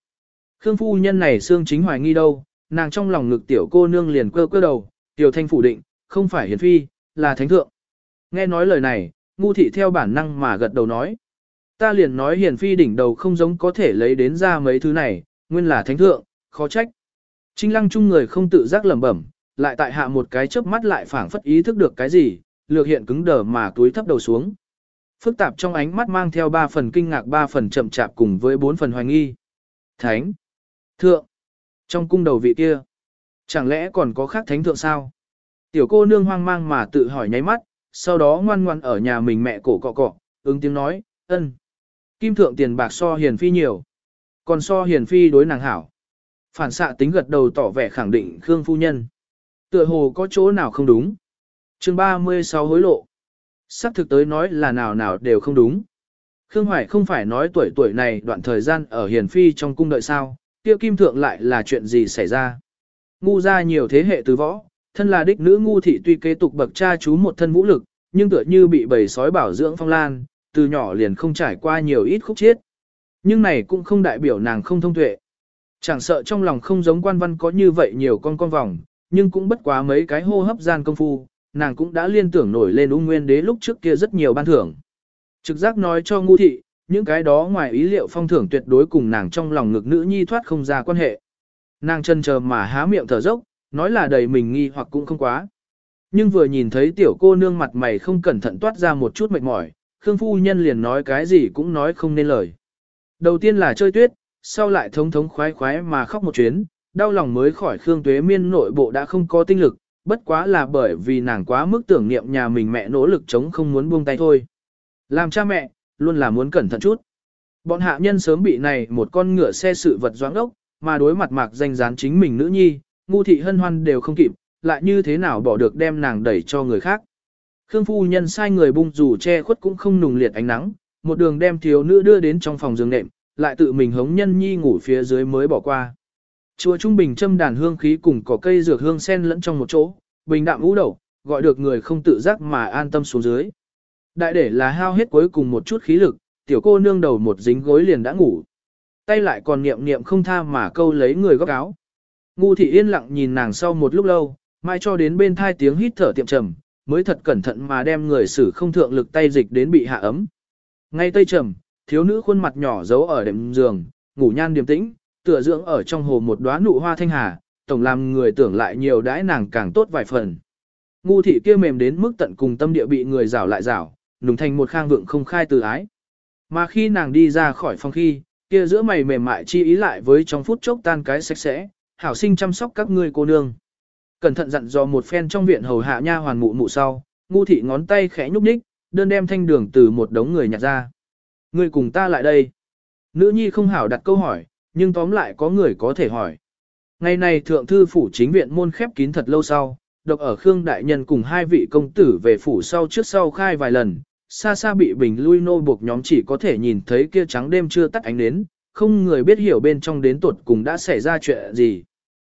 Khương phu nhân này xương chính hoài nghi đâu, nàng trong lòng ngực tiểu cô nương liền cơ cơ đầu, tiểu thanh phủ định, không phải hiền phi, là thánh thượng. Nghe nói lời này, ngu thị theo bản năng mà gật đầu nói. Ta liền nói hiền phi đỉnh đầu không giống có thể lấy đến ra mấy thứ này, nguyên là thánh thượng, khó trách. Trinh lăng chung người không tự giác lẩm bẩm, lại tại hạ một cái chớp mắt lại phảng phất ý thức được cái gì, lược hiện cứng đờ mà túi thấp đầu xuống. Phức tạp trong ánh mắt mang theo ba phần kinh ngạc ba phần chậm chạp cùng với bốn phần hoài nghi. Thánh! Thượng! Trong cung đầu vị kia, chẳng lẽ còn có khác thánh thượng sao? Tiểu cô nương hoang mang mà tự hỏi nháy mắt, sau đó ngoan ngoan ở nhà mình mẹ cổ cọ cọ, ứng tiếng nói, ân. Kim thượng tiền bạc so hiền phi nhiều. Còn so hiền phi đối nàng hảo. Phản xạ tính gật đầu tỏ vẻ khẳng định Khương phu nhân. Tựa hồ có chỗ nào không đúng. chương 36 hối lộ. Sắp thực tới nói là nào nào đều không đúng. Khương Hoài không phải nói tuổi tuổi này đoạn thời gian ở hiền phi trong cung đợi sao, kia kim thượng lại là chuyện gì xảy ra. Ngu ra nhiều thế hệ từ võ, thân là đích nữ ngu thị tuy kế tục bậc cha chú một thân vũ lực, nhưng tựa như bị bầy sói bảo dưỡng phong lan, từ nhỏ liền không trải qua nhiều ít khúc chiết. Nhưng này cũng không đại biểu nàng không thông tuệ. Chẳng sợ trong lòng không giống quan văn có như vậy nhiều con con vòng, nhưng cũng bất quá mấy cái hô hấp gian công phu, nàng cũng đã liên tưởng nổi lên ung nguyên đế lúc trước kia rất nhiều ban thưởng. Trực giác nói cho ngu thị, những cái đó ngoài ý liệu phong thưởng tuyệt đối cùng nàng trong lòng ngực nữ nhi thoát không ra quan hệ. Nàng chân chờ mà há miệng thở dốc, nói là đầy mình nghi hoặc cũng không quá. Nhưng vừa nhìn thấy tiểu cô nương mặt mày không cẩn thận toát ra một chút mệt mỏi, Khương phu nhân liền nói cái gì cũng nói không nên lời. Đầu tiên là chơi tuyết, sau lại thống thống khoái khoái mà khóc một chuyến, đau lòng mới khỏi Khương Tuế Miên nội bộ đã không có tinh lực, bất quá là bởi vì nàng quá mức tưởng niệm nhà mình mẹ nỗ lực chống không muốn buông tay thôi. Làm cha mẹ, luôn là muốn cẩn thận chút. Bọn hạ nhân sớm bị này một con ngựa xe sự vật doãn ốc, mà đối mặt mạc danh dán chính mình nữ nhi, ngu thị hân hoan đều không kịp, lại như thế nào bỏ được đem nàng đẩy cho người khác. Khương phu nhân sai người bung dù che khuất cũng không nùng liệt ánh nắng, một đường đem thiếu nữ đưa đến trong phòng giường nệm, lại tự mình hống nhân nhi ngủ phía dưới mới bỏ qua. Chùa Trung Bình châm đàn hương khí cùng có cây dược hương sen lẫn trong một chỗ, bình đạm ú đầu, gọi được người không tự giác mà an tâm xuống dưới. Đại để là hao hết cuối cùng một chút khí lực, tiểu cô nương đầu một dính gối liền đã ngủ. Tay lại còn niệm niệm không tha mà câu lấy người góc áo. Ngu thị yên lặng nhìn nàng sau một lúc lâu, mai cho đến bên thai tiếng hít thở tiệm trầm, mới thật cẩn thận mà đem người xử không thượng lực tay dịch đến bị hạ ấm. Ngay tây trầm, thiếu nữ khuôn mặt nhỏ giấu ở đệm giường, ngủ nhan điềm tĩnh, tựa dưỡng ở trong hồ một đóa nụ hoa thanh hà, tổng làm người tưởng lại nhiều đãi nàng càng tốt vài phần. Ngu thị kia mềm đến mức tận cùng tâm địa bị người rảo lại rảo, nùng thành một khang vượng không khai từ ái. Mà khi nàng đi ra khỏi phòng khi, kia giữa mày mềm mại chi ý lại với trong phút chốc tan cái sạch sẽ, hảo sinh chăm sóc các ngươi cô nương. Cẩn thận dặn dò một phen trong viện hầu hạ nha hoàn mụ mụ sau, ngu thị ngón tay khẽ nhúc nhích, đơn đem thanh đường từ một đống người nhặt ra. Ngươi cùng ta lại đây. Nữ nhi không hảo đặt câu hỏi, nhưng tóm lại có người có thể hỏi. Ngày này thượng thư phủ chính viện môn khép kín thật lâu sau, độc ở Khương Đại Nhân cùng hai vị công tử về phủ sau trước sau khai vài lần, xa xa bị bình lui nô buộc nhóm chỉ có thể nhìn thấy kia trắng đêm chưa tắt ánh nến không người biết hiểu bên trong đến tuột cùng đã xảy ra chuyện gì.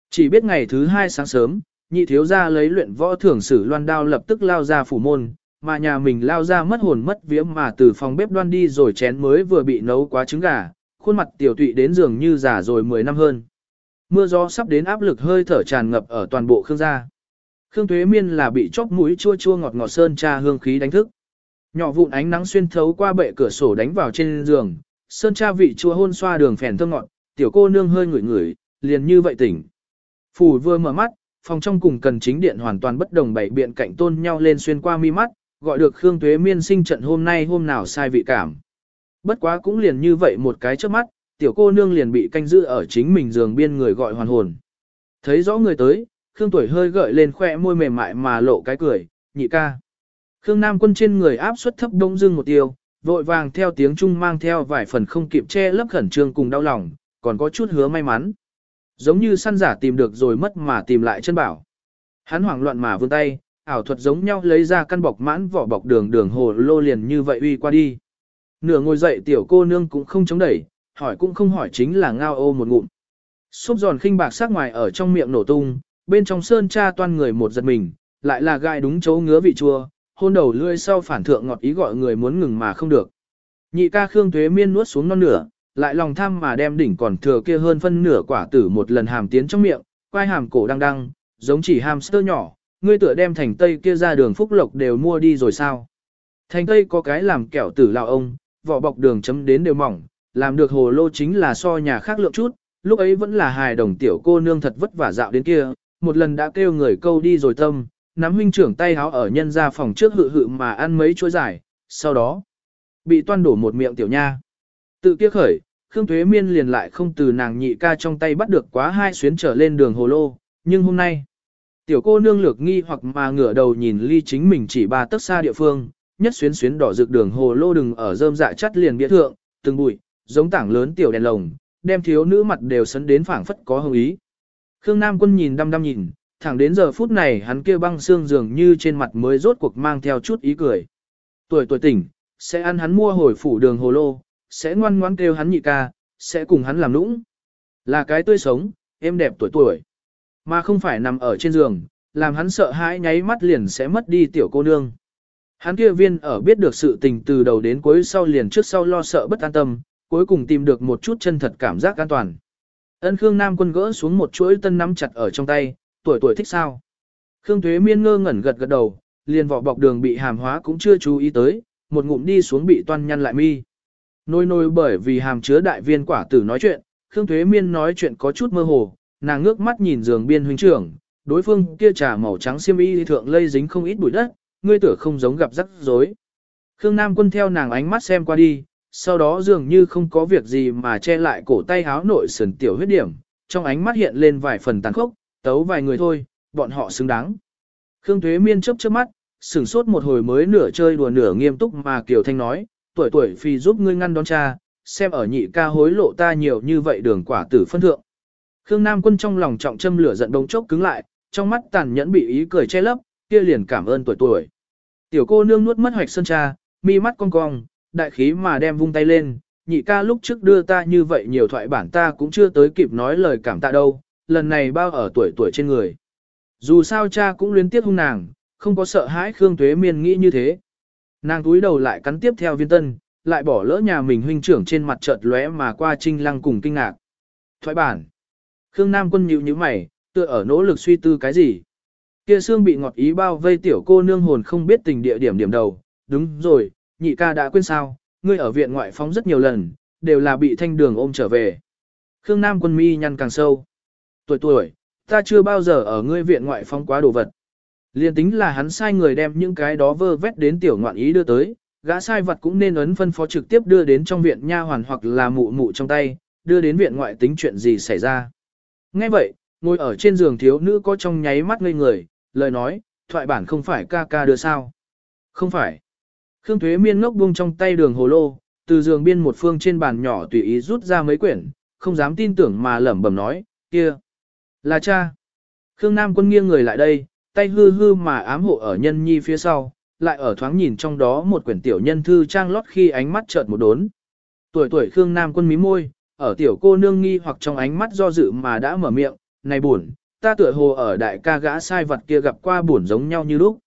Chỉ biết ngày thứ hai sáng sớm, nhị thiếu gia lấy luyện võ thưởng sử loan đao lập tức lao ra phủ môn, mà nhà mình lao ra mất hồn mất vía mà từ phòng bếp đoan đi rồi chén mới vừa bị nấu quá trứng gà, khuôn mặt tiểu tụy đến giường như già rồi 10 năm hơn. Mưa gió sắp đến áp lực hơi thở tràn ngập ở toàn bộ Khương gia. Khương Tuế Miên là bị chóp mũi chua chua ngọt ngọt sơn trà hương khí đánh thức. Nhỏ vụn ánh nắng xuyên thấu qua bệ cửa sổ đánh vào trên giường, sơn trà vị chua hôn xoa đường phèn thơm ngọt, tiểu cô nương hơi ngửi ngửi, liền như vậy tỉnh. Phủ vừa mở mắt, phòng trong cùng cần chính điện hoàn toàn bất đồng bảy biện cạnh tôn nhau lên xuyên qua mi mắt, gọi được Khương Tuế Miên sinh trận hôm nay hôm nào sai vị cảm. Bất quá cũng liền như vậy một cái trước mắt, tiểu cô nương liền bị canh giữ ở chính mình giường biên người gọi hoàn hồn. Thấy rõ người tới, Khương tuổi hơi gợi lên khoe môi mềm mại mà lộ cái cười, nhị ca. Khương Nam quân trên người áp suất thấp đông dưng một tiêu, vội vàng theo tiếng Trung mang theo vài phần không kịp che lấp khẩn trương cùng đau lòng, còn có chút hứa may mắn. Giống như săn giả tìm được rồi mất mà tìm lại chân bảo. Hắn hoảng loạn mà vươn tay, ảo thuật giống nhau lấy ra căn bọc mãn vỏ bọc đường đường hồ lô liền như vậy uy qua đi. Nửa ngồi dậy tiểu cô nương cũng không chống đẩy, hỏi cũng không hỏi chính là ngao ô một ngụm. Xúc giòn khinh bạc sắc ngoài ở trong miệng nổ tung, bên trong sơn cha toan người một giật mình, lại là gai đúng chỗ ngứa vị chua, hôn đầu lươi sau phản thượng ngọt ý gọi người muốn ngừng mà không được. Nhị ca Khương Tuế Miên nuốt xuống non nửa, lại lòng tham mà đem đỉnh còn thừa kia hơn phân nửa quả tử một lần hàm tiến trong miệng, quai hàm cổ đang đăng, giống chỉ hamster nhỏ, ngươi tựa đem thành tây kia ra đường phúc lộc đều mua đi rồi sao. Thành tây có cái làm kẹo tử lão ông, vỏ bọc đường chấm đến đều mỏng, làm được hồ lô chính là so nhà khác lượng chút, lúc ấy vẫn là hài đồng tiểu cô nương thật vất vả dạo đến kia, một lần đã kêu người câu đi rồi tâm, nắm huynh trưởng tay háo ở nhân ra phòng trước hự hự mà ăn mấy chuỗi giải, sau đó bị toan đổ một miệng tiểu nha. Tự kia khởi, Khương Thuế Miên liền lại không từ nàng nhị ca trong tay bắt được quá hai xuyến trở lên đường hồ lô, nhưng hôm nay, tiểu cô nương lược nghi hoặc mà ngửa đầu nhìn ly chính mình chỉ ba tấc xa địa phương, nhất xuyến xuyến đỏ rực đường hồ lô đừng ở rơm dạ chắt liền bia thượng, từng bụi, giống tảng lớn tiểu đèn lồng, đem thiếu nữ mặt đều sấn đến phảng phất có hồng ý. Khương Nam Quân nhìn đăm đăm nhìn, thẳng đến giờ phút này hắn kia băng xương dường như trên mặt mới rốt cuộc mang theo chút ý cười. Tuổi tuổi tỉnh, sẽ ăn hắn mua hồi phủ đường hồ lô, sẽ ngoan ngoãn kêu hắn nhị ca, sẽ cùng hắn làm nũng. Là cái tươi sống, êm đẹp tuổi tuổi. Mà không phải nằm ở trên giường, làm hắn sợ hãi nháy mắt liền sẽ mất đi tiểu cô nương. Hắn kia viên ở biết được sự tình từ đầu đến cuối sau liền trước sau lo sợ bất an tâm, cuối cùng tìm được một chút chân thật cảm giác an toàn. Ân Khương Nam quân gỡ xuống một chuỗi tân nắm chặt ở trong tay, tuổi tuổi thích sao. Khương Thuế Miên ngơ ngẩn gật gật đầu, liền vỏ bọc đường bị hàm hóa cũng chưa chú ý tới, một ngụm đi xuống bị toan nhăn lại mi. Nôi nôi bởi vì hàm chứa đại viên quả tử nói chuyện, Khương Thuế Miên nói chuyện có chút mơ hồ, nàng ngước mắt nhìn giường biên huynh trưởng, đối phương kia trà màu trắng xiêm y thượng lây dính không ít bụi đất, ngươi tử không giống gặp rắc rối. Khương Nam quân theo nàng ánh mắt xem qua đi, sau đó dường như không có việc gì mà che lại cổ tay háo nội sườn tiểu huyết điểm, trong ánh mắt hiện lên vài phần tàn khốc, tấu vài người thôi, bọn họ xứng đáng. Khương Thuế Miên chớp chớp mắt, sửng sốt một hồi mới nửa chơi đùa nửa nghiêm túc mà Kiều Thanh nói, tuổi tuổi phi giúp ngươi ngăn đón cha, xem ở nhị ca hối lộ ta nhiều như vậy đường quả tử phân thượng. Khương Nam quân trong lòng trọng châm lửa giận đông chốc cứng lại, trong mắt tàn nhẫn bị ý cười che lấp, kia liền cảm ơn tuổi tuổi. Tiểu cô nương nuốt mất hoạch sơn cha, mi mắt cong cong, đại khí mà đem vung tay lên, nhị ca lúc trước đưa ta như vậy nhiều thoại bản ta cũng chưa tới kịp nói lời cảm tạ đâu, lần này bao ở tuổi tuổi trên người. Dù sao cha cũng liên tiếp hung nàng, không có sợ hãi Khương Tuế Miên nghĩ như thế. Nàng túi đầu lại cắn tiếp theo viên tân, lại bỏ lỡ nhà mình huynh trưởng trên mặt chợt lóe mà qua trinh lăng cùng kinh ngạc. Thoại bản. Khương Nam quân nhíu như mày, tựa ở nỗ lực suy tư cái gì. Kia xương bị ngọt ý bao vây tiểu cô nương hồn không biết tình địa điểm điểm đầu. Đúng rồi, nhị ca đã quên sao, ngươi ở viện ngoại phóng rất nhiều lần, đều là bị thanh đường ôm trở về. Khương Nam quân mi nhăn càng sâu. Tuổi tuổi, ta chưa bao giờ ở ngươi viện ngoại phóng quá đồ vật. Liên tính là hắn sai người đem những cái đó vơ vét đến tiểu ngoạn ý đưa tới, gã sai vật cũng nên ấn phân phó trực tiếp đưa đến trong viện nha hoàn hoặc là mụ mụ trong tay, đưa đến viện ngoại tính chuyện gì xảy ra. Nghe vậy, ngồi ở trên giường thiếu nữ có trong nháy mắt ngây người, lời nói, thoại bản không phải ca ca đưa sao. Không phải. Khương Thuế Miên ngốc buông trong tay đường hồ lô, từ giường biên một phương trên bàn nhỏ tùy ý rút ra mấy quyển, không dám tin tưởng mà lẩm bẩm nói, kia, là cha. Khương Nam quân nghiêng người lại đây, tay hư hư mà ám hộ ở nhân nhi phía sau, lại ở thoáng nhìn trong đó một quyển tiểu nhân thư trang lót khi ánh mắt chợt một đốn. Tuổi tuổi Khương Nam quân mí môi, ở tiểu cô nương nghi hoặc trong ánh mắt do dự mà đã mở miệng, này buồn, ta tựa hồ ở đại ca gã sai vật kia gặp qua buồn giống nhau như lúc.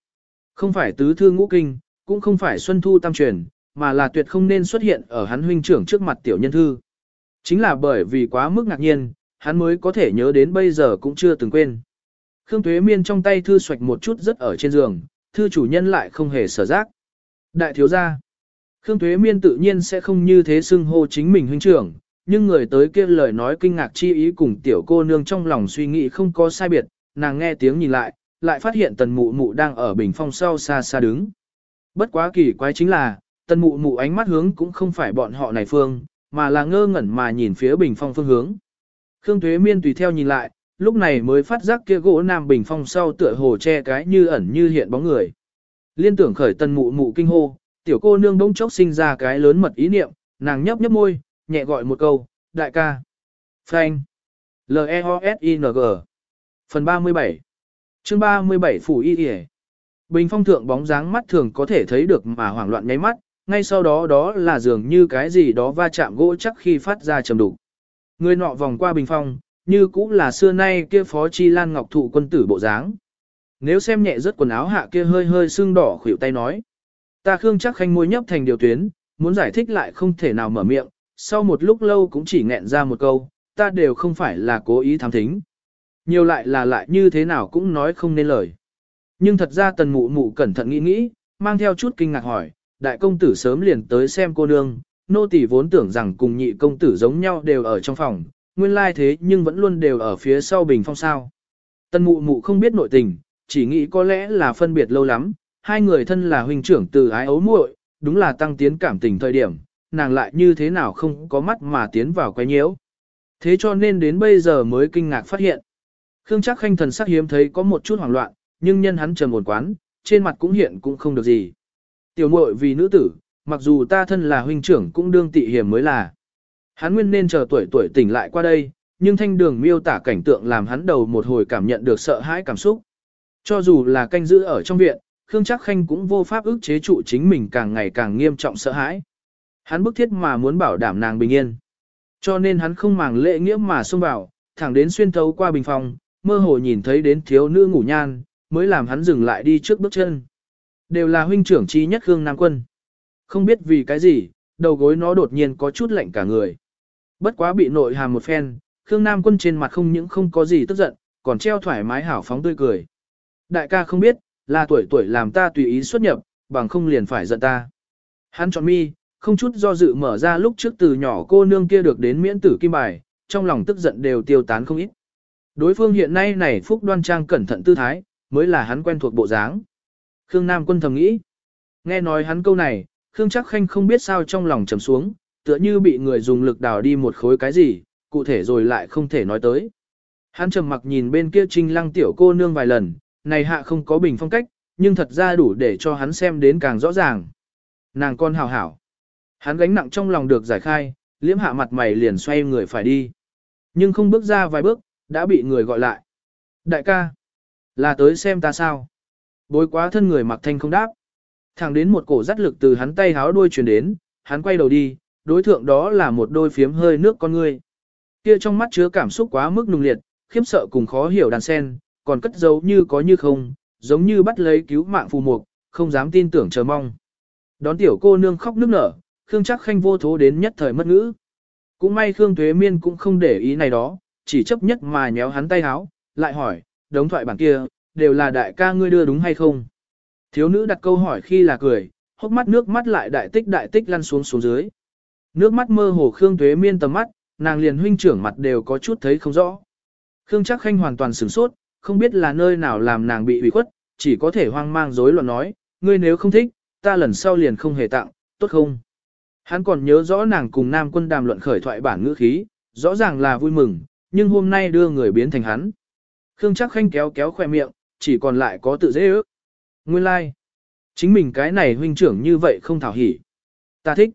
Không phải tứ thư ngũ kinh, cũng không phải xuân thu tam truyền, mà là tuyệt không nên xuất hiện ở hắn huynh trưởng trước mặt tiểu nhân thư. Chính là bởi vì quá mức ngạc nhiên, hắn mới có thể nhớ đến bây giờ cũng chưa từng quên. Khương Tuế Miên trong tay thư xoạch một chút rất ở trên giường, thư chủ nhân lại không hề sở giác. Đại thiếu gia. Khương Tuế Miên tự nhiên sẽ không như thế xưng hô chính mình huynh trưởng, nhưng người tới kia lời nói kinh ngạc chi ý cùng tiểu cô nương trong lòng suy nghĩ không có sai biệt, nàng nghe tiếng nhìn lại, lại phát hiện tần mụ mụ đang ở bình phong sau xa xa đứng. Bất quá kỳ quái chính là, tần mụ mụ ánh mắt hướng cũng không phải bọn họ này phương, mà là ngơ ngẩn mà nhìn phía bình phong phương hướng. Khương thuế Miên tùy theo nhìn lại, lúc này mới phát giác kia gỗ nam bình phong sau tựa hồ che cái như ẩn như hiện bóng người. Liên tưởng khởi tần mụ mụ kinh hô, tiểu cô nương bỗng chốc sinh ra cái lớn mật ý niệm, nàng nhấp nhấp môi, nhẹ gọi một câu, đại ca. Frank. L-E-O-S-I-N-G. Phần 37. Chương 37 Phủ Y Y Bình phong thượng bóng dáng mắt thường có thể thấy được mà hoảng loạn nháy mắt, ngay sau đó đó là dường như cái gì đó va chạm gỗ chắc khi phát ra trầm đục. Người nọ vòng qua bình phong, như cũng là xưa nay kia phó chi lan ngọc thụ quân tử bộ dáng. Nếu xem nhẹ rất quần áo hạ kia hơi hơi sưng đỏ khuỷu tay nói. Ta khương chắc khanh môi nhấp thành điều tuyến, muốn giải thích lại không thể nào mở miệng, sau một lúc lâu cũng chỉ nghẹn ra một câu, ta đều không phải là cố ý thám thính. Nhiều lại là lại như thế nào cũng nói không nên lời. Nhưng thật ra tần mụ mụ cẩn thận nghĩ nghĩ, mang theo chút kinh ngạc hỏi, đại công tử sớm liền tới xem cô nương, nô tỳ vốn tưởng rằng cùng nhị công tử giống nhau đều ở trong phòng, nguyên lai thế nhưng vẫn luôn đều ở phía sau bình phong sao. Tần mụ mụ không biết nội tình, chỉ nghĩ có lẽ là phân biệt lâu lắm, hai người thân là huynh trưởng từ ái ấu muội, đúng là tăng tiến cảm tình thời điểm, nàng lại như thế nào không có mắt mà tiến vào quay nhiễu. Thế cho nên đến bây giờ mới kinh ngạc phát hiện. Khương chắc khanh thần sắc hiếm thấy có một chút hoảng loạn, nhưng nhân hắn trầm ổn quán, trên mặt cũng hiện cũng không được gì. Tiểu muội vì nữ tử, mặc dù ta thân là huynh trưởng cũng đương tị hiểm mới là. Hắn nguyên nên chờ tuổi tuổi tỉnh lại qua đây, nhưng thanh đường miêu tả cảnh tượng làm hắn đầu một hồi cảm nhận được sợ hãi cảm xúc. Cho dù là canh giữ ở trong viện, Khương Chắc Khanh cũng vô pháp ức chế trụ chính mình càng ngày càng nghiêm trọng sợ hãi. Hắn bức thiết mà muốn bảo đảm nàng bình yên. Cho nên hắn không màng lễ nghĩa mà xông vào, thẳng đến xuyên thấu qua bình phòng, mơ hồ nhìn thấy đến thiếu nữ ngủ nhan, mới làm hắn dừng lại đi trước bước chân. Đều là huynh trưởng chi nhất Khương Nam Quân. Không biết vì cái gì, đầu gối nó đột nhiên có chút lạnh cả người. Bất quá bị nội hàm một phen, Khương Nam Quân trên mặt không những không có gì tức giận, còn treo thoải mái hảo phóng tươi cười. Đại ca không biết, là tuổi tuổi làm ta tùy ý xuất nhập, bằng không liền phải giận ta. Hắn chọn mi, không chút do dự mở ra lúc trước từ nhỏ cô nương kia được đến miễn tử kim bài, trong lòng tức giận đều tiêu tán không ít. Đối phương hiện nay này phúc đoan trang cẩn thận tư thái, mới là hắn quen thuộc bộ dáng. Khương Nam quân thầm nghĩ. Nghe nói hắn câu này, Khương chắc khanh không biết sao trong lòng trầm xuống, tựa như bị người dùng lực đào đi một khối cái gì, cụ thể rồi lại không thể nói tới. Hắn trầm mặc nhìn bên kia trinh lăng tiểu cô nương vài lần, này hạ không có bình phong cách, nhưng thật ra đủ để cho hắn xem đến càng rõ ràng. Nàng con hảo hảo. Hắn gánh nặng trong lòng được giải khai, liễm hạ mặt mày liền xoay người phải đi. Nhưng không bước ra vài bước, đã bị người gọi lại. Đại ca, là tới xem ta sao? Bối quá thân người mặc thanh không đáp. Thẳng đến một cổ dắt lực từ hắn tay háo đuôi truyền đến, hắn quay đầu đi, đối thượng đó là một đôi phiếm hơi nước con người. Kia trong mắt chứa cảm xúc quá mức nung liệt, khiếp sợ cùng khó hiểu đàn sen, còn cất giấu như có như không, giống như bắt lấy cứu mạng phù mục, không dám tin tưởng chờ mong. Đón tiểu cô nương khóc nức nở, Khương chắc khanh vô thố đến nhất thời mất ngữ. Cũng may Khương thuế Miên cũng không để ý này đó, chỉ chấp nhất mà nhéo hắn tay háo, lại hỏi, đống thoại bản kia, đều là đại ca ngươi đưa đúng hay không? Thiếu nữ đặt câu hỏi khi là cười, hốc mắt nước mắt lại đại tích đại tích lăn xuống xuống dưới. Nước mắt mơ hồ Khương Tuế Miên tầm mắt, nàng liền huynh trưởng mặt đều có chút thấy không rõ. Khương chắc khanh hoàn toàn sửng sốt, không biết là nơi nào làm nàng bị ủy khuất, chỉ có thể hoang mang rối loạn nói, ngươi nếu không thích, ta lần sau liền không hề tặng, tốt không? Hắn còn nhớ rõ nàng cùng nam quân đàm luận khởi thoại bản ngữ khí, rõ ràng là vui mừng, nhưng hôm nay đưa người biến thành hắn. Khương chắc khanh kéo kéo khoe miệng, chỉ còn lại có tự dễ ước. Nguyên lai, like. chính mình cái này huynh trưởng như vậy không thảo hỉ. Ta thích.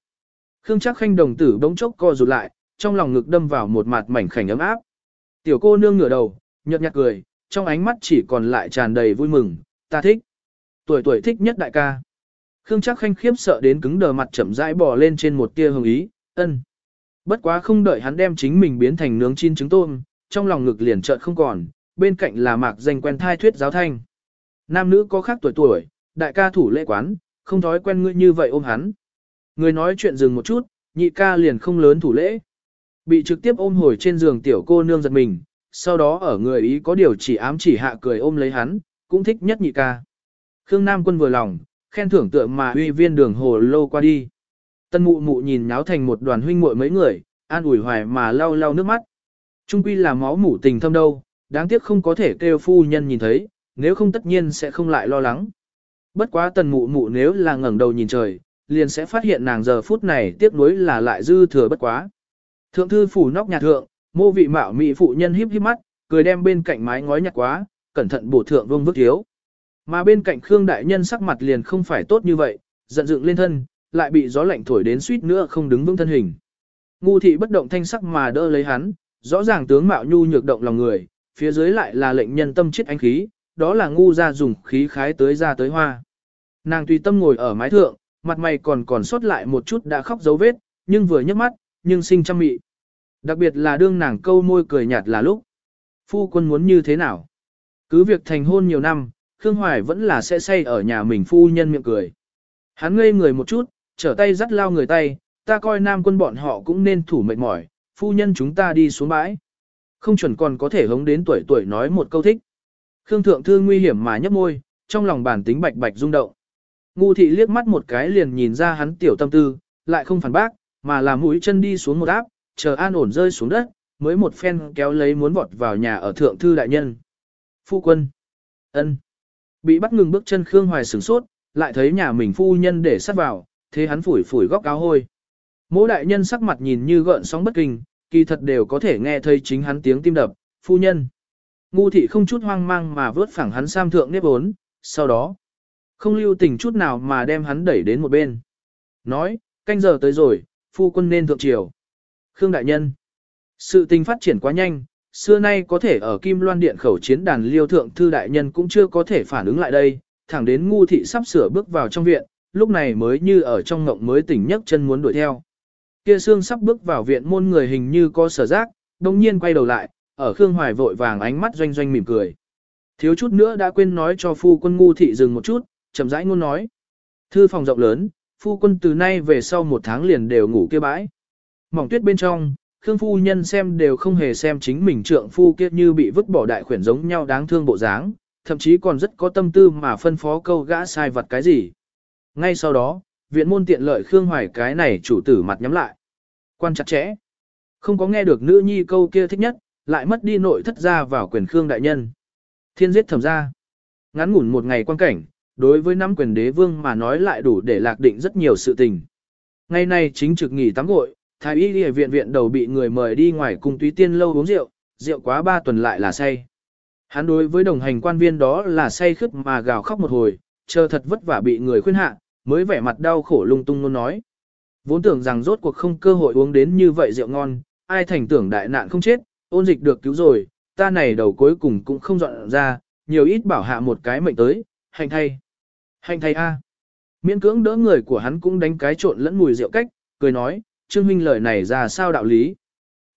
Khương chắc khanh đồng tử bỗng chốc co rụt lại, trong lòng ngực đâm vào một mặt mảnh khảnh ấm áp. Tiểu cô nương ngửa đầu, nhợt nhạt cười, trong ánh mắt chỉ còn lại tràn đầy vui mừng, ta thích. Tuổi tuổi thích nhất đại ca. Khương chắc khanh khiếp sợ đến cứng đờ mặt chậm rãi bò lên trên một tia hồng ý, ân. Bất quá không đợi hắn đem chính mình biến thành nướng chín trứng tôm, trong lòng ngực liền chợt không còn, bên cạnh là mạc danh quen thai thuyết giáo thanh. Nam nữ có khác tuổi tuổi, đại ca thủ lễ quán, không thói quen ngươi như vậy ôm hắn. Người nói chuyện dừng một chút, nhị ca liền không lớn thủ lễ. Bị trực tiếp ôm hồi trên giường tiểu cô nương giật mình, sau đó ở người ý có điều chỉ ám chỉ hạ cười ôm lấy hắn, cũng thích nhất nhị ca. Khương Nam quân vừa lòng, khen thưởng tượng mà uy viên đường hồ lô qua đi. Tân mụ mụ nhìn nháo thành một đoàn huynh muội mấy người, an ủi hoài mà lau lau nước mắt. Trung quy là máu mủ tình thâm đâu, đáng tiếc không có thể kêu phu nhân nhìn thấy, nếu không tất nhiên sẽ không lại lo lắng. Bất quá tần mụ mụ nếu là ngẩng đầu nhìn trời, liền sẽ phát hiện nàng giờ phút này tiếc nuối là lại dư thừa bất quá. Thượng thư phủ nóc nhà thượng, mô vị mạo mỹ phụ nhân híp híp mắt, cười đem bên cạnh mái ngói nhặt quá, cẩn thận bổ thượng vương vức thiếu. Mà bên cạnh Khương đại nhân sắc mặt liền không phải tốt như vậy, giận dựng lên thân, lại bị gió lạnh thổi đến suýt nữa không đứng vững thân hình. Ngu thị bất động thanh sắc mà đỡ lấy hắn, rõ ràng tướng mạo nhu nhược động lòng người, phía dưới lại là lệnh nhân tâm chết ánh khí, đó là ngu ra dùng khí khái tới ra tới hoa. Nàng tùy tâm ngồi ở mái thượng, mặt mày còn còn sót lại một chút đã khóc dấu vết, nhưng vừa nhấc mắt, nhưng sinh trăm mị. Đặc biệt là đương nàng câu môi cười nhạt là lúc. Phu quân muốn như thế nào? Cứ việc thành hôn nhiều năm, Khương Hoài vẫn là sẽ say ở nhà mình phu nhân miệng cười. Hắn ngây người một chút, trở tay dắt lao người tay, ta coi nam quân bọn họ cũng nên thủ mệt mỏi, phu nhân chúng ta đi xuống bãi. Không chuẩn còn có thể hống đến tuổi tuổi nói một câu thích. Khương Thượng Thư nguy hiểm mà nhấp môi, trong lòng bản tính bạch bạch rung động. Ngu thị liếc mắt một cái liền nhìn ra hắn tiểu tâm tư, lại không phản bác, mà là mũi chân đi xuống một áp, chờ an ổn rơi xuống đất, mới một phen kéo lấy muốn vọt vào nhà ở Thượng Thư đại nhân. Phu quân. ân Bị bắt ngừng bước chân Khương Hoài sửng sốt, lại thấy nhà mình phu nhân để sát vào, thế hắn phủi phủi góc áo hôi. Mỗ đại nhân sắc mặt nhìn như gợn sóng bất kinh, kỳ thật đều có thể nghe thấy chính hắn tiếng tim đập, phu nhân. Ngu thị không chút hoang mang mà vớt phẳng hắn sam thượng nếp ốn, sau đó, không lưu tình chút nào mà đem hắn đẩy đến một bên. Nói, canh giờ tới rồi, phu quân nên thượng triều. Khương đại nhân, sự tình phát triển quá nhanh, xưa nay có thể ở Kim Loan Điện khẩu chiến đàn liêu thượng thư đại nhân cũng chưa có thể phản ứng lại đây, thẳng đến ngu thị sắp sửa bước vào trong viện, lúc này mới như ở trong ngộng mới tỉnh nhấc chân muốn đuổi theo. Kia xương sắp bước vào viện môn người hình như có sở giác, đồng nhiên quay đầu lại, ở Khương Hoài vội vàng ánh mắt doanh doanh mỉm cười. Thiếu chút nữa đã quên nói cho phu quân ngu thị dừng một chút, chậm rãi ngôn nói. Thư phòng rộng lớn, phu quân từ nay về sau một tháng liền đều ngủ kia bãi. Mỏng tuyết bên trong, Khương phu nhân xem đều không hề xem chính mình trượng phu kia như bị vứt bỏ đại khuyển giống nhau đáng thương bộ dáng, thậm chí còn rất có tâm tư mà phân phó câu gã sai vật cái gì. Ngay sau đó, viện môn tiện lợi Khương Hoài cái này chủ tử mặt nhắm lại. Quan chặt chẽ. Không có nghe được nữ nhi câu kia thích nhất, lại mất đi nội thất ra vào quyền Khương đại nhân. Thiên giết thẩm ra. Ngắn ngủn một ngày quan cảnh, đối với năm quyền đế vương mà nói lại đủ để lạc định rất nhiều sự tình. Ngày nay chính trực nghỉ tắm gội, thái y đi viện viện đầu bị người mời đi ngoài cùng túy tiên lâu uống rượu, rượu quá ba tuần lại là say. Hắn đối với đồng hành quan viên đó là say khướt mà gào khóc một hồi, chờ thật vất vả bị người khuyên hạ, mới vẻ mặt đau khổ lung tung luôn nói. Vốn tưởng rằng rốt cuộc không cơ hội uống đến như vậy rượu ngon, ai thành tưởng đại nạn không chết, ôn dịch được cứu rồi, ta này đầu cuối cùng cũng không dọn ra, nhiều ít bảo hạ một cái mệnh tới, hành thay. Hành thay a. Miễn cưỡng đỡ người của hắn cũng đánh cái trộn lẫn mùi rượu cách, cười nói, Trương Minh lời này ra sao đạo lý.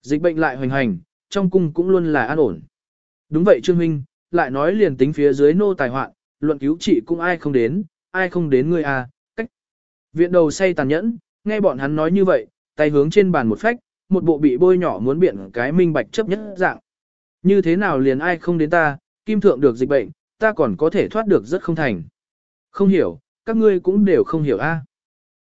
Dịch bệnh lại hoành hành, trong cung cũng luôn là an ổn. Đúng vậy Trương Minh, lại nói liền tính phía dưới nô tài hoạn, luận cứu trị cũng ai không đến, ai không đến ngươi à. Viện đầu say tàn nhẫn, nghe bọn hắn nói như vậy, tay hướng trên bàn một phách, một bộ bị bôi nhỏ muốn biện cái minh bạch chấp nhất dạng. Như thế nào liền ai không đến ta, kim thượng được dịch bệnh, ta còn có thể thoát được rất không thành. Không hiểu, các ngươi cũng đều không hiểu a.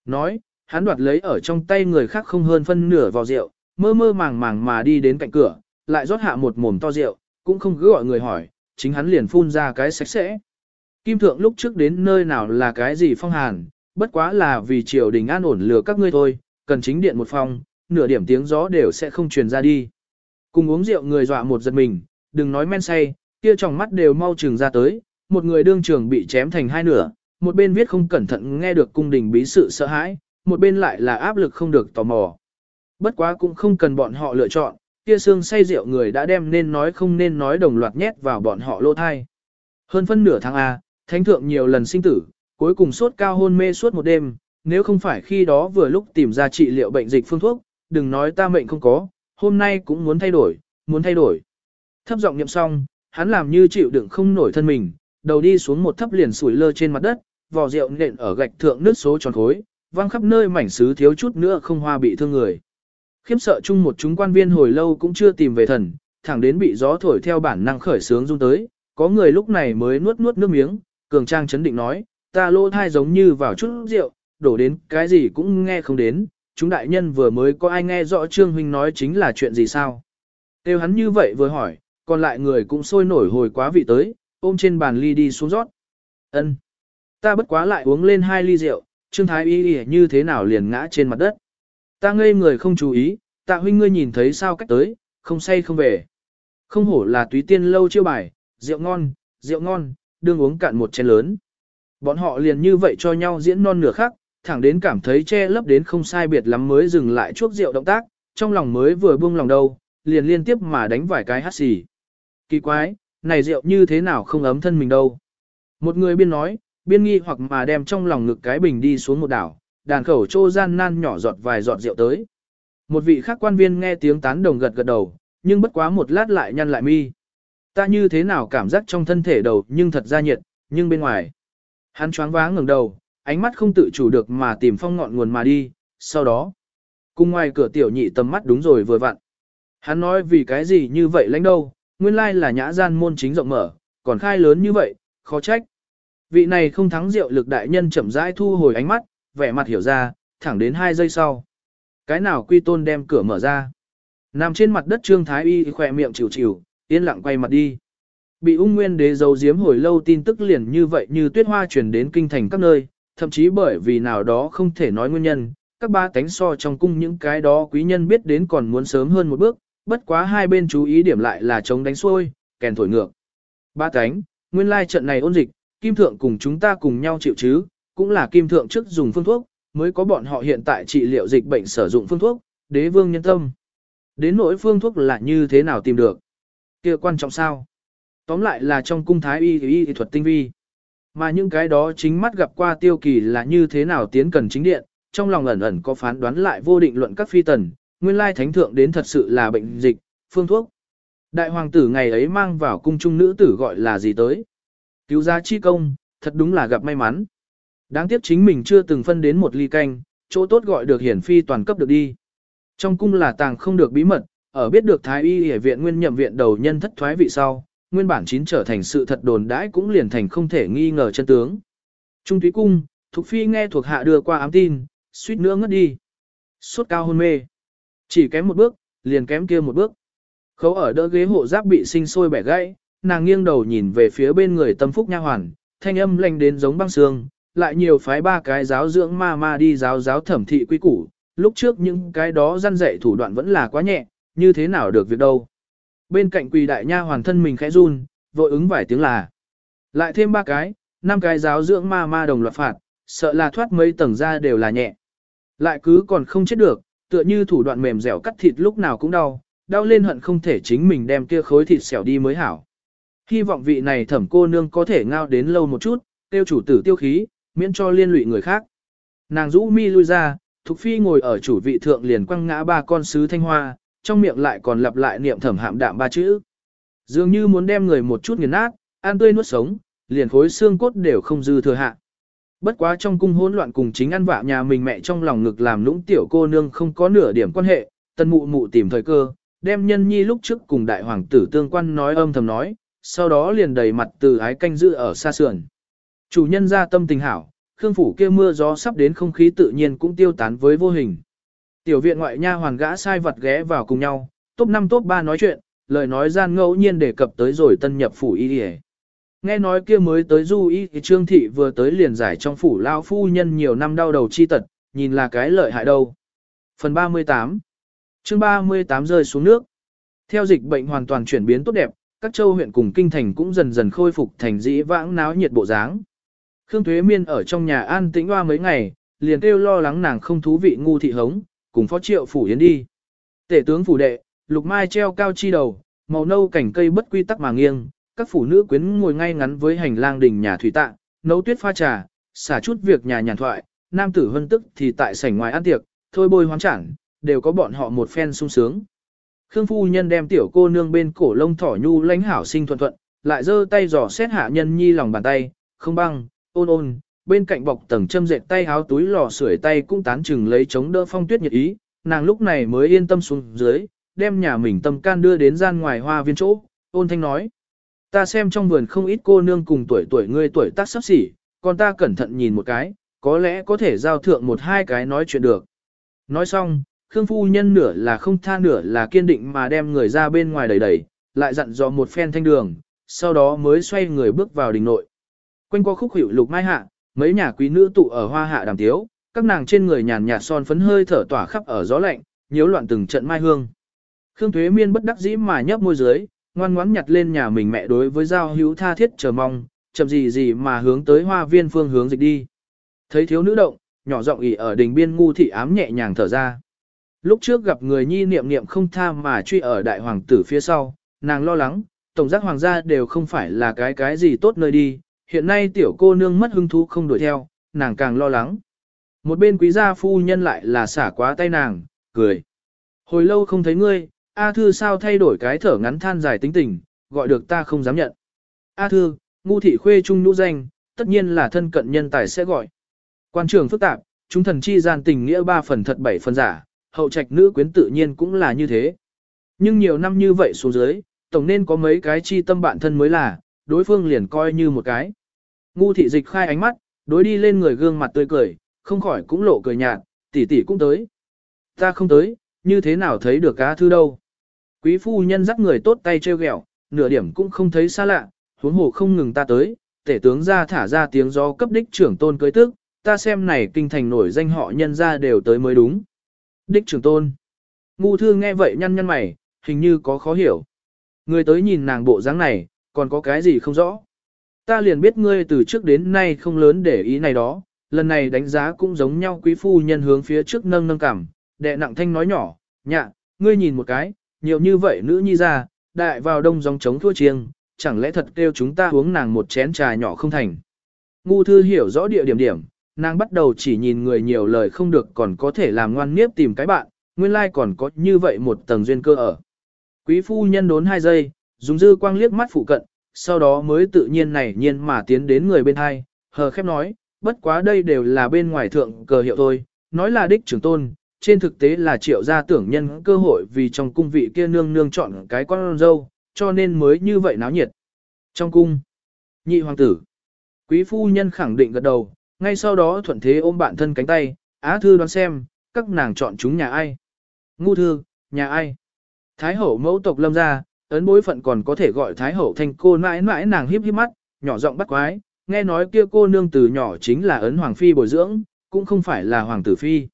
Nói, hắn đoạt lấy ở trong tay người khác không hơn phân nửa vào rượu, mơ mơ màng màng mà đi đến cạnh cửa, lại rót hạ một mồm to rượu, cũng không cứ gọi người hỏi, chính hắn liền phun ra cái sạch sẽ. Kim thượng lúc trước đến nơi nào là cái gì phong hàn, bất quá là vì triều đình an ổn lừa các ngươi thôi, cần chính điện một phòng, nửa điểm tiếng gió đều sẽ không truyền ra đi. Cùng uống rượu người dọa một giật mình, đừng nói men say, kia trong mắt đều mau trừng ra tới, một người đương trường bị chém thành hai nửa, một bên viết không cẩn thận nghe được cung đình bí sự sợ hãi, một bên lại là áp lực không được tò mò. Bất quá cũng không cần bọn họ lựa chọn, kia xương say rượu người đã đem nên nói không nên nói đồng loạt nhét vào bọn họ lô thai. Hơn phân nửa tháng A, thánh thượng nhiều lần sinh tử, cuối cùng sốt cao hôn mê suốt một đêm, nếu không phải khi đó vừa lúc tìm ra trị liệu bệnh dịch phương thuốc, đừng nói ta mệnh không có, hôm nay cũng muốn thay đổi, muốn thay đổi. Thấp giọng niệm xong, hắn làm như chịu đựng không nổi thân mình, đầu đi xuống một thấp liền sủi lơ trên mặt đất, vò rượu nện ở gạch thượng nước số tròn khối, văng khắp nơi mảnh sứ thiếu chút nữa không hoa bị thương người. Khiếm sợ chung một chúng quan viên hồi lâu cũng chưa tìm về thần, thẳng đến bị gió thổi theo bản năng khởi sướng rung tới, có người lúc này mới nuốt nuốt nước miếng, cường trang chấn định nói, ta lô thai giống như vào chút rượu, đổ đến cái gì cũng nghe không đến, chúng đại nhân vừa mới có ai nghe rõ Trương Huynh nói chính là chuyện gì sao. Tiêu hắn như vậy vừa hỏi, còn lại người cũng sôi nổi hồi quá vị tới, ôm trên bàn ly đi xuống rót. ân Ta bất quá lại uống lên hai ly rượu, Trương Thái Y Y như thế nào liền ngã trên mặt đất. Ta ngây người không chú ý, tạ huynh ngươi nhìn thấy sao cách tới, không say không về. Không hổ là túy tiên lâu chiêu bài, rượu ngon, rượu ngon, đương uống cạn một chén lớn. Bọn họ liền như vậy cho nhau diễn non nửa khác, thẳng đến cảm thấy che lấp đến không sai biệt lắm mới dừng lại chuốc rượu động tác, trong lòng mới vừa buông lòng đâu, liền liên tiếp mà đánh vài cái hát xì. Kỳ quái, này rượu như thế nào không ấm thân mình đâu. Một người biên nói, biên nghi hoặc mà đem trong lòng ngực cái bình đi xuống một đảo, đàn khẩu trô gian nan nhỏ giọt vài giọt rượu tới. Một vị khác quan viên nghe tiếng tán đồng gật gật đầu, nhưng bất quá một lát lại nhăn lại mi. Ta như thế nào cảm giác trong thân thể đầu nhưng thật ra nhiệt, nhưng bên ngoài. Hắn choáng váng ngẩng đầu, ánh mắt không tự chủ được mà tìm phong ngọn nguồn mà đi, sau đó. Cùng ngoài cửa tiểu nhị tầm mắt đúng rồi vừa vặn. Hắn nói vì cái gì như vậy lãnh đâu, nguyên lai là nhã gian môn chính rộng mở, còn khai lớn như vậy, khó trách. Vị này không thắng rượu lực đại nhân chậm rãi thu hồi ánh mắt, vẻ mặt hiểu ra, thẳng đến hai giây sau. Cái nào quy tôn đem cửa mở ra. Nằm trên mặt đất Trương Thái Y khỏe miệng chịu chịu, yên lặng quay mặt đi. Bị ung nguyên đế giấu giếm hồi lâu tin tức liền như vậy như tuyết hoa truyền đến kinh thành các nơi, thậm chí bởi vì nào đó không thể nói nguyên nhân, các ba tánh so trong cung những cái đó quý nhân biết đến còn muốn sớm hơn một bước, bất quá hai bên chú ý điểm lại là chống đánh xuôi, kèn thổi ngược. Ba tánh, nguyên lai trận này ôn dịch, kim thượng cùng chúng ta cùng nhau chịu chứ, cũng là kim thượng trước dùng phương thuốc, mới có bọn họ hiện tại trị liệu dịch bệnh sử dụng phương thuốc, đế vương nhân tâm. Đến nỗi phương thuốc là như thế nào tìm được? kia quan trọng sao? Tóm lại là trong cung thái y y, y thuật tinh vi. Mà những cái đó chính mắt gặp qua tiêu kỳ là như thế nào tiến cần chính điện, trong lòng ẩn ẩn có phán đoán lại vô định luận các phi tần, nguyên lai thánh thượng đến thật sự là bệnh dịch, phương thuốc. Đại hoàng tử ngày ấy mang vào cung trung nữ tử gọi là gì tới? Cứu giá chi công, thật đúng là gặp may mắn. Đáng tiếc chính mình chưa từng phân đến một ly canh, chỗ tốt gọi được hiển phi toàn cấp được đi. Trong cung là tàng không được bí mật, ở biết được thái y y viện nguyên nhậm viện đầu nhân thất thoái vị sau, nguyên bản chín trở thành sự thật đồn đãi cũng liền thành không thể nghi ngờ chân tướng. Trung túy cung, Thục Phi nghe thuộc hạ đưa qua ám tin, suýt nữa ngất đi. Sốt cao hôn mê. Chỉ kém một bước, liền kém kia một bước. Khấu ở đỡ ghế hộ giáp bị sinh sôi bẻ gãy, nàng nghiêng đầu nhìn về phía bên người tâm phúc nha hoàn, thanh âm lanh đến giống băng xương, lại nhiều phái ba cái giáo dưỡng ma ma đi giáo giáo thẩm thị quy củ, lúc trước những cái đó răn dạy thủ đoạn vẫn là quá nhẹ, như thế nào được việc đâu. Bên cạnh quỳ đại nha hoàn thân mình khẽ run, vội ứng vài tiếng là. Lại thêm ba cái, năm cái giáo dưỡng ma ma đồng loạt phạt, sợ là thoát mấy tầng ra đều là nhẹ. Lại cứ còn không chết được, tựa như thủ đoạn mềm dẻo cắt thịt lúc nào cũng đau, đau lên hận không thể chính mình đem kia khối thịt xẻo đi mới hảo. Hy vọng vị này thẩm cô nương có thể ngao đến lâu một chút, tiêu chủ tử tiêu khí, miễn cho liên lụy người khác. Nàng rũ mi lui ra, Thục Phi ngồi ở chủ vị thượng liền quăng ngã ba con sứ thanh hoa, trong miệng lại còn lặp lại niệm thẩm hạm đạm ba chữ. Dường như muốn đem người một chút nghiền nát, ăn tươi nuốt sống, liền khối xương cốt đều không dư thừa hạ. Bất quá trong cung hỗn loạn cùng chính ăn vạ nhà mình mẹ trong lòng ngực làm nũng tiểu cô nương không có nửa điểm quan hệ, tân mụ mụ tìm thời cơ, đem nhân nhi lúc trước cùng đại hoàng tử tương quan nói âm thầm nói, sau đó liền đầy mặt từ ái canh giữ ở xa sườn. Chủ nhân ra tâm tình hảo, khương phủ kia mưa gió sắp đến không khí tự nhiên cũng tiêu tán với vô hình. Tiểu viện ngoại nha hoàn gã sai vật ghé vào cùng nhau, top 5 top 3 nói chuyện, lời nói gian ngẫu nhiên đề cập tới rồi tân nhập phủ y y. Nghe nói kia mới tới du y thì trương thị vừa tới liền giải trong phủ lao phu nhân nhiều năm đau đầu chi tật, nhìn là cái lợi hại đâu. Phần 38 chương 38 rơi xuống nước. Theo dịch bệnh hoàn toàn chuyển biến tốt đẹp, các châu huyện cùng kinh thành cũng dần dần khôi phục thành dĩ vãng náo nhiệt bộ dáng. Khương Thuế Miên ở trong nhà an tĩnh hoa mấy ngày, liền kêu lo lắng nàng không thú vị ngu thị hống, cùng phó triệu phủ yến đi. Tể tướng phủ đệ, lục mai treo cao chi đầu, màu nâu cảnh cây bất quy tắc mà nghiêng, các phụ nữ quyến ngồi ngay ngắn với hành lang đình nhà thủy tạ, nấu tuyết pha trà, xả chút việc nhà nhàn thoại, nam tử hân tức thì tại sảnh ngoài ăn tiệc, thôi bôi hoáng chẳng, đều có bọn họ một phen sung sướng. Khương phu nhân đem tiểu cô nương bên cổ lông thỏ nhu lãnh hảo sinh thuận thuận, lại giơ tay dò xét hạ nhân nhi lòng bàn tay, không băng, ôn ôn, bên cạnh bọc tầng châm dệt tay háo túi lò sưởi tay cũng tán chừng lấy chống đỡ phong tuyết nhiệt ý, nàng lúc này mới yên tâm xuống dưới, đem nhà mình tâm can đưa đến gian ngoài hoa viên chỗ, ôn thanh nói. Ta xem trong vườn không ít cô nương cùng tuổi tuổi ngươi tuổi tác sắp xỉ, còn ta cẩn thận nhìn một cái, có lẽ có thể giao thượng một hai cái nói chuyện được. Nói xong, Khương Phu Nhân nửa là không tha nửa là kiên định mà đem người ra bên ngoài đẩy đẩy, lại dặn dò một phen thanh đường, sau đó mới xoay người bước vào đình nội. Quanh qua khúc hiệu lục mai hạ, mấy nhà quý nữ tụ ở hoa hạ đàm tiếu, các nàng trên người nhàn nhạt son phấn hơi thở tỏa khắp ở gió lạnh, nhiễu loạn từng trận mai hương. Khương Thuế Miên bất đắc dĩ mà nhấp môi dưới, ngoan ngoãn nhặt lên nhà mình mẹ đối với giao hữu tha thiết chờ mong, chậm gì gì mà hướng tới hoa viên phương hướng dịch đi. Thấy thiếu nữ động, nhỏ giọng ỉ ở đỉnh biên ngu thị ám nhẹ nhàng thở ra. Lúc trước gặp người nhi niệm niệm không tha mà truy ở đại hoàng tử phía sau, nàng lo lắng, tổng giác hoàng gia đều không phải là cái cái gì tốt nơi đi, hiện nay tiểu cô nương mất hứng thú không đuổi theo, nàng càng lo lắng. Một bên quý gia phu nhân lại là xả quá tay nàng, cười. Hồi lâu không thấy ngươi, A Thư sao thay đổi cái thở ngắn than dài tính tình, gọi được ta không dám nhận. A Thư, ngu thị khuê trung nhũ danh, tất nhiên là thân cận nhân tài sẽ gọi. Quan trường phức tạp, chúng thần chi gian tình nghĩa ba phần thật bảy phần giả, hậu trạch nữ quyến tự nhiên cũng là như thế. Nhưng nhiều năm như vậy xuống dưới, tổng nên có mấy cái chi tâm bạn thân mới là, đối phương liền coi như một cái. Ngu thị dịch khai ánh mắt, đối đi lên người gương mặt tươi cười, không khỏi cũng lộ cười nhạt, tỷ tỷ cũng tới. Ta không tới, như thế nào thấy được cá thư đâu. Quý phu nhân dắt người tốt tay treo ghẹo, nửa điểm cũng không thấy xa lạ, huống hồ không ngừng ta tới, tể tướng ra thả ra tiếng gió cấp đích trưởng tôn cưới tức, ta xem này kinh thành nổi danh họ nhân ra đều tới mới đúng. Đích trưởng tôn. Ngu thư nghe vậy nhăn nhăn mày, hình như có khó hiểu. Người tới nhìn nàng bộ dáng này, còn có cái gì không rõ. Ta liền biết ngươi từ trước đến nay không lớn để ý này đó, lần này đánh giá cũng giống nhau quý phu nhân hướng phía trước nâng nâng cảm, đệ nặng thanh nói nhỏ, nhạ, ngươi nhìn một cái, nhiều như vậy nữ nhi ra, đại vào đông dòng chống thua chiêng, chẳng lẽ thật kêu chúng ta uống nàng một chén trà nhỏ không thành. Ngu thư hiểu rõ địa điểm điểm, nàng bắt đầu chỉ nhìn người nhiều lời không được còn có thể làm ngoan nghiếp tìm cái bạn, nguyên lai like còn có như vậy một tầng duyên cơ ở. Quý phu nhân đốn hai giây, dùng dư quang liếc mắt phụ cận, sau đó mới tự nhiên nảy nhiên mà tiến đến người bên hai, hờ khép nói, bất quá đây đều là bên ngoài thượng cờ hiệu thôi, nói là đích trưởng tôn, trên thực tế là triệu gia tưởng nhân cơ hội vì trong cung vị kia nương nương chọn cái con dâu, cho nên mới như vậy náo nhiệt. Trong cung, nhị hoàng tử, quý phu nhân khẳng định gật đầu, ngay sau đó thuận thế ôm bạn thân cánh tay, á thư đoán xem, các nàng chọn chúng nhà ai. Ngu thư, nhà ai. Thái hậu mẫu tộc lâm gia, ấn bối phận còn có thể gọi thái hậu thành cô mãi mãi nàng híp híp mắt, nhỏ giọng bắt quái, nghe nói kia cô nương từ nhỏ chính là ấn hoàng phi bồi dưỡng, cũng không phải là hoàng tử phi.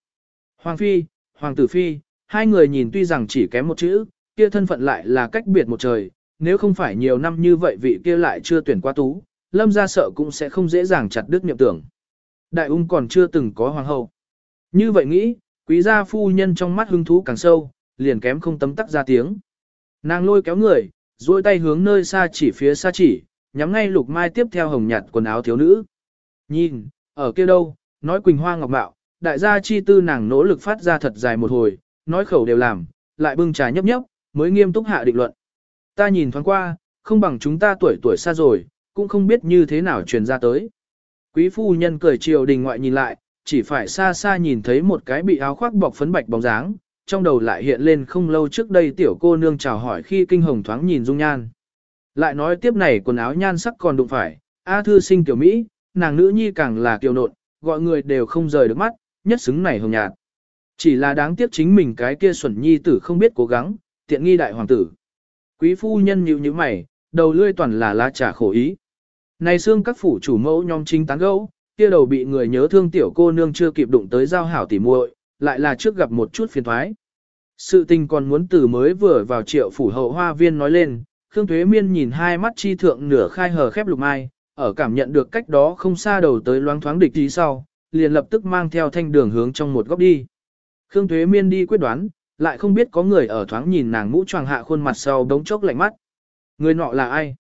Hoàng phi, hoàng tử phi, hai người nhìn tuy rằng chỉ kém một chữ, kia thân phận lại là cách biệt một trời, nếu không phải nhiều năm như vậy vị kia lại chưa tuyển qua tú, lâm gia sợ cũng sẽ không dễ dàng chặt đứt niệm tưởng. Đại ung còn chưa từng có hoàng hậu. Như vậy nghĩ, quý gia phu nhân trong mắt hứng thú càng sâu, liền kém không tấm tắc ra tiếng. Nàng lôi kéo người, duỗi tay hướng nơi xa chỉ phía xa chỉ, nhắm ngay lục mai tiếp theo hồng nhạt quần áo thiếu nữ. Nhìn, ở kia đâu, nói quỳnh hoa ngọc mạo, đại gia chi tư nàng nỗ lực phát ra thật dài một hồi, nói khẩu đều làm, lại bưng trà nhấp nhấp, mới nghiêm túc hạ định luận. Ta nhìn thoáng qua, không bằng chúng ta tuổi tuổi xa rồi, cũng không biết như thế nào truyền ra tới. Quý phu nhân cười chiều đình ngoại nhìn lại, chỉ phải xa xa nhìn thấy một cái bị áo khoác bọc phấn bạch bóng dáng, trong đầu lại hiện lên không lâu trước đây tiểu cô nương chào hỏi khi kinh hồng thoáng nhìn dung nhan. Lại nói tiếp này quần áo nhan sắc còn đụng phải, A thư sinh tiểu Mỹ, nàng nữ nhi càng là kiều nộn, gọi người đều không rời được mắt, nhất xứng này hồng nhạt. Chỉ là đáng tiếc chính mình cái kia xuẩn nhi tử không biết cố gắng, tiện nghi đại hoàng tử. Quý phu nhân nhíu như mày, đầu lươi toàn là lá trà khổ ý. Này xương các phủ chủ mẫu nhóm chính tán gẫu, kia đầu bị người nhớ thương tiểu cô nương chưa kịp đụng tới giao hảo tỉ muội, lại là trước gặp một chút phiền thoái. Sự tình còn muốn từ mới vừa vào triệu phủ hậu hoa viên nói lên, Khương Thuế Miên nhìn hai mắt chi thượng nửa khai hờ khép lục mai, ở cảm nhận được cách đó không xa đầu tới loáng thoáng địch tí sau, liền lập tức mang theo thanh đường hướng trong một góc đi. Khương Thuế Miên đi quyết đoán, lại không biết có người ở thoáng nhìn nàng mũ tràng hạ khuôn mặt sau đống chốc lạnh mắt. Người nọ là ai?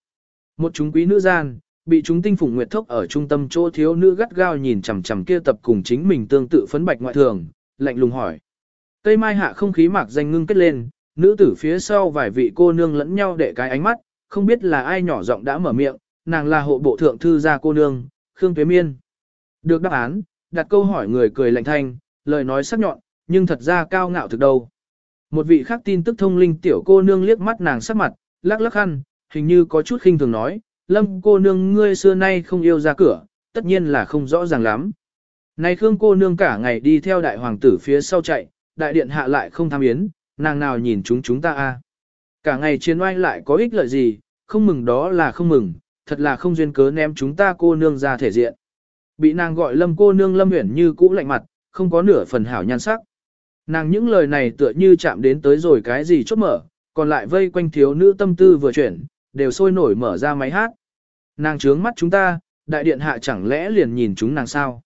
Một chúng quý nữ gian, bị chúng tinh phủng nguyệt thốc ở trung tâm chỗ thiếu nữ gắt gao nhìn chằm chằm kia tập cùng chính mình tương tự phấn bạch ngoại thường, lạnh lùng hỏi. Cây mai hạ không khí mạc danh ngưng kết lên, nữ tử phía sau vài vị cô nương lẫn nhau để cái ánh mắt, không biết là ai nhỏ giọng đã mở miệng, nàng là hộ bộ thượng thư gia cô nương, Khương Tuế Miên. Được đáp án, đặt câu hỏi người cười lạnh thanh, lời nói sắc nhọn, nhưng thật ra cao ngạo thực đâu. Một vị khác tin tức thông linh tiểu cô nương liếc mắt nàng sắc mặt, lắc lắc khăn, hình như có chút khinh thường nói, lâm cô nương ngươi xưa nay không yêu ra cửa, tất nhiên là không rõ ràng lắm. Này Khương cô nương cả ngày đi theo đại hoàng tử phía sau chạy, đại điện hạ lại không tham yến, nàng nào nhìn chúng chúng ta a? Cả ngày chiến oai lại có ích lợi gì, không mừng đó là không mừng, thật là không duyên cớ ném chúng ta cô nương ra thể diện. Bị nàng gọi lâm cô nương lâm huyển như cũ lạnh mặt, không có nửa phần hảo nhan sắc. Nàng những lời này tựa như chạm đến tới rồi cái gì chốt mở, còn lại vây quanh thiếu nữ tâm tư vừa chuyển, đều sôi nổi mở ra máy hát. Nàng trướng mắt chúng ta, đại điện hạ chẳng lẽ liền nhìn chúng nàng sao?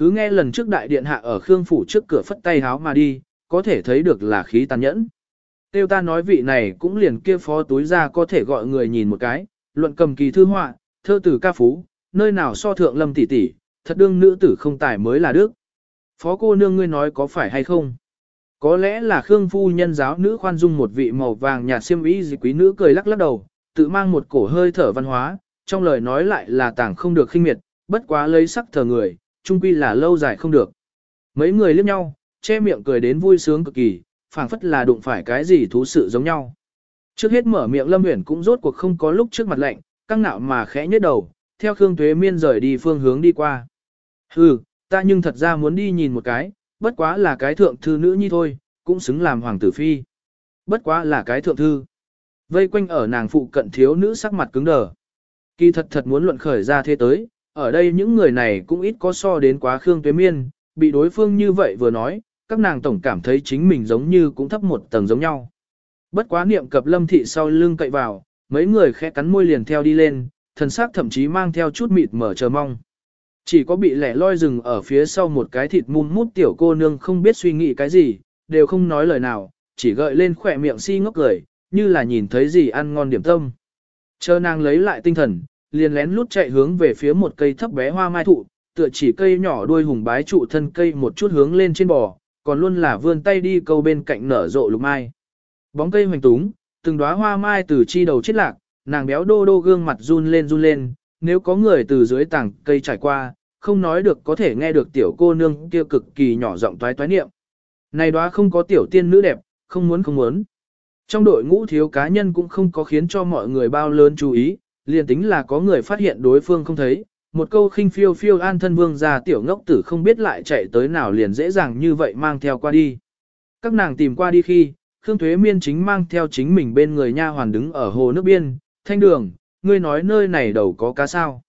Cứ nghe lần trước đại điện hạ ở Khương Phủ trước cửa phất tay háo mà đi, có thể thấy được là khí tàn nhẫn. Tiêu ta nói vị này cũng liền kia phó túi ra có thể gọi người nhìn một cái, luận cầm kỳ thư họa, thơ tử ca phú, nơi nào so thượng lâm tỷ tỷ, thật đương nữ tử không tài mới là đức. Phó cô nương ngươi nói có phải hay không? Có lẽ là Khương phu nhân giáo nữ khoan dung một vị màu vàng nhạt xiêm y dị quý nữ cười lắc lắc đầu, tự mang một cổ hơi thở văn hóa, trong lời nói lại là tảng không được khinh miệt, bất quá lấy sắc thờ người, chung quy là lâu dài không được. Mấy người liếc nhau, che miệng cười đến vui sướng cực kỳ, phảng phất là đụng phải cái gì thú sự giống nhau. Trước hết mở miệng Lâm Uyển cũng rốt cuộc không có lúc trước mặt lạnh, căng nạo mà khẽ nhếch đầu, theo Khương Tuế Miên rời đi phương hướng đi qua. Hừ, ta nhưng thật ra muốn đi nhìn một cái, bất quá là cái thượng thư nữ nhi thôi, cũng xứng làm hoàng tử phi. Bất quá là cái thượng thư. Vây quanh ở nàng phụ cận thiếu nữ sắc mặt cứng đờ. Kỳ thật thật muốn luận khởi ra thế tới, ở đây những người này cũng ít có so đến quá Khương Tuế Miên, bị đối phương như vậy vừa nói, các nàng tổng cảm thấy chính mình giống như cũng thấp một tầng giống nhau. Bất quá niệm cập lâm thị sau lưng cậy vào, mấy người khẽ cắn môi liền theo đi lên, thần sắc thậm chí mang theo chút mịt mở chờ mong. Chỉ có bị lẻ loi rừng ở phía sau một cái thịt mum mút tiểu cô nương không biết suy nghĩ cái gì, đều không nói lời nào, chỉ gợi lên khỏe miệng si ngốc cười, như là nhìn thấy gì ăn ngon điểm tâm. Chờ nàng lấy lại tinh thần, liền lén lút chạy hướng về phía một cây thấp bé hoa mai thụ, tựa chỉ cây nhỏ đuôi hùng bái trụ thân cây một chút hướng lên trên bò, còn luôn là vươn tay đi câu bên cạnh nở rộ lục mai. Bóng cây hoành túng, từng đóa hoa mai từ chi đầu chết lạc, nàng béo đô đô gương mặt run lên run lên, nếu có người từ dưới tảng cây trải qua, không nói được có thể nghe được tiểu cô nương kia cực kỳ nhỏ giọng toái toái niệm. Này đóa không có tiểu tiên nữ đẹp, không muốn không muốn. Trong đội ngũ thiếu cá nhân cũng không có khiến cho mọi người bao lớn chú ý, liền tính là có người phát hiện đối phương không thấy, một câu khinh phiêu phiêu an thân vương ra tiểu ngốc tử không biết lại chạy tới nào liền dễ dàng như vậy mang theo qua đi. Các nàng tìm qua đi khi, Khương Thuế Miên chính mang theo chính mình bên người nha hoàn đứng ở hồ nước biên, thanh đường, ngươi nói nơi này đầu có cá sao.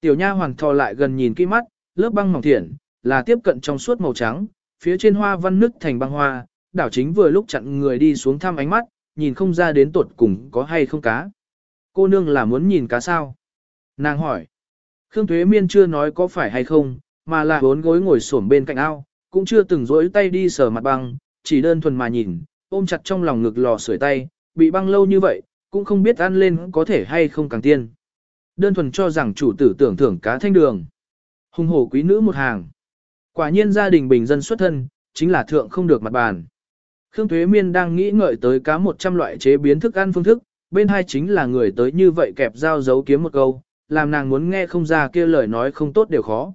Tiểu nha hoàn thò lại gần nhìn kỹ mắt, lớp băng mỏng thiện, là tiếp cận trong suốt màu trắng, phía trên hoa văn nứt thành băng hoa, đảo chính vừa lúc chặn người đi xuống thăm ánh mắt, nhìn không ra đến tuột cùng có hay không cá. Cô nương là muốn nhìn cá sao? Nàng hỏi. Khương Thuế Miên chưa nói có phải hay không, mà là bốn gối ngồi xổm bên cạnh ao, cũng chưa từng rỗi tay đi sờ mặt băng, chỉ đơn thuần mà nhìn, ôm chặt trong lòng ngực lò sưởi tay, bị băng lâu như vậy, cũng không biết ăn lên có thể hay không càng tiên. Đơn thuần cho rằng chủ tử tưởng thưởng cá thanh đường. Hùng hổ quý nữ một hàng. Quả nhiên gia đình bình dân xuất thân, chính là thượng không được mặt bàn. Khương Thuế Miên đang nghĩ ngợi tới cá 100 loại chế biến thức ăn phương thức, bên hai chính là người tới như vậy kẹp dao giấu kiếm một câu, làm nàng muốn nghe không ra kia lời nói không tốt đều khó.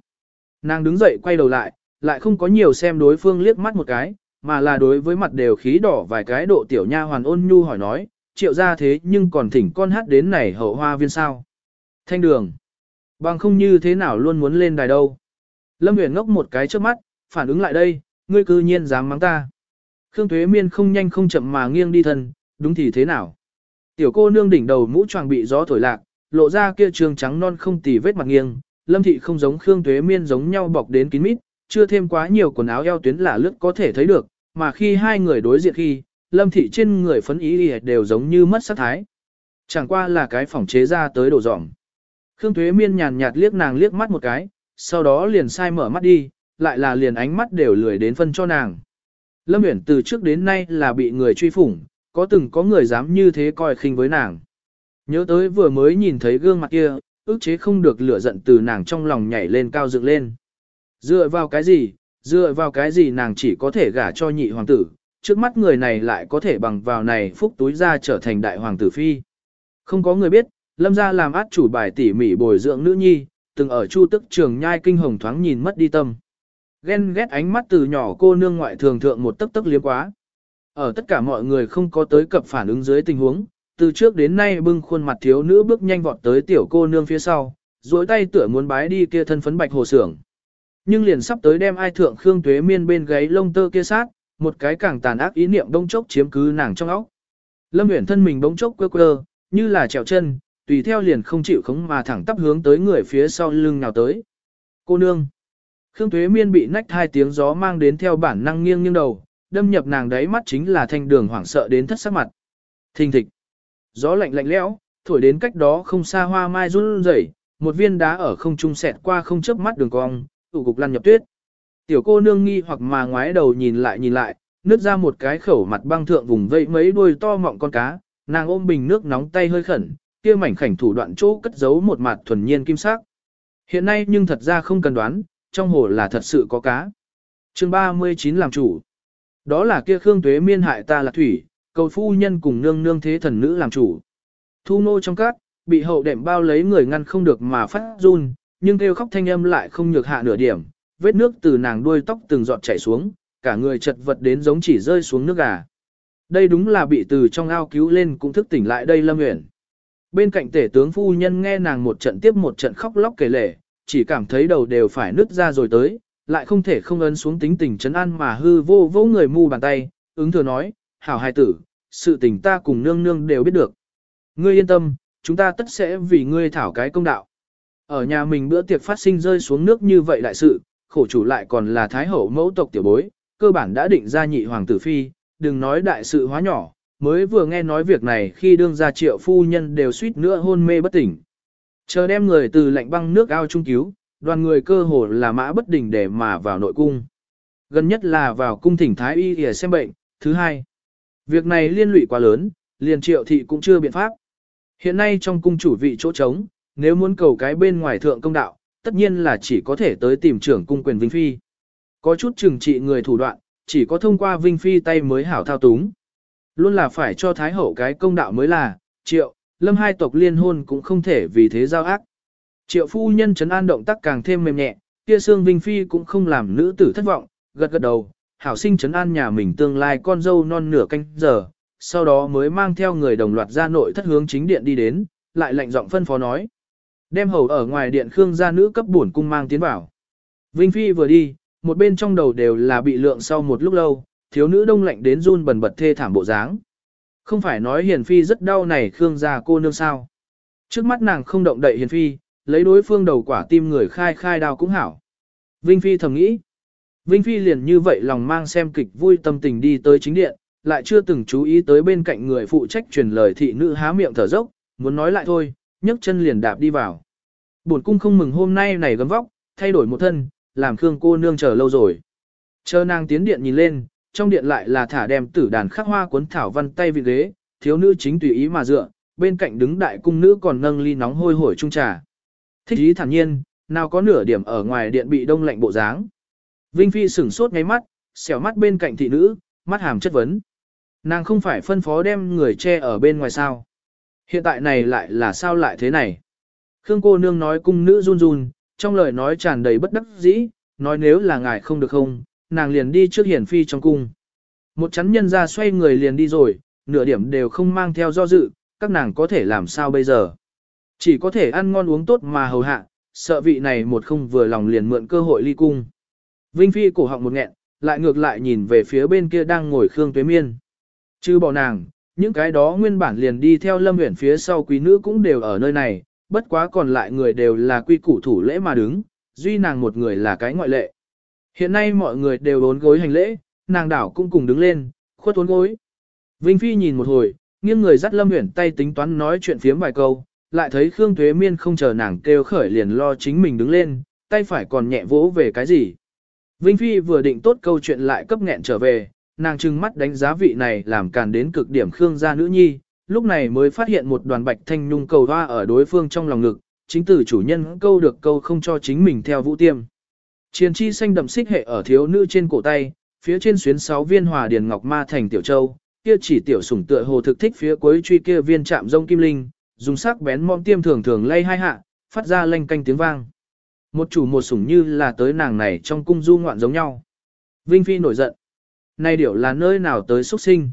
Nàng đứng dậy quay đầu lại, lại không có nhiều xem đối phương liếc mắt một cái, mà là đối với mặt đều khí đỏ vài cái độ tiểu nha hoàn ôn nhu hỏi nói, triệu ra thế nhưng còn thỉnh con hát đến này hậu hoa viên sao. Thanh đường. Bằng không như thế nào luôn muốn lên đài đâu. Lâm Huyền ngốc một cái trước mắt, phản ứng lại đây, ngươi cư nhiên dám mắng ta. Khương Tuế Miên không nhanh không chậm mà nghiêng đi thân, đúng thì thế nào. Tiểu cô nương đỉnh đầu mũ choàng bị gió thổi lạc, lộ ra kia trường trắng non không tì vết mặt nghiêng, Lâm thị không giống Khương Tuế Miên giống nhau bọc đến kín mít, chưa thêm quá nhiều quần áo eo tuyến là lướt có thể thấy được, mà khi hai người đối diện khi, Lâm thị trên người phấn ý đều giống như mất sát thái. Chẳng qua là cái phòng chế ra tới đồ dỏng. Khương Tuế Miên nhàn nhạt liếc nàng liếc mắt một cái, sau đó liền sai mở mắt đi, lại là liền ánh mắt đều lười đến phân cho nàng. Lâm Uyển từ trước đến nay là bị người truy phủng, có từng có người dám như thế coi khinh với nàng. Nhớ tới vừa mới nhìn thấy gương mặt kia, ức chế không được lửa giận từ nàng trong lòng nhảy lên cao dựng lên. Dựa vào cái gì, dựa vào cái gì nàng chỉ có thể gả cho nhị hoàng tử, trước mắt người này lại có thể bằng vào này phúc túi ra trở thành đại hoàng tử phi. Không có người biết, lâm gia làm át chủ bài tỉ mỉ bồi dưỡng nữ nhi, từng ở chu tức trường nhai kinh hồng thoáng nhìn mất đi tâm. Ghen ghét ánh mắt từ nhỏ cô nương ngoại thường thượng một tấc tấc liếm quá. Ở tất cả mọi người không có tới cập phản ứng dưới tình huống, từ trước đến nay bưng khuôn mặt thiếu nữ bước nhanh vọt tới tiểu cô nương phía sau, duỗi tay tựa muốn bái đi kia thân phấn bạch hồ sưởng. Nhưng liền sắp tới đem ai thượng Khương Tuế Miên bên gáy lông tơ kia sát, một cái càng tàn ác ý niệm đông chốc chiếm cứ nàng trong óc. Lâm Uyển thân mình bỗng chốc quơ quơ, như là trèo chân, tùy theo liền không chịu khống mà thẳng tắp hướng tới người phía sau lưng nào tới. Cô nương. Khương Tuế Miên bị nách hai tiếng gió mang đến theo bản năng nghiêng nghiêng đầu, đâm nhập nàng đáy mắt chính là thanh đường hoảng sợ đến thất sắc mặt. Thình thịch. Gió lạnh lạnh lẽo, thổi đến cách đó không xa hoa mai run rẩy, một viên đá ở không trung xẹt qua không chớp mắt đường cong, tụ cục lăn nhập tuyết. Tiểu cô nương nghi hoặc mà ngoái đầu nhìn lại nhìn lại, nứt ra một cái khẩu mặt băng thượng vùng vây mấy đuôi to mọng con cá, nàng ôm bình nước nóng tay hơi khẩn, kia mảnh khảnh thủ đoạn chỗ cất giấu một mặt thuần nhiên kim sắc. Hiện nay nhưng thật ra không cần đoán, trong hồ là thật sự có cá. chương 39 làm chủ. Đó là kia Khương Tuế miên hại ta là thủy, cầu phu nhân cùng nương nương thế thần nữ làm chủ. Thu nô trong cát, bị hậu đệm bao lấy người ngăn không được mà phát run, nhưng kêu khóc thanh âm lại không nhược hạ nửa điểm, vết nước từ nàng đuôi tóc từng giọt chảy xuống, cả người chật vật đến giống chỉ rơi xuống nước gà. Đây đúng là bị từ trong ao cứu lên cũng thức tỉnh lại đây Lâm Uyển. Bên cạnh tể tướng phu nhân nghe nàng một trận tiếp một trận khóc lóc kể lể, chỉ cảm thấy đầu đều phải nứt ra rồi tới, lại không thể không ấn xuống tính tình chấn an mà hư vô vô người mu bàn tay, ứng thừa nói, hảo hài tử, sự tình ta cùng nương nương đều biết được. Ngươi yên tâm, chúng ta tất sẽ vì ngươi thảo cái công đạo. Ở nhà mình bữa tiệc phát sinh rơi xuống nước như vậy đại sự, khổ chủ lại còn là thái hậu mẫu tộc tiểu bối, cơ bản đã định ra nhị hoàng tử phi, đừng nói đại sự hóa nhỏ, mới vừa nghe nói việc này khi đương gia triệu phu nhân đều suýt nữa hôn mê bất tỉnh. Chờ đem người từ lạnh băng nước ao trung cứu, đoàn người cơ hồ là mã bất đình để mà vào nội cung. Gần nhất là vào cung thỉnh thái y để xem bệnh, thứ hai. Việc này liên lụy quá lớn, liền triệu thị cũng chưa biện pháp. Hiện nay trong cung chủ vị chỗ trống, nếu muốn cầu cái bên ngoài thượng công đạo, tất nhiên là chỉ có thể tới tìm trưởng cung quyền Vinh Phi. Có chút trừng trị người thủ đoạn, chỉ có thông qua Vinh Phi tay mới hảo thao túng. Luôn là phải cho Thái Hậu cái công đạo mới là, triệu, lâm hai tộc liên hôn cũng không thể vì thế giao ác. Triệu phu nhân trấn an động tác càng thêm mềm nhẹ, kia xương Vinh Phi cũng không làm nữ tử thất vọng, gật gật đầu, hảo sinh trấn an nhà mình tương lai con dâu non nửa canh giờ, sau đó mới mang theo người đồng loạt ra nội thất hướng chính điện đi đến, lại lạnh giọng phân phó nói. Đem hầu ở ngoài điện Khương gia nữ cấp bổn cung mang tiến vào. Vinh Phi vừa đi, một bên trong đầu đều là bị lượng sau một lúc lâu, thiếu nữ đông lạnh đến run bần bật thê thảm bộ dáng. Không phải nói Hiền Phi rất đau này Khương gia cô nương sao. Trước mắt nàng không động đậy Hiền Phi, lấy đối phương đầu quả tim người khai khai đao cũng hảo. Vinh Phi thầm nghĩ. Vinh Phi liền như vậy lòng mang xem kịch vui tâm tình đi tới chính điện, lại chưa từng chú ý tới bên cạnh người phụ trách truyền lời thị nữ há miệng thở dốc, muốn nói lại thôi, nhấc chân liền đạp đi vào. Bổn cung không mừng hôm nay này gấm vóc, thay đổi một thân, làm Khương cô nương chờ lâu rồi. Chờ nàng tiến điện nhìn lên, trong điện lại là thả đem tử đàn khắc hoa cuốn thảo văn tay vị ghế, thiếu nữ chính tùy ý mà dựa, bên cạnh đứng đại cung nữ còn nâng ly nóng hôi hổi chung trà. Thích ý thản nhiên, nào có nửa điểm ở ngoài điện bị đông lạnh bộ dáng. Vinh Phi sửng sốt ngay mắt, xẻo mắt bên cạnh thị nữ, mắt hàm chất vấn. Nàng không phải phân phó đem người che ở bên ngoài sao. Hiện tại này lại là sao lại thế này. Khương cô nương nói cung nữ run run, trong lời nói tràn đầy bất đắc dĩ, nói nếu là ngài không được không, nàng liền đi trước hiển phi trong cung. Một chắn nhân ra xoay người liền đi rồi, nửa điểm đều không mang theo do dự, các nàng có thể làm sao bây giờ. Chỉ có thể ăn ngon uống tốt mà hầu hạ, sợ vị này một không vừa lòng liền mượn cơ hội ly cung. Vinh Phi cổ họng một nghẹn, lại ngược lại nhìn về phía bên kia đang ngồi Khương Tuế Miên. Chứ bỏ nàng, những cái đó nguyên bản liền đi theo lâm huyển phía sau quý nữ cũng đều ở nơi này, bất quá còn lại người đều là quy củ thủ lễ mà đứng, duy nàng một người là cái ngoại lệ. Hiện nay mọi người đều đốn gối hành lễ, nàng đảo cũng cùng đứng lên, khuất uốn gối. Vinh Phi nhìn một hồi, nghiêng người dắt Lâm Uyển tay tính toán nói chuyện phiếm vài câu, lại thấy Khương Tuế Miên không chờ nàng kêu khởi liền lo chính mình đứng lên, tay phải còn nhẹ vỗ về cái gì. Vinh Phi vừa định tốt câu chuyện lại cấp nghẹn trở về, nàng trừng mắt đánh giá vị này làm càn đến cực điểm Khương gia nữ nhi, lúc này mới phát hiện một đoàn bạch thanh nhung cầu hoa ở đối phương trong lòng ngực, chính tử chủ nhân câu được câu không cho chính mình theo vũ tiêm. Chiến chi xanh đậm xích hệ ở thiếu nữ trên cổ tay, phía trên xuyến sáu viên hòa điền ngọc ma thành tiểu châu, kia chỉ tiểu sủng tựa hồ thực thích phía cuối truy kia viên chạm rông kim linh, dùng sắc bén mom tiêm thường thường lay hai hạ, phát ra lanh canh tiếng vang. Một chủ một sủng như là tới nàng này trong cung du ngoạn giống nhau. Vinh Phi nổi giận. Này điểu là nơi nào tới xuất sinh.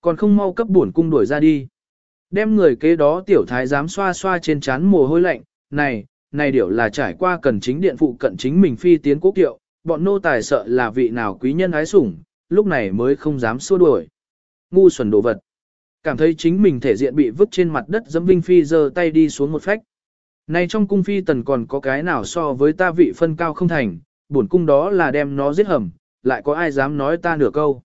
Còn không mau cấp bổn cung đuổi ra đi. Đem người kế đó tiểu thái dám xoa xoa trên chán mồ hôi lạnh, này, này điểu là trải qua cần chính điện phụ cận chính mình phi tiến quốc kiệu, bọn nô tài sợ là vị nào quý nhân ái sủng, lúc này mới không dám xua đuổi. Ngu xuẩn đồ vật. Cảm thấy chính mình thể diện bị vứt trên mặt đất dẫm Vinh Phi giơ tay đi xuống một phách. Này trong cung phi tần còn có cái nào so với ta vị phân cao không thành, bổn cung đó là đem nó giết hầm, lại có ai dám nói ta nửa câu.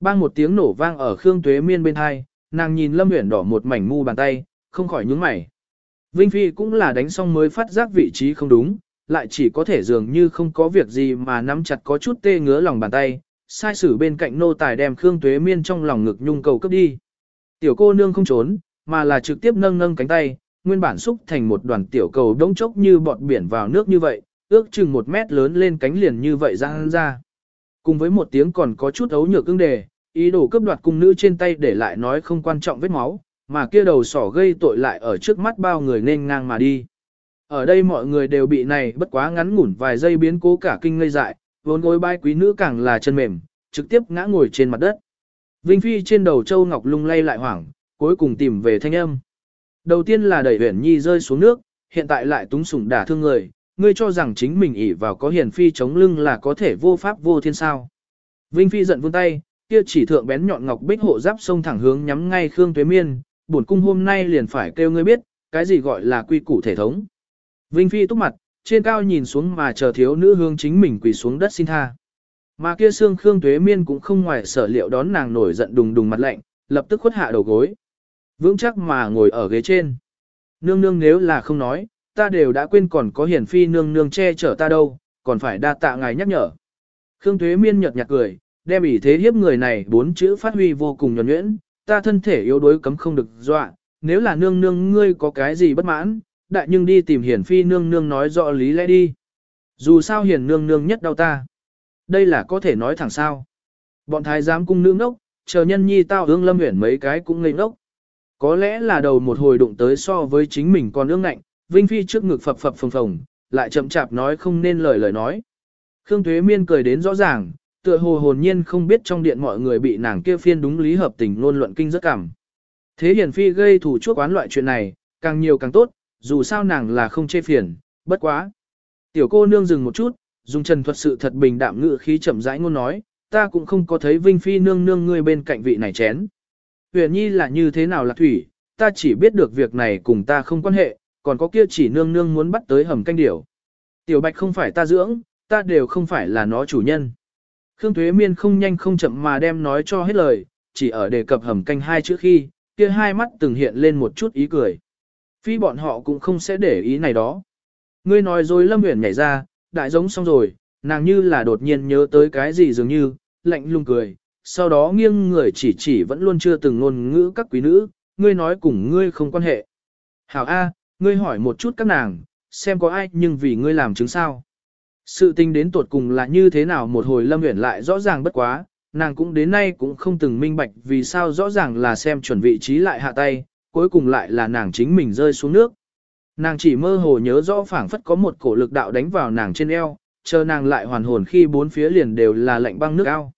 Bang một tiếng nổ vang ở Khương Tuế Miên bên hai, nàng nhìn Lâm Uyển đỏ một mảnh mu bàn tay, không khỏi nhướng mày. Vinh Phi cũng là đánh xong mới phát giác vị trí không đúng, lại chỉ có thể dường như không có việc gì mà nắm chặt có chút tê ngứa lòng bàn tay, sai sử bên cạnh nô tài đem Khương Tuế Miên trong lòng ngực nhung cầu cấp đi. Tiểu cô nương không trốn, mà là trực tiếp nâng nâng cánh tay, nguyên bản xúc thành một đoàn tiểu cầu đống chốc như bọt biển vào nước như vậy, ước chừng một mét lớn lên cánh liền như vậy ra ra. Cùng với một tiếng còn có chút ấu nhược ưng đề, ý đồ cướp đoạt cung nữ trên tay để lại nói không quan trọng vết máu, mà kia đầu sỏ gây tội lại ở trước mắt bao người nên ngang mà đi. Ở đây mọi người đều bị này bất quá ngắn ngủn vài giây biến cố cả kinh ngây dại, vốn gối bai quý nữ càng là chân mềm, trực tiếp ngã ngồi trên mặt đất. Vinh Phi trên đầu Châu Ngọc lung lay lại hoảng, cuối cùng tìm về thanh âm. Đầu tiên là đẩy Uyển Nhi rơi xuống nước, hiện tại lại túng sủng đả thương người, ngươi cho rằng chính mình ỷ vào có hiền phi chống lưng là có thể vô pháp vô thiên sao. Vinh Phi giận vươn tay, kia chỉ thượng bén nhọn ngọc bích hộ giáp sông thẳng hướng nhắm ngay Khương Tuế Miên, bổn cung hôm nay liền phải kêu ngươi biết, cái gì gọi là quy củ thể thống. Vinh Phi túc mặt, trên cao nhìn xuống mà chờ thiếu nữ hương chính mình quỳ xuống đất xin tha. Mà kia xương Khương Tuế Miên cũng không ngoài sở liệu đón nàng nổi giận đùng đùng mặt lạnh, lập tức khuất hạ đầu gối. Vững chắc mà ngồi ở ghế trên. Nương nương nếu là không nói, ta đều đã quên còn có hiển phi nương nương che chở ta đâu, còn phải đa tạ ngài nhắc nhở. Khương Tuế Miên nhợt nhạt cười, đem ý thế hiếp người này bốn chữ phát huy vô cùng nhuẩn nhuyễn, ta thân thể yếu đuối cấm không được dọa, nếu là nương nương ngươi có cái gì bất mãn, đại nhưng đi tìm hiển phi nương nương nói rõ lý lẽ đi. Dù sao hiển nương nương nhất đau ta. Đây là có thể nói thẳng sao. Bọn thái giám cung nữ ngốc, chờ nhân nhi tao ương lâm huyển mấy cái cũng ngây ngốc. Có lẽ là đầu một hồi đụng tới so với chính mình còn ương ngạnh, Vinh Phi trước ngực phập phập phồng phồng, lại chậm chạp nói không nên lời lời nói. Khương Tuế Miên cười đến rõ ràng, tựa hồ hồn nhiên không biết trong điện mọi người bị nàng kia phiên đúng lý hợp tình luôn luận kinh rất cảm. Thế Hiển Phi gây thủ chuốc quán loại chuyện này, càng nhiều càng tốt, dù sao nàng là không chê phiền, bất quá. Tiểu cô nương dừng một chút, dùng trần thuật sự thật bình đạm ngự khí chậm rãi ngôn nói, ta cũng không có thấy Vinh Phi nương nương ngươi bên cạnh vị này chén. Huyền Nhi là như thế nào là thủy, ta chỉ biết được việc này cùng ta không quan hệ, còn có kia chỉ nương nương muốn bắt tới hầm canh điểu. Tiểu Bạch không phải ta dưỡng, ta đều không phải là nó chủ nhân. Khương Thuế Miên không nhanh không chậm mà đem nói cho hết lời, chỉ ở đề cập hầm canh hai chữ khi, kia hai mắt từng hiện lên một chút ý cười. Phi bọn họ cũng không sẽ để ý này đó. Ngươi nói rồi Lâm Uyển nhảy ra, đại giống xong rồi, nàng như là đột nhiên nhớ tới cái gì dường như, lạnh lùng cười, sau đó nghiêng người chỉ chỉ vẫn luôn chưa từng ngôn ngữ các quý nữ, ngươi nói cùng ngươi không quan hệ. Hảo A, ngươi hỏi một chút các nàng, xem có ai nhưng vì ngươi làm chứng sao. Sự tình đến tột cùng là như thế nào một hồi lâm nguyện lại rõ ràng bất quá, nàng cũng đến nay cũng không từng minh bạch vì sao rõ ràng là xem chuẩn vị trí lại hạ tay, cuối cùng lại là nàng chính mình rơi xuống nước. Nàng chỉ mơ hồ nhớ rõ phảng phất có một cổ lực đạo đánh vào nàng trên eo, chờ nàng lại hoàn hồn khi bốn phía liền đều là lạnh băng nước ao.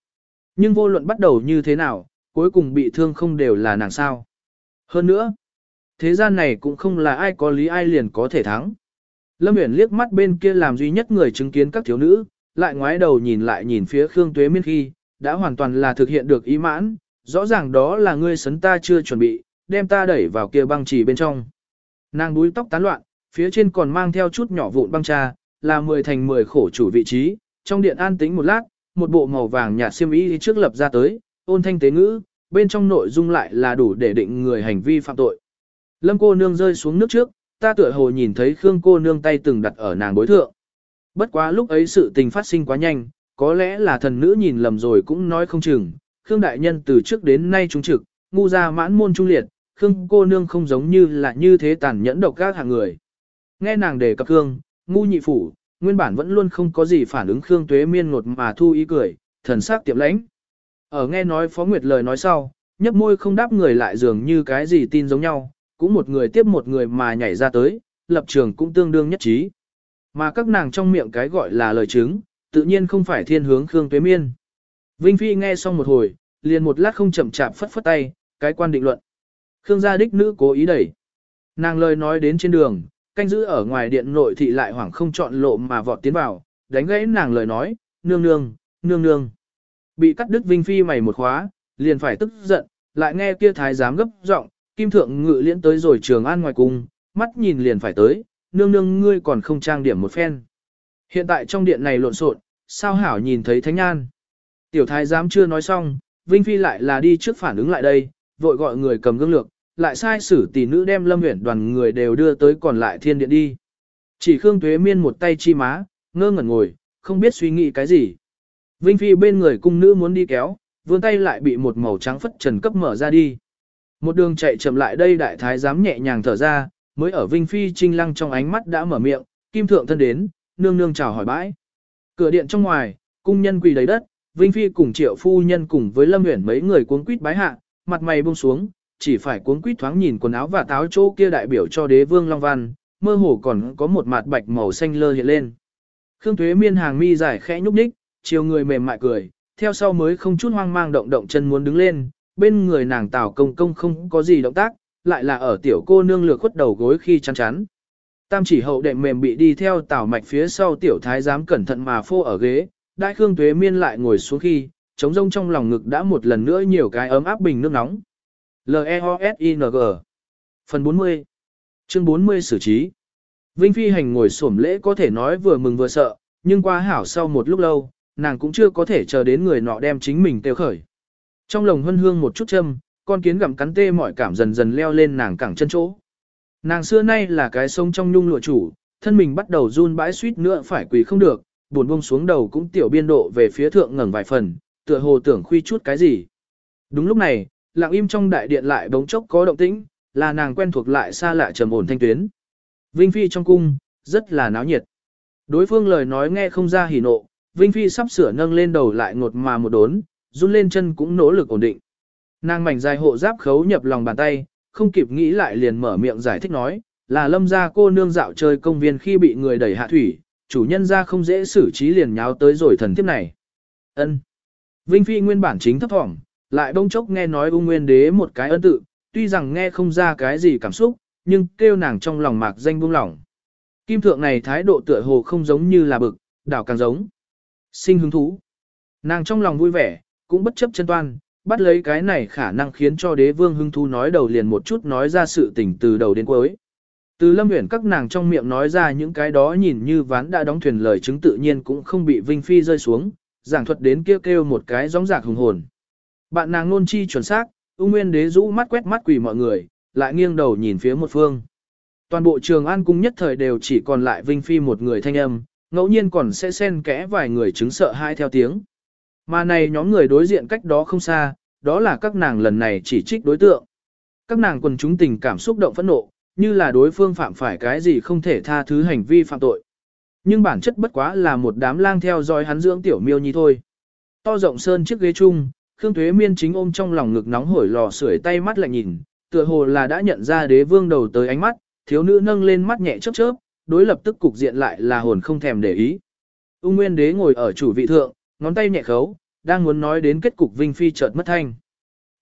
Nhưng vô luận bắt đầu như thế nào, cuối cùng bị thương không đều là nàng sao. Hơn nữa, thế gian này cũng không là ai có lý ai liền có thể thắng. Lâm Uyển liếc mắt bên kia làm duy nhất người chứng kiến các thiếu nữ, lại ngoái đầu nhìn lại nhìn phía Khương Tuế Miên khi, đã hoàn toàn là thực hiện được ý mãn, rõ ràng đó là ngươi sấn ta chưa chuẩn bị, đem ta đẩy vào kia băng chỉ bên trong. Nàng đuôi tóc tán loạn, phía trên còn mang theo chút nhỏ vụn băng trà, là mười thành mười khổ chủ vị trí, trong điện an tĩnh một lát, một bộ màu vàng nhạt xiêm y trước lập ra tới, ôn thanh tế ngữ, bên trong nội dung lại là đủ để định người hành vi phạm tội. Lâm cô nương rơi xuống nước trước, ta tựa hồ nhìn thấy Khương cô nương tay từng đặt ở nàng bối thượng. Bất quá lúc ấy sự tình phát sinh quá nhanh, có lẽ là thần nữ nhìn lầm rồi cũng nói không chừng. Khương đại nhân từ trước đến nay trung trực, ngu ra mãn môn trung liệt, Khương cô nương không giống như là như thế tàn nhẫn độc các hạng người. Nghe nàng đề cập Khương, ngu nhị phủ, nguyên bản vẫn luôn không có gì phản ứng Khương tuế miên ngột mà thu ý cười, thần sắc tiệm lãnh. Ở nghe nói Phó Nguyệt lời nói sau, nhấp môi không đáp người lại dường như cái gì tin giống nhau, cũng một người tiếp một người mà nhảy ra tới, lập trường cũng tương đương nhất trí. Mà các nàng trong miệng cái gọi là lời chứng, tự nhiên không phải thiên hướng Khương Tuế Miên. Vinh Phi nghe xong một hồi, liền một lát không chậm chạp phất phất tay, cái quan định luận. Khương gia đích nữ cố ý đẩy. Nàng lời nói đến trên đường, canh giữ ở ngoài điện nội thị lại hoảng không chọn lộ mà vọt tiến vào, đánh gãy nàng lời nói, nương nương, nương nương. Bị cắt đứt Vinh Phi mày một khóa, liền phải tức giận, lại nghe kia thái giám gấp giọng, kim thượng ngự liễn tới rồi trường an ngoài cung, mắt nhìn liền phải tới, nương nương ngươi còn không trang điểm một phen. Hiện tại trong điện này lộn xộn, sao hảo nhìn thấy thánh nhan. Tiểu thái giám chưa nói xong, Vinh Phi lại là đi trước phản ứng lại đây, vội gọi người cầm gương lược, lại sai sử tỷ nữ đem lâm huyện đoàn người đều đưa tới còn lại thiên điện đi. Chỉ Khương Tuế Miên một tay chi má, ngơ ngẩn ngồi, không biết suy nghĩ cái gì. Vinh Phi bên người cung nữ muốn đi kéo, vươn tay lại bị một màu trắng phất trần cấp mở ra đi. Một đường chạy chậm lại đây đại thái giám nhẹ nhàng thở ra, mới ở Vinh Phi trinh lăng trong ánh mắt đã mở miệng, kim thượng thân đến, nương nương chào hỏi bãi. Cửa điện trong ngoài, cung nhân quỳ đầy đất, Vinh Phi cùng triệu phu nhân cùng với Lâm Uyển mấy người cuống quýt bái hạ, mặt mày buông xuống, chỉ phải cuốn quýt thoáng nhìn quần áo và táo chỗ kia đại biểu cho đế vương Long Văn, mơ hồ còn có một mặt bạch màu xanh lơ hiện lên. Khương Thuế miên hàng mi dài khẽ nhúc nhích, chiều người mềm mại cười, theo sau mới không chút hoang mang động động chân muốn đứng lên, bên người nàng tào công công không có gì động tác, lại là ở tiểu cô nương lược khuất đầu gối khi chăn chắn. Tam chỉ hậu đệm mềm bị đi theo tào mạch phía sau tiểu thái giám cẩn thận mà phô ở ghế, đại khương tuế miên lại ngồi xuống khi, trống rông trong lòng ngực đã một lần nữa nhiều cái ấm áp bình nước nóng. L-E-O-S-I-N-G Phần 40 Chương 40 xử trí Vinh Phi hành ngồi xổm lễ có thể nói vừa mừng vừa sợ, nhưng qua hảo sau một lúc lâu, nàng cũng chưa có thể chờ đến người nọ đem chính mình tiêu khởi. Trong lòng hân hương một chút châm, con kiến gặm cắn tê mọi cảm dần dần leo lên nàng cẳng chân chỗ. Nàng xưa nay là cái sông trong nhung lụa chủ, thân mình bắt đầu run bãi suýt nữa phải quỳ không được, buồn bông xuống đầu cũng tiểu biên độ về phía thượng ngẩng vài phần, tựa hồ tưởng khuy chút cái gì. Đúng lúc này, lặng im trong đại điện lại bỗng chốc có động tĩnh, là nàng quen thuộc lại xa lạ trầm ổn thanh tuyến. Vinh Phi trong cung, rất là náo nhiệt. Đối phương lời nói nghe không ra hỉ nộ, Vinh Phi sắp sửa nâng lên đầu lại ngột mà một đốn, run lên chân cũng nỗ lực ổn định. Nàng mảnh dài hộ giáp khấu nhập lòng bàn tay, không kịp nghĩ lại liền mở miệng giải thích nói, là lâm gia cô nương dạo chơi công viên khi bị người đẩy hạ thủy, chủ nhân ra không dễ xử trí liền nháo tới rồi thần tiếp này. Ân. Vinh Phi nguyên bản chính thấp thỏm, lại bông chốc nghe nói ung nguyên đế một cái ân tự, tuy rằng nghe không ra cái gì cảm xúc, nhưng kêu nàng trong lòng mạc danh buông lỏng. Kim thượng này thái độ tựa hồ không giống như là bực, đảo càng giống. Sinh hứng thú. Nàng trong lòng vui vẻ, cũng bất chấp chân toan, bắt lấy cái này khả năng khiến cho đế vương hưng thú nói đầu liền một chút nói ra sự tình từ đầu đến cuối. Từ lâm huyển các nàng trong miệng nói ra những cái đó nhìn như ván đã đóng thuyền lời chứng tự nhiên cũng không bị Vinh Phi rơi xuống, giảng thuật đến kêu kêu một cái gióng giạc hùng hồn. Bạn nàng nôn chi chuẩn xác, ung nguyên đế rũ mắt quét mắt quỷ mọi người, lại nghiêng đầu nhìn phía một phương. Toàn bộ trường an cung nhất thời đều chỉ còn lại Vinh Phi một người thanh âm, ngẫu nhiên còn sẽ xen kẽ vài người chứng sợ hai theo tiếng. Mà này nhóm người đối diện cách đó không xa, đó là các nàng lần này chỉ trích đối tượng. Các nàng quần chúng tình cảm xúc động phẫn nộ, như là đối phương phạm phải cái gì không thể tha thứ hành vi phạm tội. Nhưng bản chất bất quá là một đám lang theo dõi hắn dưỡng tiểu miêu nhi thôi. To rộng sơn chiếc ghế chung, Khương thuế Miên chính ôm trong lòng ngực nóng hổi lò sưởi tay mắt lại nhìn, tựa hồ là đã nhận ra đế vương đầu tới ánh mắt, thiếu nữ nâng lên mắt nhẹ chớp chớp, đối lập tức cục diện lại là hồn không thèm để ý. Ung Nguyên đế ngồi ở chủ vị thượng, ngón tay nhẹ khấu, đang muốn nói đến kết cục Vinh Phi chợt mất thanh.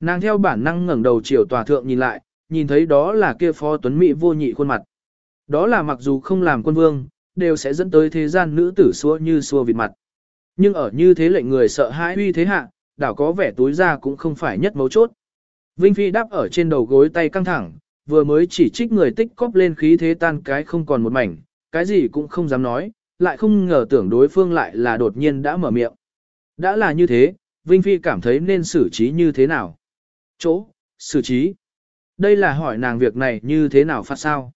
Nàng theo bản năng ngẩng đầu chiều tòa thượng nhìn lại, nhìn thấy đó là kia phó tuấn mỹ vô nhị khuôn mặt. Đó là mặc dù không làm quân vương, đều sẽ dẫn tới thế gian nữ tử xua như xua vịt mặt. Nhưng ở như thế lệnh người sợ hãi uy thế hạ, đảo có vẻ túi ra cũng không phải nhất mấu chốt. Vinh Phi đáp ở trên đầu gối tay căng thẳng, vừa mới chỉ trích người tích cóp lên khí thế tan cái không còn một mảnh, cái gì cũng không dám nói, lại không ngờ tưởng đối phương lại là đột nhiên đã mở miệng. Đã là như thế, Vinh Phi cảm thấy nên xử trí như thế nào? Chỗ, xử trí. Đây là hỏi nàng việc này như thế nào phát sao?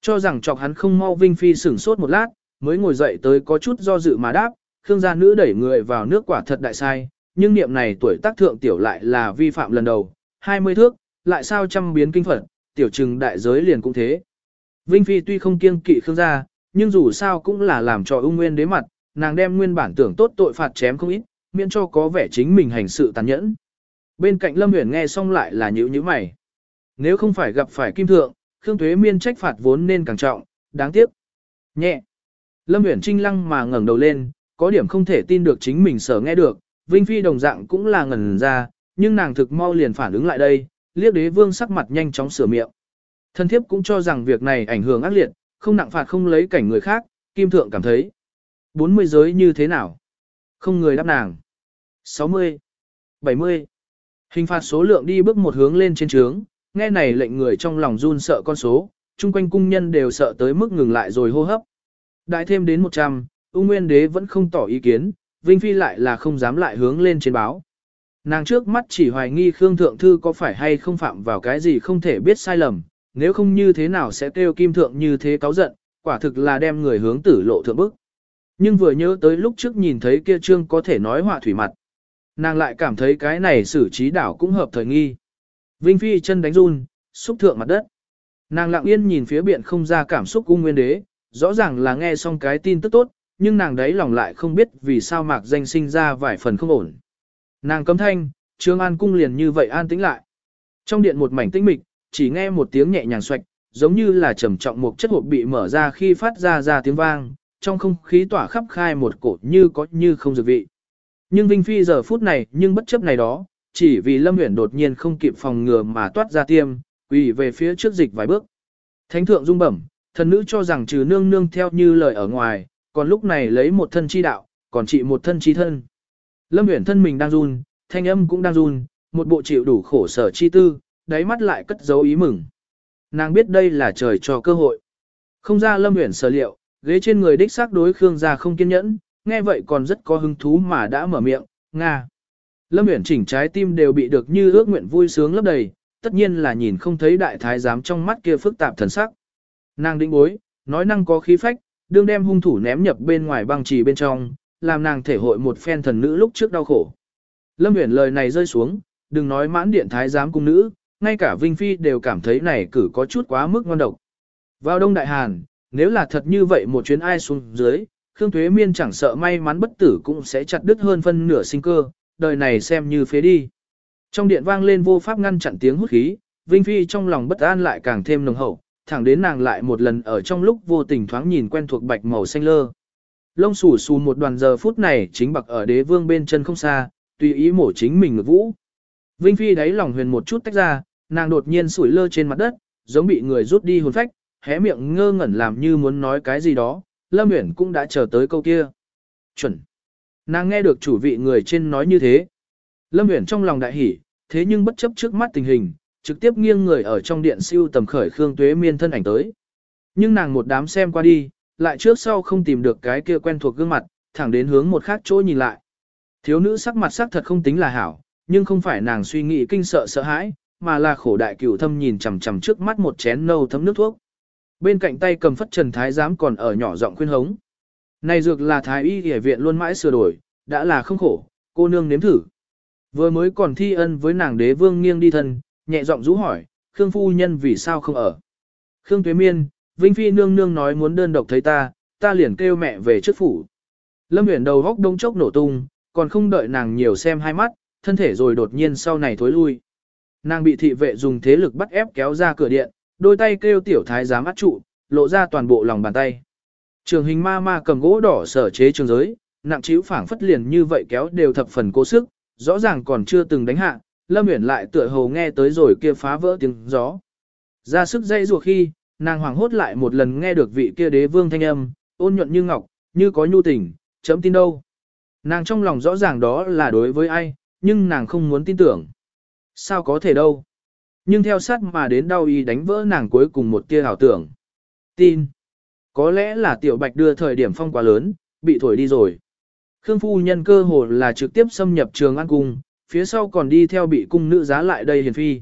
Cho rằng chọc hắn không mau Vinh Phi sửng sốt một lát, mới ngồi dậy tới có chút do dự mà đáp, Khương gia nữ đẩy người vào nước quả thật đại sai, nhưng niệm này tuổi tác thượng tiểu lại là vi phạm lần đầu, 20 thước, lại sao trăm biến kinh phật, tiểu trừng đại giới liền cũng thế. Vinh Phi tuy không kiêng kỵ Khương gia, nhưng dù sao cũng là làm cho ung nguyên đế mặt, nàng đem nguyên bản tưởng tốt tội phạt chém không ít, miễn cho có vẻ chính mình hành sự tàn nhẫn. Bên cạnh Lâm Huyền nghe xong lại là nhíu nhíu mày. Nếu không phải gặp phải kim thượng, Khương Thuế Miên trách phạt vốn nên càng trọng, đáng tiếc. Nhẹ. Lâm Huyền trinh lăng mà ngẩng đầu lên, có điểm không thể tin được chính mình sở nghe được, Vinh Phi đồng dạng cũng là ngẩn ra, nhưng nàng thực mau liền phản ứng lại đây, liếc đế vương sắc mặt nhanh chóng sửa miệng. Thân thiếp cũng cho rằng việc này ảnh hưởng ác liệt, không nặng phạt không lấy cảnh người khác, kim thượng cảm thấy. 40 giới như thế nào? Không người đáp nàng. 60, 70. Hình phạt số lượng đi bước một hướng lên trên trướng, nghe này lệnh người trong lòng run sợ con số, chung quanh cung nhân đều sợ tới mức ngừng lại rồi hô hấp. Đại thêm đến 100, ung nguyên đế vẫn không tỏ ý kiến, Vinh Phi lại là không dám lại hướng lên trên báo. Nàng trước mắt chỉ hoài nghi Khương Thượng Thư có phải hay không phạm vào cái gì không thể biết sai lầm, nếu không như thế nào sẽ kêu Kim Thượng như thế cáo giận, quả thực là đem người hướng tử lộ thượng bức. Nhưng vừa nhớ tới lúc trước nhìn thấy kia trương có thể nói họa thủy mặt. Nàng lại cảm thấy cái này xử trí đảo cũng hợp thời nghi. Vinh Phi chân đánh run, xúc thượng mặt đất. Nàng lặng yên nhìn phía biện không ra cảm xúc cung nguyên đế, rõ ràng là nghe xong cái tin tức tốt, nhưng nàng đấy lòng lại không biết vì sao mạc danh sinh ra vài phần không ổn. Nàng cấm thanh, Trương An cung liền như vậy an tĩnh lại. Trong điện một mảnh tĩnh mịch, chỉ nghe một tiếng nhẹ nhàng xoạch, giống như là trầm trọng một chất hộp bị mở ra khi phát ra ra tiếng vang, trong không khí tỏa khắp khai một cổ như có như không dược vị. Nhưng Vinh Phi giờ phút này nhưng bất chấp này đó, chỉ vì Lâm Uyển đột nhiên không kịp phòng ngừa mà toát ra tiêm, quỳ về phía trước dịch vài bước. Thánh thượng dung bẩm, thần nữ cho rằng trừ nương nương theo như lời ở ngoài, còn lúc này lấy một thân chi đạo, còn trị một thân chi thân. Lâm Uyển thân mình đang run, thanh âm cũng đang run, một bộ chịu đủ khổ sở chi tư, đáy mắt lại cất dấu ý mừng. Nàng biết đây là trời cho cơ hội. Không ra Lâm Uyển sở liệu, ghế trên người đích xác đối Khương gia không kiên nhẫn, nghe vậy còn rất có hứng thú mà đã mở miệng, "Nga." Lâm Uyển chỉnh trái tim đều bị được như ước nguyện vui sướng lấp đầy, tất nhiên là nhìn không thấy đại thái giám trong mắt kia phức tạp thần sắc. Nàng đĩnh bối, nói năng có khí phách, đương đem hung thủ ném nhập bên ngoài băng trì bên trong, làm nàng thể hội một phen thần nữ lúc trước đau khổ. Lâm Uyển lời này rơi xuống, đừng nói mãn điện thái giám cung nữ, ngay cả Vinh Phi đều cảm thấy này cử có chút quá mức ngon độc. Vào Đông Đại Hàn, nếu là thật như vậy một chuyến ai xuống dưới, Khương Thuế Miên chẳng sợ may mắn bất tử cũng sẽ chặt đứt hơn phân nửa sinh cơ, đời này xem như phế đi. Trong điện vang lên vô pháp ngăn chặn tiếng hút khí, Vinh Phi trong lòng bất an lại càng thêm nồng hậu, thẳng đến nàng lại một lần ở trong lúc vô tình thoáng nhìn quen thuộc bạch màu xanh lơ. Lông xù xù một đoàn giờ phút này chính bạc ở đế vương bên chân không xa, tùy ý mổ chính mình ngực vũ. Vinh Phi đáy lòng huyền một chút tách ra, nàng đột nhiên sủi lơ trên mặt đất, giống bị người rút đi hồn phách, hé miệng ngơ ngẩn làm như muốn nói cái gì đó, Lâm Uyển cũng đã chờ tới câu kia. Chuẩn. Nàng nghe được chủ vị người trên nói như thế. Lâm Uyển trong lòng đại hỉ, thế nhưng bất chấp trước mắt tình hình, trực tiếp nghiêng người ở trong điện siêu tầm khởi Khương Tuế Miên thân ảnh tới. Nhưng nàng một đám xem qua đi, lại trước sau không tìm được cái kia quen thuộc gương mặt, thẳng đến hướng một khác chỗ nhìn lại. Thiếu nữ sắc mặt sắc thật không tính là hảo, nhưng không phải nàng suy nghĩ kinh sợ sợ hãi, mà là khổ đại cửu thâm nhìn chằm chằm trước mắt một chén nâu thấm nước thuốc. Bên cạnh tay cầm phất trần thái giám còn ở nhỏ giọng khuyên hống. Này dược là thái y y viện luôn mãi sửa đổi, đã là không khổ, cô nương nếm thử. Vừa mới còn thi ân với nàng đế vương nghiêng đi thân, nhẹ giọng rũ hỏi, Khương phu nhân vì sao không ở. Khương Tuế Miên, Vinh Phi nương nương nói muốn đơn độc thấy ta, ta liền kêu mẹ về trước phủ. Lâm Uyển đầu góc đông chốc nổ tung, còn không đợi nàng nhiều xem hai mắt, thân thể rồi đột nhiên sau này thối lui. Nàng bị thị vệ dùng thế lực bắt ép kéo ra cửa điện, đôi tay kêu tiểu thái giám át trụ, lộ ra toàn bộ lòng bàn tay. Trường hình ma ma cầm gỗ đỏ sở chế trường giới, nặng chiếu phảng phất liền như vậy kéo đều thập phần cố sức, rõ ràng còn chưa từng đánh hạ, Lâm Uyển lại tựa hồ nghe tới rồi kia phá vỡ tiếng gió. Ra sức dây rùa khi, nàng hoàng hốt lại một lần nghe được vị kia đế vương thanh âm, ôn nhuận như ngọc, như có nhu tình, chấm tin đâu. Nàng trong lòng rõ ràng đó là đối với ai, nhưng nàng không muốn tin tưởng. Sao có thể đâu. Nhưng theo sát mà đến đau y đánh vỡ nàng cuối cùng một tia ảo tưởng. Tin. Có lẽ là tiểu bạch đưa thời điểm phong quá lớn, bị thổi đi rồi. Khương phu nhân cơ hồ là trực tiếp xâm nhập trường an cung, phía sau còn đi theo bị cung nữ giá lại đây hiền phi.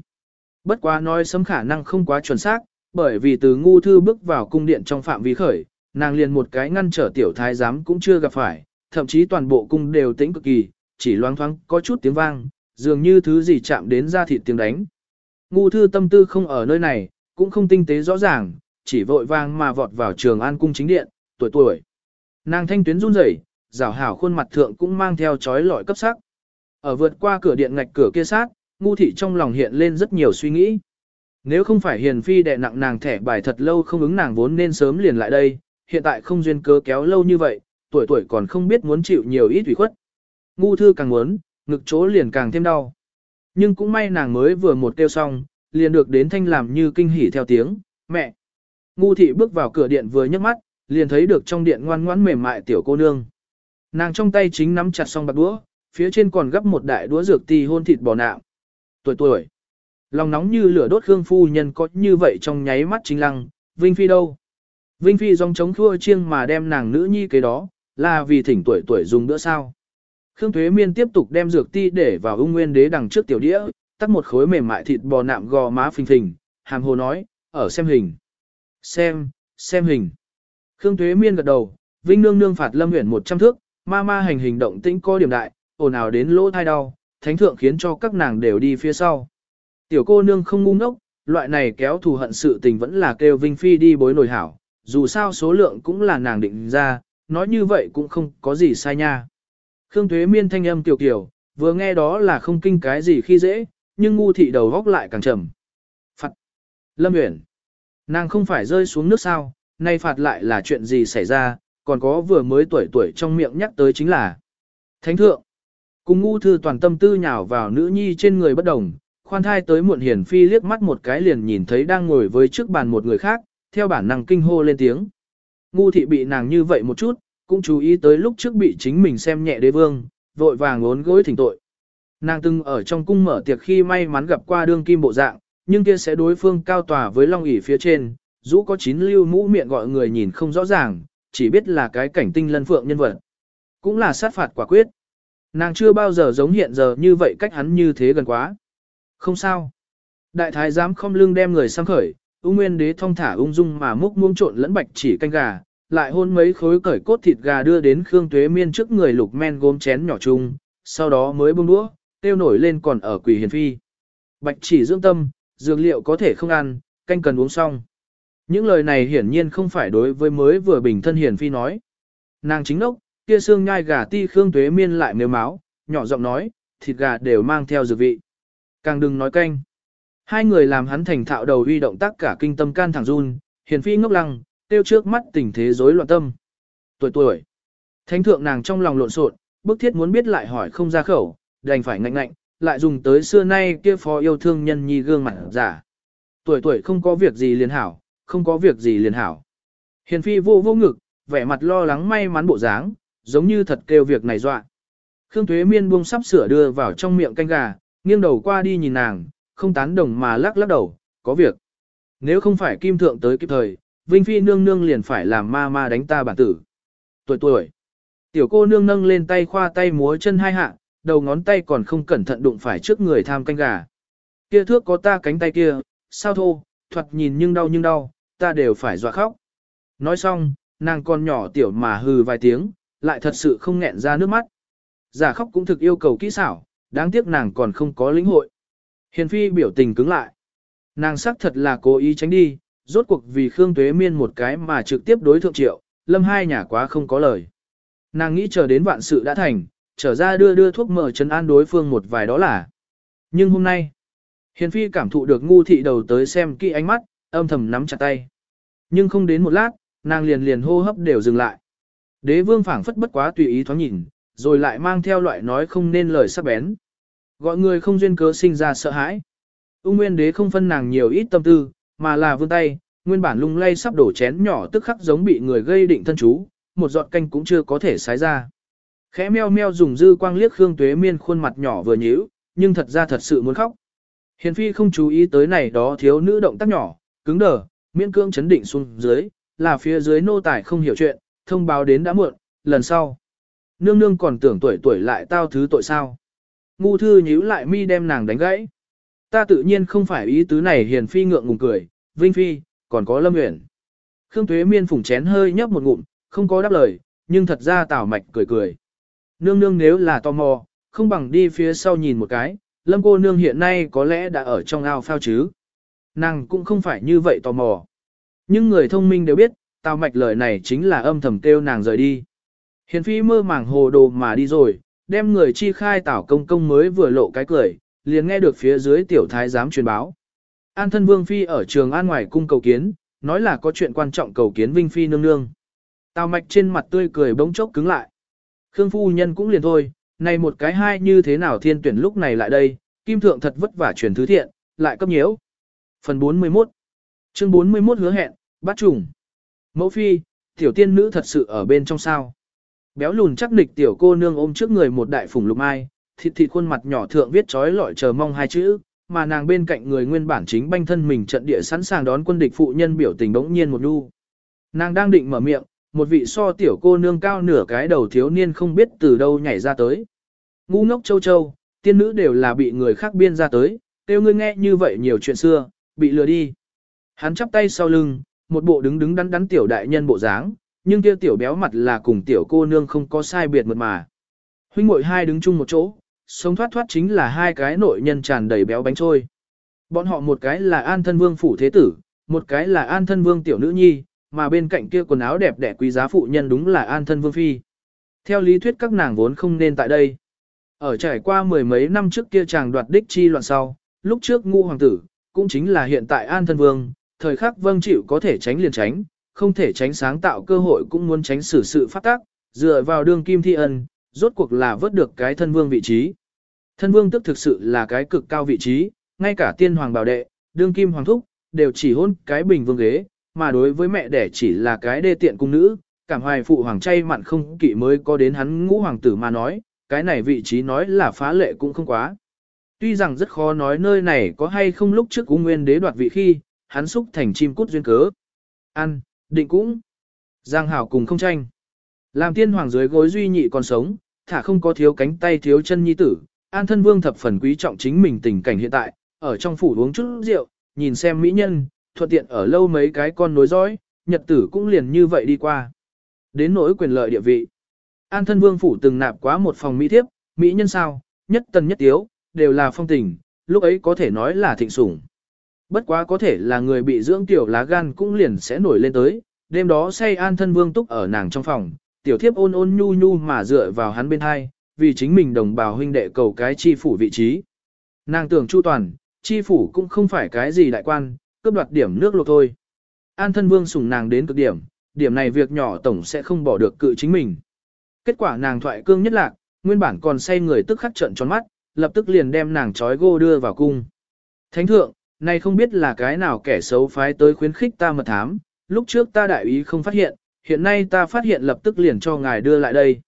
Bất quá nói sấm khả năng không quá chuẩn xác, bởi vì từ ngu thư bước vào cung điện trong phạm vi khởi, nàng liền một cái ngăn trở tiểu thái giám cũng chưa gặp phải, thậm chí toàn bộ cung đều tĩnh cực kỳ, chỉ loáng thoáng có chút tiếng vang, dường như thứ gì chạm đến da thịt tiếng đánh. Ngu thư tâm tư không ở nơi này, cũng không tinh tế rõ ràng, chỉ vội vang mà vọt vào trường an cung chính điện, tuổi tuổi. Nàng thanh tuyến run rẩy, rảo hảo khuôn mặt thượng cũng mang theo chói lọi cấp sắc. Ở vượt qua cửa điện ngạch cửa kia sát, ngu thị trong lòng hiện lên rất nhiều suy nghĩ. Nếu không phải hiền phi đệ nặng nàng thẻ bài thật lâu không ứng nàng vốn nên sớm liền lại đây, hiện tại không duyên cớ kéo lâu như vậy, tuổi tuổi còn không biết muốn chịu nhiều ít ủy khuất. Ngu thư càng muốn, ngực chỗ liền càng thêm đau. Nhưng cũng may nàng mới vừa một kêu xong, liền được đến thanh làm như kinh hỉ theo tiếng, mẹ. Ngu thị bước vào cửa điện vừa nhấc mắt, liền thấy được trong điện ngoan ngoãn mềm mại tiểu cô nương. Nàng trong tay chính nắm chặt song bạc đũa, phía trên còn gấp một đại đũa dược tì hôn thịt bò nạm. Tuổi tuổi. Lòng nóng như lửa đốt Khương phu nhân có như vậy trong nháy mắt chính lăng, Vinh Phi đâu? Vinh Phi dòng chống thua chiêng mà đem nàng nữ nhi cái đó, là vì thỉnh tuổi tuổi dùng bữa sao. Khương Thuế Miên tiếp tục đem dược ti để vào ung nguyên đế đằng trước tiểu đĩa, tắt một khối mềm mại thịt bò nạm gò má phình phình, hàm hồ nói, ở xem hình. Xem, xem hình. Khương Thuế Miên gật đầu, Vinh Nương Nương phạt Lâm Huyền 100 thước, ma ma hành hình động tĩnh coi điểm đại, ồn ào đến lỗ thai đau, thánh thượng khiến cho các nàng đều đi phía sau. Tiểu cô nương không ngu ngốc, loại này kéo thù hận sự tình vẫn là kêu Vinh Phi đi bối nổi hảo, dù sao số lượng cũng là nàng định ra, nói như vậy cũng không có gì sai nha. Khương Thuế Miên thanh âm tiểu kiểu, vừa nghe đó là không kinh cái gì khi dễ, nhưng ngu thị đầu góc lại càng trầm. Phạt. Lâm Uyển. Nàng không phải rơi xuống nước sao, nay phạt lại là chuyện gì xảy ra, còn có vừa mới tuổi tuổi trong miệng nhắc tới chính là Thánh thượng. Cùng ngu thư toàn tâm tư nhào vào nữ nhi trên người bất đồng, khoan thai tới muộn hiển phi liếc mắt một cái liền nhìn thấy đang ngồi với trước bàn một người khác, theo bản năng kinh hô lên tiếng. Ngu thị bị nàng như vậy một chút, cũng chú ý tới lúc trước bị chính mình xem nhẹ đế vương, vội vàng ốn gối thỉnh tội. Nàng từng ở trong cung mở tiệc khi may mắn gặp qua đương kim bộ dạng, nhưng kia sẽ đối phương cao tòa với long ỷ phía trên, rũ có chín lưu mũ miệng gọi người nhìn không rõ ràng, chỉ biết là cái cảnh tinh lân phượng nhân vật. Cũng là sát phạt quả quyết. Nàng chưa bao giờ giống hiện giờ như vậy cách hắn như thế gần quá. Không sao. Đại thái giám không lưng đem người sang khởi, ung nguyên đế thong thả ung dung mà múc muông trộn lẫn bạch chỉ canh gà, lại hôn mấy khối cởi cốt thịt gà đưa đến Khương Tuế Miên trước người lục men gốm chén nhỏ chung, sau đó mới bông đũa, tiêu nổi lên còn ở quỷ hiền phi. Bạch chỉ dưỡng tâm, dược liệu có thể không ăn, canh cần uống xong. Những lời này hiển nhiên không phải đối với mới vừa bình thân hiền phi nói. Nàng chính đốc, kia xương nhai gà ti Khương Tuế Miên lại nếu máu, nhỏ giọng nói, thịt gà đều mang theo dược vị. Càng đừng nói canh. Hai người làm hắn thành thạo đầu uy động tác cả kinh tâm can thẳng run, hiền phi ngốc lăng, tiêu trước mắt tình thế rối loạn tâm. Tuổi tuổi. Thánh thượng nàng trong lòng lộn xộn, bức thiết muốn biết lại hỏi không ra khẩu, đành phải ngạnh ngạnh, lại dùng tới xưa nay kia phó yêu thương nhân nhi gương mặt giả. Tuổi tuổi không có việc gì liền hảo, không có việc gì liền hảo. Hiền phi vô vô ngực, vẻ mặt lo lắng may mắn bộ dáng, giống như thật kêu việc này dọa. Khương Tuế Miên buông sắp sửa đưa vào trong miệng canh gà, nghiêng đầu qua đi nhìn nàng, không tán đồng mà lắc lắc đầu, có việc. Nếu không phải kim thượng tới kịp thời, Vinh Phi nương nương liền phải làm ma ma đánh ta bản tử. Tuổi tuổi. Tiểu cô nương nâng lên tay khoa tay múa chân hai hạ, đầu ngón tay còn không cẩn thận đụng phải trước người tham canh gà. Kia thước có ta cánh tay kia, sao thô, thoạt nhìn nhưng đau nhưng đau, ta đều phải dọa khóc. Nói xong, nàng còn nhỏ tiểu mà hừ vài tiếng, lại thật sự không nghẹn ra nước mắt. Giả khóc cũng thực yêu cầu kỹ xảo, đáng tiếc nàng còn không có lĩnh hội. Hiền phi biểu tình cứng lại. Nàng xác thật là cố ý tránh đi, rốt cuộc vì Khương Tuế Miên một cái mà trực tiếp đối thượng triệu, lâm hai nhà quá không có lời. Nàng nghĩ chờ đến vạn sự đã thành, trở ra đưa đưa thuốc mở chân an đối phương một vài đó là. Nhưng hôm nay, Hiền Phi cảm thụ được ngu thị đầu tới xem kỹ ánh mắt, âm thầm nắm chặt tay. Nhưng không đến một lát, nàng liền liền hô hấp đều dừng lại. Đế vương phảng phất bất quá tùy ý thoáng nhìn, rồi lại mang theo loại nói không nên lời sắc bén. Gọi người không duyên cớ sinh ra sợ hãi. Ung Nguyên Đế không phân nàng nhiều ít tâm tư, mà là vươn tay, nguyên bản lung lay sắp đổ chén nhỏ tức khắc giống bị người gây định thân chú, một giọt canh cũng chưa có thể xái ra. Khẽ meo meo dùng dư quang liếc Khương Tuế Miên khuôn mặt nhỏ vừa nhíu, nhưng thật ra thật sự muốn khóc. Hiền phi không chú ý tới này đó thiếu nữ động tác nhỏ, cứng đờ, miễn cương chấn định xuống dưới, là phía dưới nô tài không hiểu chuyện, thông báo đến đã muộn, lần sau. Nương nương còn tưởng tuổi tuổi lại tao thứ tội sao. Ngu thư nhíu lại mi đem nàng đánh gãy. Ta tự nhiên không phải ý tứ này hiền phi ngượng ngùng cười, vinh phi, còn có lâm nguyện. Khương Tuế Miên phủng chén hơi nhấp một ngụm, không có đáp lời, nhưng thật ra tảo mạch cười cười. Nương nương nếu là tò mò, không bằng đi phía sau nhìn một cái, lâm cô nương hiện nay có lẽ đã ở trong ao phao chứ. Nàng cũng không phải như vậy tò mò. Nhưng người thông minh đều biết, tào mạch lời này chính là âm thầm kêu nàng rời đi. Hiền phi mơ màng hồ đồ mà đi rồi, đem người chi khai tảo công công mới vừa lộ cái cười, liền nghe được phía dưới tiểu thái giám truyền báo. An thân vương phi ở trường an ngoài cung cầu kiến, nói là có chuyện quan trọng cầu kiến vinh phi nương nương. Tào mạch trên mặt tươi cười bỗng chốc cứng lại. Khương phu nhân cũng liền thôi, này một cái hai như thế nào thiên tuyển lúc này lại đây, kim thượng thật vất vả truyền thứ thiện, lại cấp nhiễu. Phần 41 Chương 41 hứa hẹn, Bắt trùng. Mẫu phi, tiểu tiên nữ thật sự ở bên trong sao. Béo lùn chắc nịch tiểu cô nương ôm trước người một đại phùng lục mai, thịt thịt khuôn mặt nhỏ thượng viết trói lọi chờ mong hai chữ, mà nàng bên cạnh người nguyên bản chính banh thân mình trận địa sẵn sàng đón quân địch phụ nhân biểu tình bỗng nhiên một nu. Nàng đang định mở miệng, một vị so tiểu cô nương cao nửa cái đầu thiếu niên không biết từ đâu nhảy ra tới. Ngu ngốc châu châu, tiên nữ đều là bị người khác biên ra tới, tiêu ngươi nghe như vậy nhiều chuyện xưa, bị lừa đi. Hắn chắp tay sau lưng, một bộ đứng đứng đắn đắn tiểu đại nhân bộ dáng, nhưng kia tiểu béo mặt là cùng tiểu cô nương không có sai biệt mật mà. Huynh muội hai đứng chung một chỗ, sống thoát thoát chính là hai cái nội nhân tràn đầy béo bánh trôi. Bọn họ một cái là an thân vương phủ thế tử, một cái là an thân vương tiểu nữ nhi, mà bên cạnh kia quần áo đẹp đẽ quý giá phụ nhân đúng là an thân vương phi. Theo lý thuyết các nàng vốn không nên tại đây. Ở trải qua mười mấy năm trước kia chàng đoạt đích chi loạn sau, lúc trước ngu hoàng tử, cũng chính là hiện tại an thân vương, thời khắc vâng chịu có thể tránh liền tránh, không thể tránh sáng tạo cơ hội cũng muốn tránh xử sự phát tác, dựa vào đương kim thi ân, rốt cuộc là vớt được cái thân vương vị trí. Thân vương tức thực sự là cái cực cao vị trí, ngay cả tiên hoàng bảo đệ, đương kim hoàng thúc, đều chỉ hôn cái bình vương ghế, mà đối với mẹ đẻ chỉ là cái đê tiện cung nữ, cảm hoài phụ hoàng chay mặn không kỵ mới có đến hắn ngũ hoàng tử mà nói, cái này vị trí nói là phá lệ cũng không quá. Tuy rằng rất khó nói nơi này có hay không lúc trước cung nguyên đế đoạt vị khi, hắn xúc thành chim cút duyên cớ. Ăn, định cũng. Giang hảo cùng không tranh. Làm tiên hoàng dưới gối duy nhị còn sống, thả không có thiếu cánh tay thiếu chân nhi tử, an thân vương thập phần quý trọng chính mình tình cảnh hiện tại, ở trong phủ uống chút rượu, nhìn xem mỹ nhân, thuận tiện ở lâu mấy cái con nối dõi, nhật tử cũng liền như vậy đi qua. Đến nỗi quyền lợi địa vị. An thân vương phủ từng nạp quá một phòng mỹ thiếp, mỹ nhân sao, nhất tần nhất tiếu, đều là phong tình, lúc ấy có thể nói là thịnh sủng. Bất quá có thể là người bị dưỡng tiểu lá gan cũng liền sẽ nổi lên tới, đêm đó say an thân vương túc ở nàng trong phòng, tiểu thiếp ôn ôn nhu nhu mà dựa vào hắn bên hai, vì chính mình đồng bào huynh đệ cầu cái chi phủ vị trí. Nàng tưởng chu toàn, chi phủ cũng không phải cái gì đại quan, cướp đoạt điểm nước lột thôi. An thân vương sủng nàng đến cực điểm, điểm này việc nhỏ tổng sẽ không bỏ được cự chính mình. Kết quả nàng thoại cương nhất lạc, nguyên bản còn say người tức khắc trận tròn mắt, lập tức liền đem nàng trói gô đưa vào cung. Thánh thượng, này không biết là cái nào kẻ xấu phái tới khuyến khích ta mật thám, lúc trước ta đại ý không phát hiện, hiện nay ta phát hiện lập tức liền cho ngài đưa lại đây.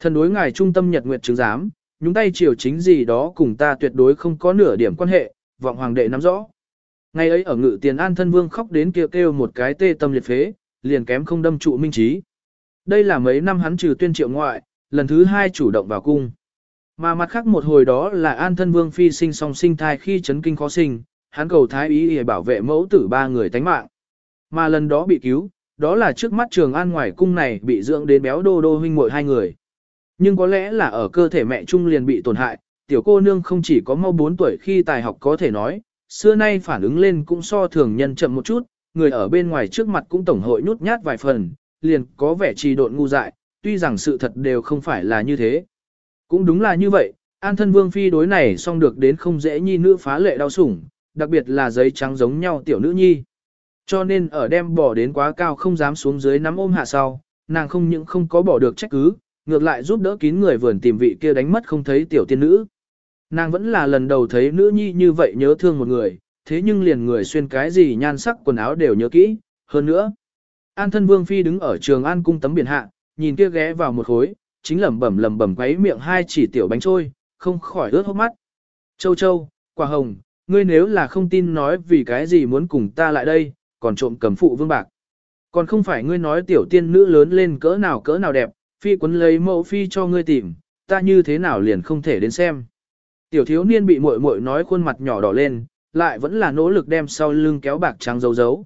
Thần đối ngài trung tâm nhật nguyệt chứng giám, nhúng tay triều chính gì đó cùng ta tuyệt đối không có nửa điểm quan hệ, vọng hoàng đệ nắm rõ. Ngày ấy ở ngự tiền an thân vương khóc đến kêu kêu một cái tê tâm liệt phế, liền kém không đâm trụ minh trí. Đây là mấy năm hắn trừ tuyên triệu ngoại, lần thứ hai chủ động vào cung. Mà mặt khác một hồi đó là an thân vương phi sinh song sinh thai khi chấn kinh khó sinh, hắn cầu thái ý để bảo vệ mẫu tử ba người tánh mạng. Mà lần đó bị cứu, đó là trước mắt trường an ngoài cung này bị dưỡng đến béo đô đô huynh muội hai người. Nhưng có lẽ là ở cơ thể mẹ Trung liền bị tổn hại, tiểu cô nương không chỉ có mau 4 tuổi khi tài học có thể nói, xưa nay phản ứng lên cũng so thường nhân chậm một chút, người ở bên ngoài trước mặt cũng tổng hội nhút nhát vài phần, liền có vẻ trì độn ngu dại, tuy rằng sự thật đều không phải là như thế. Cũng đúng là như vậy, an thân vương phi đối này xong được đến không dễ nhi nữ phá lệ đau sủng, đặc biệt là giấy trắng giống nhau tiểu nữ nhi. Cho nên ở đem bỏ đến quá cao không dám xuống dưới nắm ôm hạ sau, nàng không những không có bỏ được trách cứ, ngược lại giúp đỡ kín người vườn tìm vị kia đánh mất không thấy tiểu tiên nữ. Nàng vẫn là lần đầu thấy nữ nhi như vậy nhớ thương một người, thế nhưng liền người xuyên cái gì nhan sắc quần áo đều nhớ kỹ, hơn nữa. An thân vương phi đứng ở trường an cung tấm biển hạ, nhìn kia ghé vào một khối, chính lẩm bẩm lẩm bẩm quấy miệng hai chỉ tiểu bánh trôi, không khỏi ướt hốc mắt. Châu châu, quả hồng, ngươi nếu là không tin nói vì cái gì muốn cùng ta lại đây, còn trộm cầm phụ vương bạc. Còn không phải ngươi nói tiểu tiên nữ lớn lên cỡ nào cỡ nào đẹp, phi quấn lấy mẫu phi cho ngươi tìm, ta như thế nào liền không thể đến xem. Tiểu thiếu niên bị muội muội nói khuôn mặt nhỏ đỏ lên, lại vẫn là nỗ lực đem sau lưng kéo bạc trắng dấu dấu.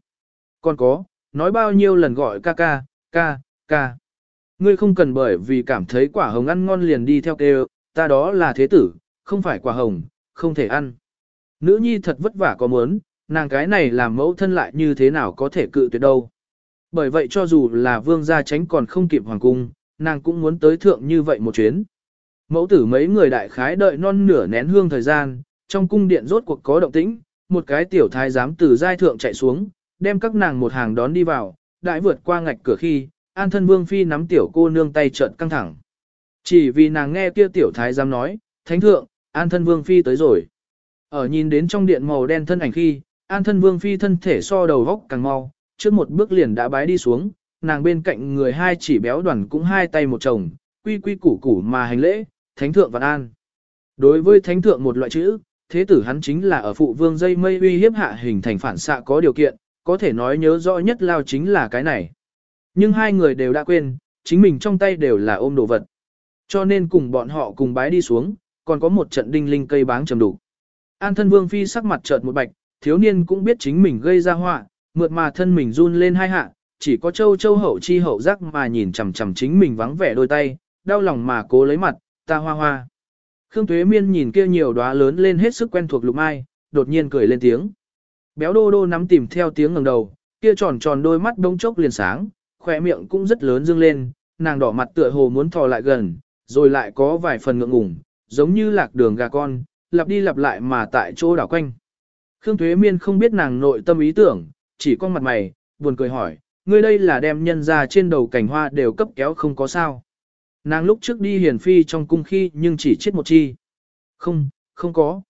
Còn có, nói bao nhiêu lần gọi ca ca, ca, ca. Ngươi không cần bởi vì cảm thấy quả hồng ăn ngon liền đi theo kêu, ta đó là thế tử, không phải quả hồng, không thể ăn. Nữ nhi thật vất vả có muốn, nàng cái này làm mẫu thân lại như thế nào có thể cự tuyệt đâu. Bởi vậy cho dù là vương gia tránh còn không kịp hoàng cung, nàng cũng muốn tới thượng như vậy một chuyến. Mẫu tử mấy người đại khái đợi non nửa nén hương thời gian, trong cung điện rốt cuộc có động tĩnh, một cái tiểu thái giám từ giai thượng chạy xuống, đem các nàng một hàng đón đi vào, đại vượt qua ngạch cửa khi, an thân vương phi nắm tiểu cô nương tay trợn căng thẳng. Chỉ vì nàng nghe kia tiểu thái giám nói, thánh thượng, an thân vương phi tới rồi. Ở nhìn đến trong điện màu đen thân ảnh khi, an thân vương phi thân thể so đầu góc càng mau, trước một bước liền đã bái đi xuống, nàng bên cạnh người hai chỉ béo đoàn cũng hai tay một chồng, quy quy củ củ mà hành lễ, thánh thượng vạn an. Đối với thánh thượng một loại chữ, thế tử hắn chính là ở phụ vương dây mây uy hiếp hạ hình thành phản xạ có điều kiện, có thể nói nhớ rõ nhất lao chính là cái này. Nhưng hai người đều đã quên, chính mình trong tay đều là ôm đồ vật. Cho nên cùng bọn họ cùng bái đi xuống, còn có một trận đinh linh cây báng trầm đủ. An thân vương phi sắc mặt chợt một bạch, thiếu niên cũng biết chính mình gây ra họa, mượt mà thân mình run lên hai hạ, chỉ có châu châu hậu chi hậu giác mà nhìn chằm chằm chính mình vắng vẻ đôi tay, đau lòng mà cố lấy mặt, ta hoa hoa. Khương Tuế Miên nhìn kia nhiều đóa lớn lên hết sức quen thuộc lục mai, đột nhiên cười lên tiếng. Béo đô đô nắm tìm theo tiếng ngẩng đầu, kia tròn tròn đôi mắt đông chốc liền sáng, khỏe miệng cũng rất lớn dương lên, nàng đỏ mặt tựa hồ muốn thò lại gần, rồi lại có vài phần ngượng ngùng, giống như lạc đường gà con, lặp đi lặp lại mà tại chỗ đảo quanh. Khương thuế Miên không biết nàng nội tâm ý tưởng, chỉ con mặt mày, buồn cười hỏi, ngươi đây là đem nhân ra trên đầu cảnh hoa đều cấp kéo không có sao. Nàng lúc trước đi hiền phi trong cung khi nhưng chỉ chết một chi. Không, không có.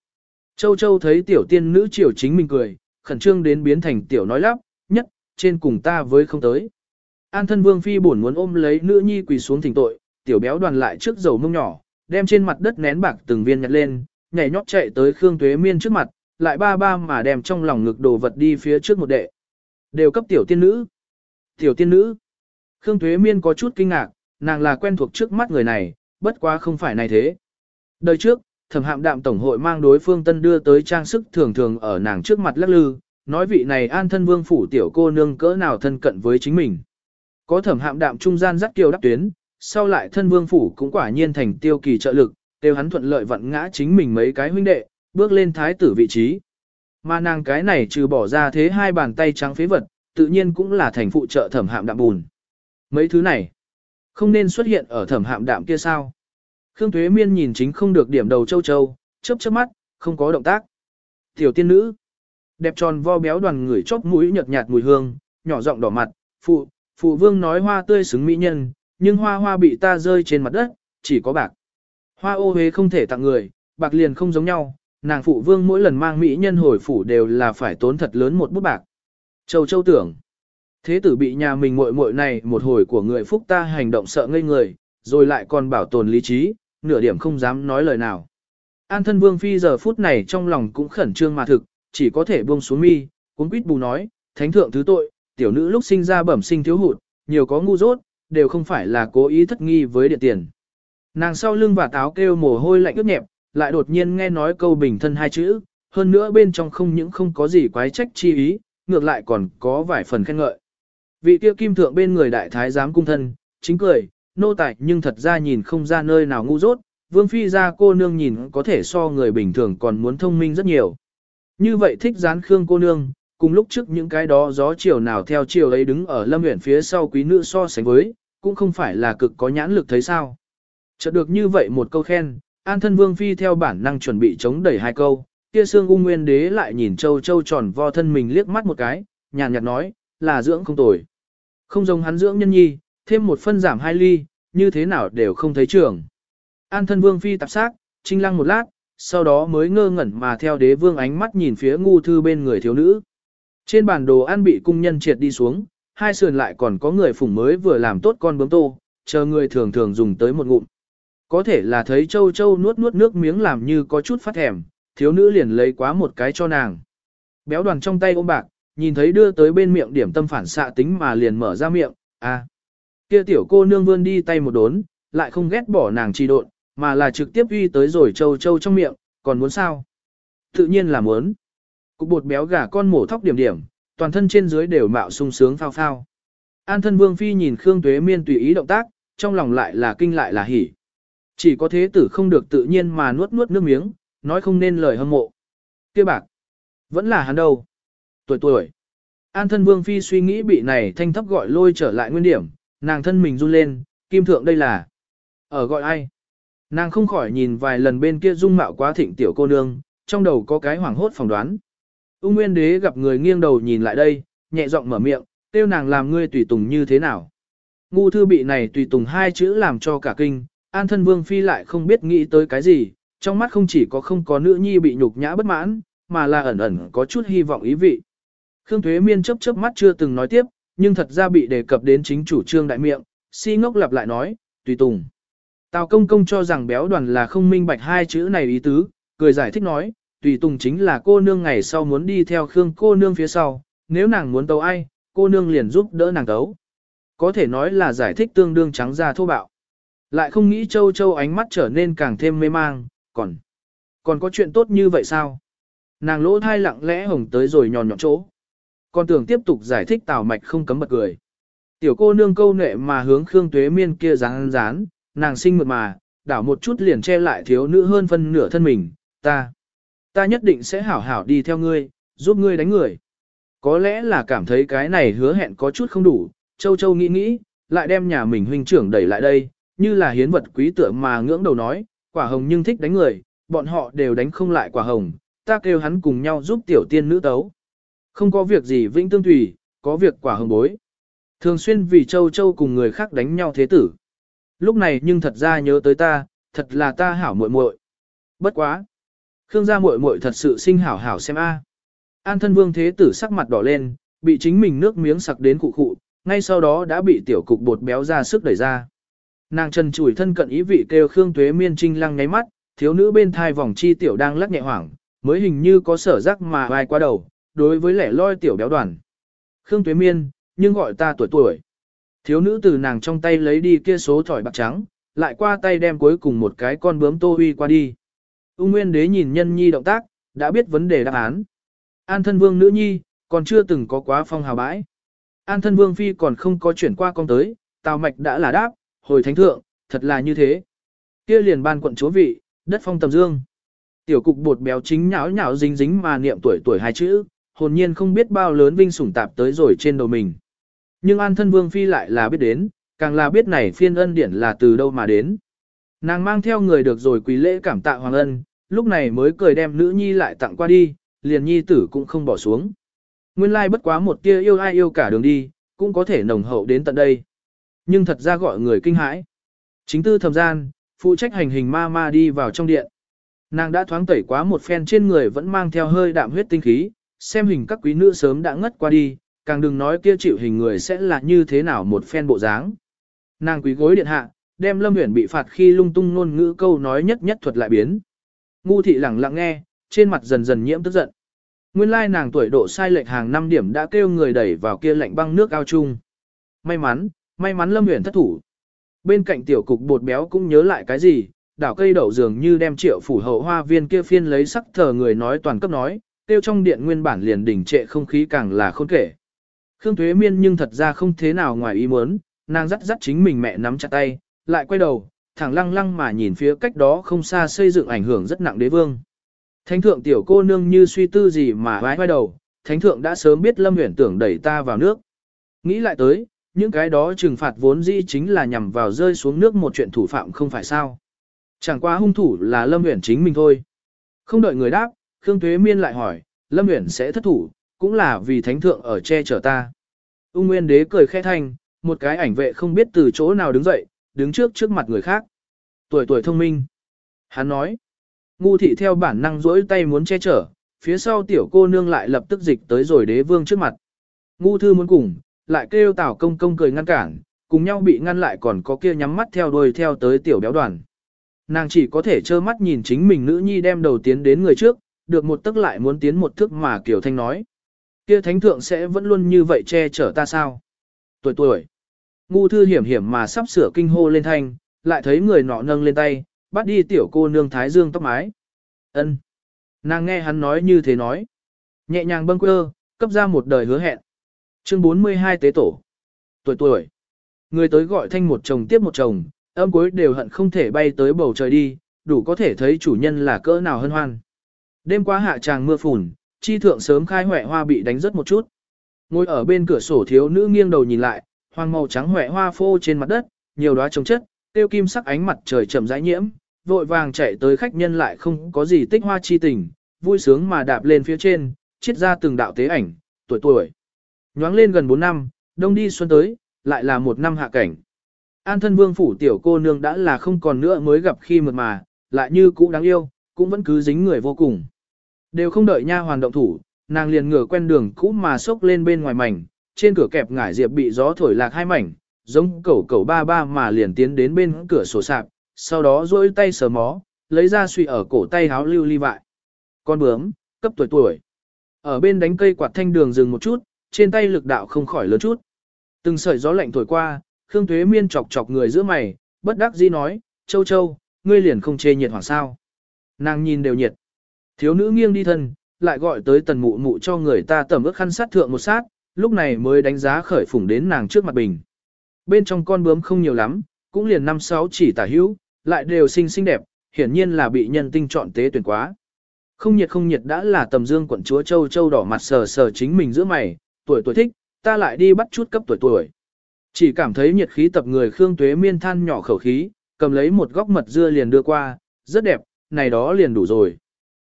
Châu Châu thấy tiểu tiên nữ triều chính mình cười, khẩn trương đến biến thành tiểu nói lắp, nhất, trên cùng ta với không tới. An thân vương phi buồn muốn ôm lấy nữ nhi quỳ xuống thỉnh tội, tiểu béo đoàn lại trước dầu mông nhỏ, đem trên mặt đất nén bạc từng viên nhặt lên, nhảy nhót chạy tới Khương Tuế Miên trước mặt, lại ba ba mà đem trong lòng ngực đồ vật đi phía trước một đệ. Đều cấp tiểu tiên nữ. Tiểu tiên nữ. Khương Tuế Miên có chút kinh ngạc, nàng là quen thuộc trước mắt người này, bất quá không phải này thế. Đời trước, thẩm hạm đạm tổng hội mang đối phương tân đưa tới trang sức thường thường ở nàng trước mặt lắc lư, nói vị này an thân vương phủ tiểu cô nương cỡ nào thân cận với chính mình. Có thẩm hạm đạm trung gian dắt kiều đắp tuyến, sau lại thân vương phủ cũng quả nhiên thành tiêu kỳ trợ lực, đều hắn thuận lợi vận ngã chính mình mấy cái huynh đệ, bước lên thái tử vị trí. Mà nàng cái này trừ bỏ ra thế hai bàn tay trắng phế vật, tự nhiên cũng là thành phụ trợ thẩm hạm đạm bùn. Mấy thứ này, không nên xuất hiện ở thẩm hạm đạm kia sao. Khương Thuế Miên nhìn chính không được điểm đầu châu châu, chớp chớp mắt, không có động tác. Tiểu tiên nữ, đẹp tròn vo béo đoàn người chóp mũi nhợt nhạt mùi hương, nhỏ giọng đỏ mặt, phụ, phụ vương nói hoa tươi xứng mỹ nhân, nhưng hoa hoa bị ta rơi trên mặt đất, chỉ có bạc. Hoa ô hế không thể tặng người, bạc liền không giống nhau, nàng phụ vương mỗi lần mang mỹ nhân hồi phủ đều là phải tốn thật lớn một bút bạc. Châu châu tưởng, thế tử bị nhà mình muội muội này một hồi của người phúc ta hành động sợ ngây người, rồi lại còn bảo tồn lý trí, nửa điểm không dám nói lời nào. An thân vương phi giờ phút này trong lòng cũng khẩn trương mà thực, chỉ có thể buông xuống mi, cuốn quýt bù nói, thánh thượng thứ tội, tiểu nữ lúc sinh ra bẩm sinh thiếu hụt, nhiều có ngu dốt, đều không phải là cố ý thất nghi với điện tiền. Nàng sau lưng và táo kêu mồ hôi lạnh ướt nhẹp, lại đột nhiên nghe nói câu bình thân hai chữ, hơn nữa bên trong không những không có gì quái trách chi ý, ngược lại còn có vài phần khen ngợi. Vị tiêu kim thượng bên người đại thái giám cung thân, chính cười, nô tài nhưng thật ra nhìn không ra nơi nào ngu dốt, vương phi ra cô nương nhìn có thể so người bình thường còn muốn thông minh rất nhiều. Như vậy thích gián khương cô nương, cùng lúc trước những cái đó gió chiều nào theo chiều ấy đứng ở lâm huyện phía sau quý nữ so sánh với, cũng không phải là cực có nhãn lực thấy sao. Chợt được như vậy một câu khen, an thân vương phi theo bản năng chuẩn bị chống đẩy hai câu, kia xương ung nguyên đế lại nhìn châu châu tròn vo thân mình liếc mắt một cái, nhàn nhạt nói, là dưỡng không tồi. Không giống hắn dưỡng nhân nhi, thêm một phân giảm hai ly, như thế nào đều không thấy trưởng. An thân vương phi tạp xác, trinh lăng một lát, sau đó mới ngơ ngẩn mà theo đế vương ánh mắt nhìn phía ngu thư bên người thiếu nữ. Trên bản đồ ăn bị cung nhân triệt đi xuống, hai sườn lại còn có người phủng mới vừa làm tốt con bướm tô, chờ người thường thường dùng tới một ngụm. Có thể là thấy châu châu nuốt nuốt nước miếng làm như có chút phát thèm, thiếu nữ liền lấy quá một cái cho nàng. Béo đoàn trong tay ôm bạc, nhìn thấy đưa tới bên miệng điểm tâm phản xạ tính mà liền mở ra miệng, à. Kia tiểu cô nương vươn đi tay một đốn, lại không ghét bỏ nàng trì độn, mà là trực tiếp uy tới rồi châu châu trong miệng, còn muốn sao? Tự nhiên là muốn. Cục bột béo gà con mổ thóc điểm điểm, toàn thân trên dưới đều mạo sung sướng phao phao. An thân vương phi nhìn Khương Tuế Miên tùy ý động tác, trong lòng lại là kinh lại là hỉ. Chỉ có thế tử không được tự nhiên mà nuốt nuốt nước miếng, nói không nên lời hâm mộ. kia bạc, vẫn là hắn đâu. Tuổi tuổi. An thân vương phi suy nghĩ bị này thanh thấp gọi lôi trở lại nguyên điểm, nàng thân mình run lên, kim thượng đây là. Ở gọi ai? Nàng không khỏi nhìn vài lần bên kia dung mạo quá thịnh tiểu cô nương, trong đầu có cái hoảng hốt phỏng đoán. Ung Nguyên Đế gặp người nghiêng đầu nhìn lại đây, nhẹ giọng mở miệng, tiêu nàng làm ngươi tùy tùng như thế nào. Ngu thư bị này tùy tùng hai chữ làm cho cả kinh, an thân vương phi lại không biết nghĩ tới cái gì, trong mắt không chỉ có không có nữ nhi bị nhục nhã bất mãn, mà là ẩn ẩn có chút hy vọng ý vị. Khương Thuế Miên chấp chớp mắt chưa từng nói tiếp, nhưng thật ra bị đề cập đến chính chủ trương đại miệng, si ngốc lặp lại nói, tùy tùng. Tào công công cho rằng béo đoàn là không minh bạch hai chữ này ý tứ, cười giải thích nói, tùy tùng chính là cô nương ngày sau muốn đi theo Khương cô nương phía sau, nếu nàng muốn tấu ai, cô nương liền giúp đỡ nàng tấu. Có thể nói là giải thích tương đương trắng ra thô bạo. Lại không nghĩ châu châu ánh mắt trở nên càng thêm mê mang, còn, còn có chuyện tốt như vậy sao? Nàng lỗ thai lặng lẽ hồng tới rồi nhòn nhọn chỗ. Còn tưởng tiếp tục giải thích tào mạch không cấm bật cười. Tiểu cô nương câu nệ mà hướng Khương Tuế Miên kia rán rán, nàng sinh mượt mà, đảo một chút liền che lại thiếu nữ hơn phân nửa thân mình, ta. Ta nhất định sẽ hảo hảo đi theo ngươi, giúp ngươi đánh người. Có lẽ là cảm thấy cái này hứa hẹn có chút không đủ, Châu Châu nghĩ nghĩ, lại đem nhà mình huynh trưởng đẩy lại đây, như là hiến vật quý tựa mà ngưỡng đầu nói, quả hồng nhưng thích đánh người, bọn họ đều đánh không lại quả hồng, ta kêu hắn cùng nhau giúp tiểu tiên nữ tấu. Không có việc gì vĩnh tương tùy, có việc quả hồng bối. Thường xuyên vì Châu Châu cùng người khác đánh nhau thế tử. Lúc này nhưng thật ra nhớ tới ta, thật là ta hảo muội muội. Bất quá. Khương gia muội muội thật sự sinh hảo hảo xem a. An thân vương thế tử sắc mặt đỏ lên, bị chính mình nước miếng sặc đến cụ cụ, ngay sau đó đã bị tiểu cục bột béo ra sức đẩy ra. Nàng trần chủi thân cận ý vị kêu Khương Tuế Miên trinh lăng nháy mắt, thiếu nữ bên thai vòng chi tiểu đang lắc nhẹ hoảng, mới hình như có sở giác mà vai qua đầu, đối với lẻ loi tiểu béo đoàn. Khương Tuế Miên, nhưng gọi ta tuổi tuổi. Thiếu nữ từ nàng trong tay lấy đi kia số thỏi bạc trắng, lại qua tay đem cuối cùng một cái con bướm tô huy qua đi. Ung Nguyên Đế nhìn nhân nhi động tác, đã biết vấn đề đáp án. An thân vương nữ nhi, còn chưa từng có quá phong hào bãi. An thân vương phi còn không có chuyển qua con tới, tào mạch đã là đáp, hồi thánh thượng, thật là như thế. Kia liền ban quận chúa vị, đất phong tầm dương. Tiểu cục bột béo chính nhão nhão dính dính mà niệm tuổi tuổi hai chữ, hồn nhiên không biết bao lớn vinh sủng tạp tới rồi trên đầu mình. Nhưng an thân vương phi lại là biết đến, càng là biết này phiên ân điển là từ đâu mà đến. Nàng mang theo người được rồi quý lễ cảm tạ hoàng ân, lúc này mới cười đem nữ nhi lại tặng qua đi, liền nhi tử cũng không bỏ xuống. Nguyên lai bất quá một tia yêu ai yêu cả đường đi, cũng có thể nồng hậu đến tận đây. Nhưng thật ra gọi người kinh hãi. Chính tư thầm gian, phụ trách hành hình ma ma đi vào trong điện. Nàng đã thoáng tẩy quá một phen trên người vẫn mang theo hơi đạm huyết tinh khí, xem hình các quý nữ sớm đã ngất qua đi, càng đừng nói kia chịu hình người sẽ là như thế nào một phen bộ dáng. Nàng quý gối điện hạ, đem Lâm Uyển bị phạt khi lung tung ngôn ngữ câu nói nhất nhất thuật lại biến. Ngu thị lẳng lặng nghe, trên mặt dần dần nhiễm tức giận. Nguyên lai nàng tuổi độ sai lệch hàng 5 điểm đã kêu người đẩy vào kia lạnh băng nước ao chung. May mắn, may mắn Lâm Uyển thất thủ. Bên cạnh tiểu cục bột béo cũng nhớ lại cái gì, đảo cây đậu dường như đem triệu phủ hậu hoa viên kia phiên lấy sắc thờ người nói toàn cấp nói, tiêu trong điện nguyên bản liền đỉnh trệ không khí càng là khôn kể. Khương Thuế Miên nhưng thật ra không thế nào ngoài ý muốn, nàng dắt dắt chính mình mẹ nắm chặt tay, lại quay đầu, thẳng lăng lăng mà nhìn phía cách đó không xa xây dựng ảnh hưởng rất nặng đế vương. Thánh thượng tiểu cô nương như suy tư gì mà vái vai đầu, thánh thượng đã sớm biết lâm huyền tưởng đẩy ta vào nước. Nghĩ lại tới, những cái đó trừng phạt vốn dĩ chính là nhằm vào rơi xuống nước một chuyện thủ phạm không phải sao. Chẳng qua hung thủ là lâm Uyển chính mình thôi. Không đợi người đáp, Khương Tuế Miên lại hỏi, lâm Uyển sẽ thất thủ, cũng là vì thánh thượng ở che chở ta. Ung Nguyên Đế cười khẽ thanh, một cái ảnh vệ không biết từ chỗ nào đứng dậy, đứng trước trước mặt người khác. Tuổi tuổi thông minh. Hắn nói. Ngu thị theo bản năng rỗi tay muốn che chở, phía sau tiểu cô nương lại lập tức dịch tới rồi đế vương trước mặt. Ngu thư muốn cùng, lại kêu tảo công công cười ngăn cản, cùng nhau bị ngăn lại còn có kia nhắm mắt theo đuôi theo tới tiểu béo đoàn. Nàng chỉ có thể trơ mắt nhìn chính mình nữ nhi đem đầu tiến đến người trước, được một tức lại muốn tiến một thước mà kiểu thanh nói. Kia thánh thượng sẽ vẫn luôn như vậy che chở ta sao? Tuổi tuổi. Ngu thư hiểm hiểm mà sắp sửa kinh hô lên thanh, lại thấy người nọ nâng lên tay, bắt đi tiểu cô nương thái dương tóc mái. Ân. Nàng nghe hắn nói như thế nói. Nhẹ nhàng bâng quơ, cấp ra một đời hứa hẹn. Chương 42 tế tổ. Tuổi tuổi. Người tới gọi thanh một chồng tiếp một chồng, âm cuối đều hận không thể bay tới bầu trời đi, đủ có thể thấy chủ nhân là cỡ nào hân hoan. Đêm qua hạ tràng mưa phùn, chi thượng sớm khai huệ hoa bị đánh rất một chút. Ngồi ở bên cửa sổ thiếu nữ nghiêng đầu nhìn lại, hoàng màu trắng huệ hoa phô trên mặt đất, nhiều đóa trồng chất, tiêu kim sắc ánh mặt trời chậm rãi nhiễm, vội vàng chạy tới khách nhân lại không có gì tích hoa chi tình, vui sướng mà đạp lên phía trên, chiết ra từng đạo tế ảnh, tuổi tuổi. Nhoáng lên gần 4 năm, đông đi xuân tới, lại là một năm hạ cảnh. An thân vương phủ tiểu cô nương đã là không còn nữa mới gặp khi mượt mà, lại như cũ đáng yêu, cũng vẫn cứ dính người vô cùng. Đều không đợi nha hoàn động thủ, nàng liền ngửa quen đường cũ mà xốc lên bên ngoài mảnh, trên cửa kẹp ngải diệp bị gió thổi lạc hai mảnh, giống cẩu cẩu ba ba mà liền tiến đến bên cửa sổ sạp, sau đó duỗi tay sờ mó, lấy ra suy ở cổ tay háo lưu ly vại. Con bướm, cấp tuổi tuổi. Ở bên đánh cây quạt thanh đường dừng một chút, trên tay lực đạo không khỏi lớn chút. Từng sợi gió lạnh thổi qua, Khương Tuế Miên chọc chọc người giữa mày, bất đắc dĩ nói, châu châu, ngươi liền không chê nhiệt hoàng sao. Nàng nhìn đều nhiệt. Thiếu nữ nghiêng đi thân, lại gọi tới tần mụ mụ cho người ta tẩm ướt khăn sát thượng một sát, lúc này mới đánh giá khởi phủng đến nàng trước mặt bình. Bên trong con bướm không nhiều lắm, cũng liền năm sáu chỉ tả hữu, lại đều xinh xinh đẹp, hiển nhiên là bị nhân tinh chọn tế tuyển quá. Không nhiệt không nhiệt đã là tầm dương quận chúa châu châu đỏ mặt sờ sờ chính mình giữa mày, tuổi tuổi thích, ta lại đi bắt chút cấp tuổi tuổi. Chỉ cảm thấy nhiệt khí tập người Khương Tuế Miên than nhỏ khẩu khí, cầm lấy một góc mật dưa liền đưa qua, rất đẹp, này đó liền đủ rồi.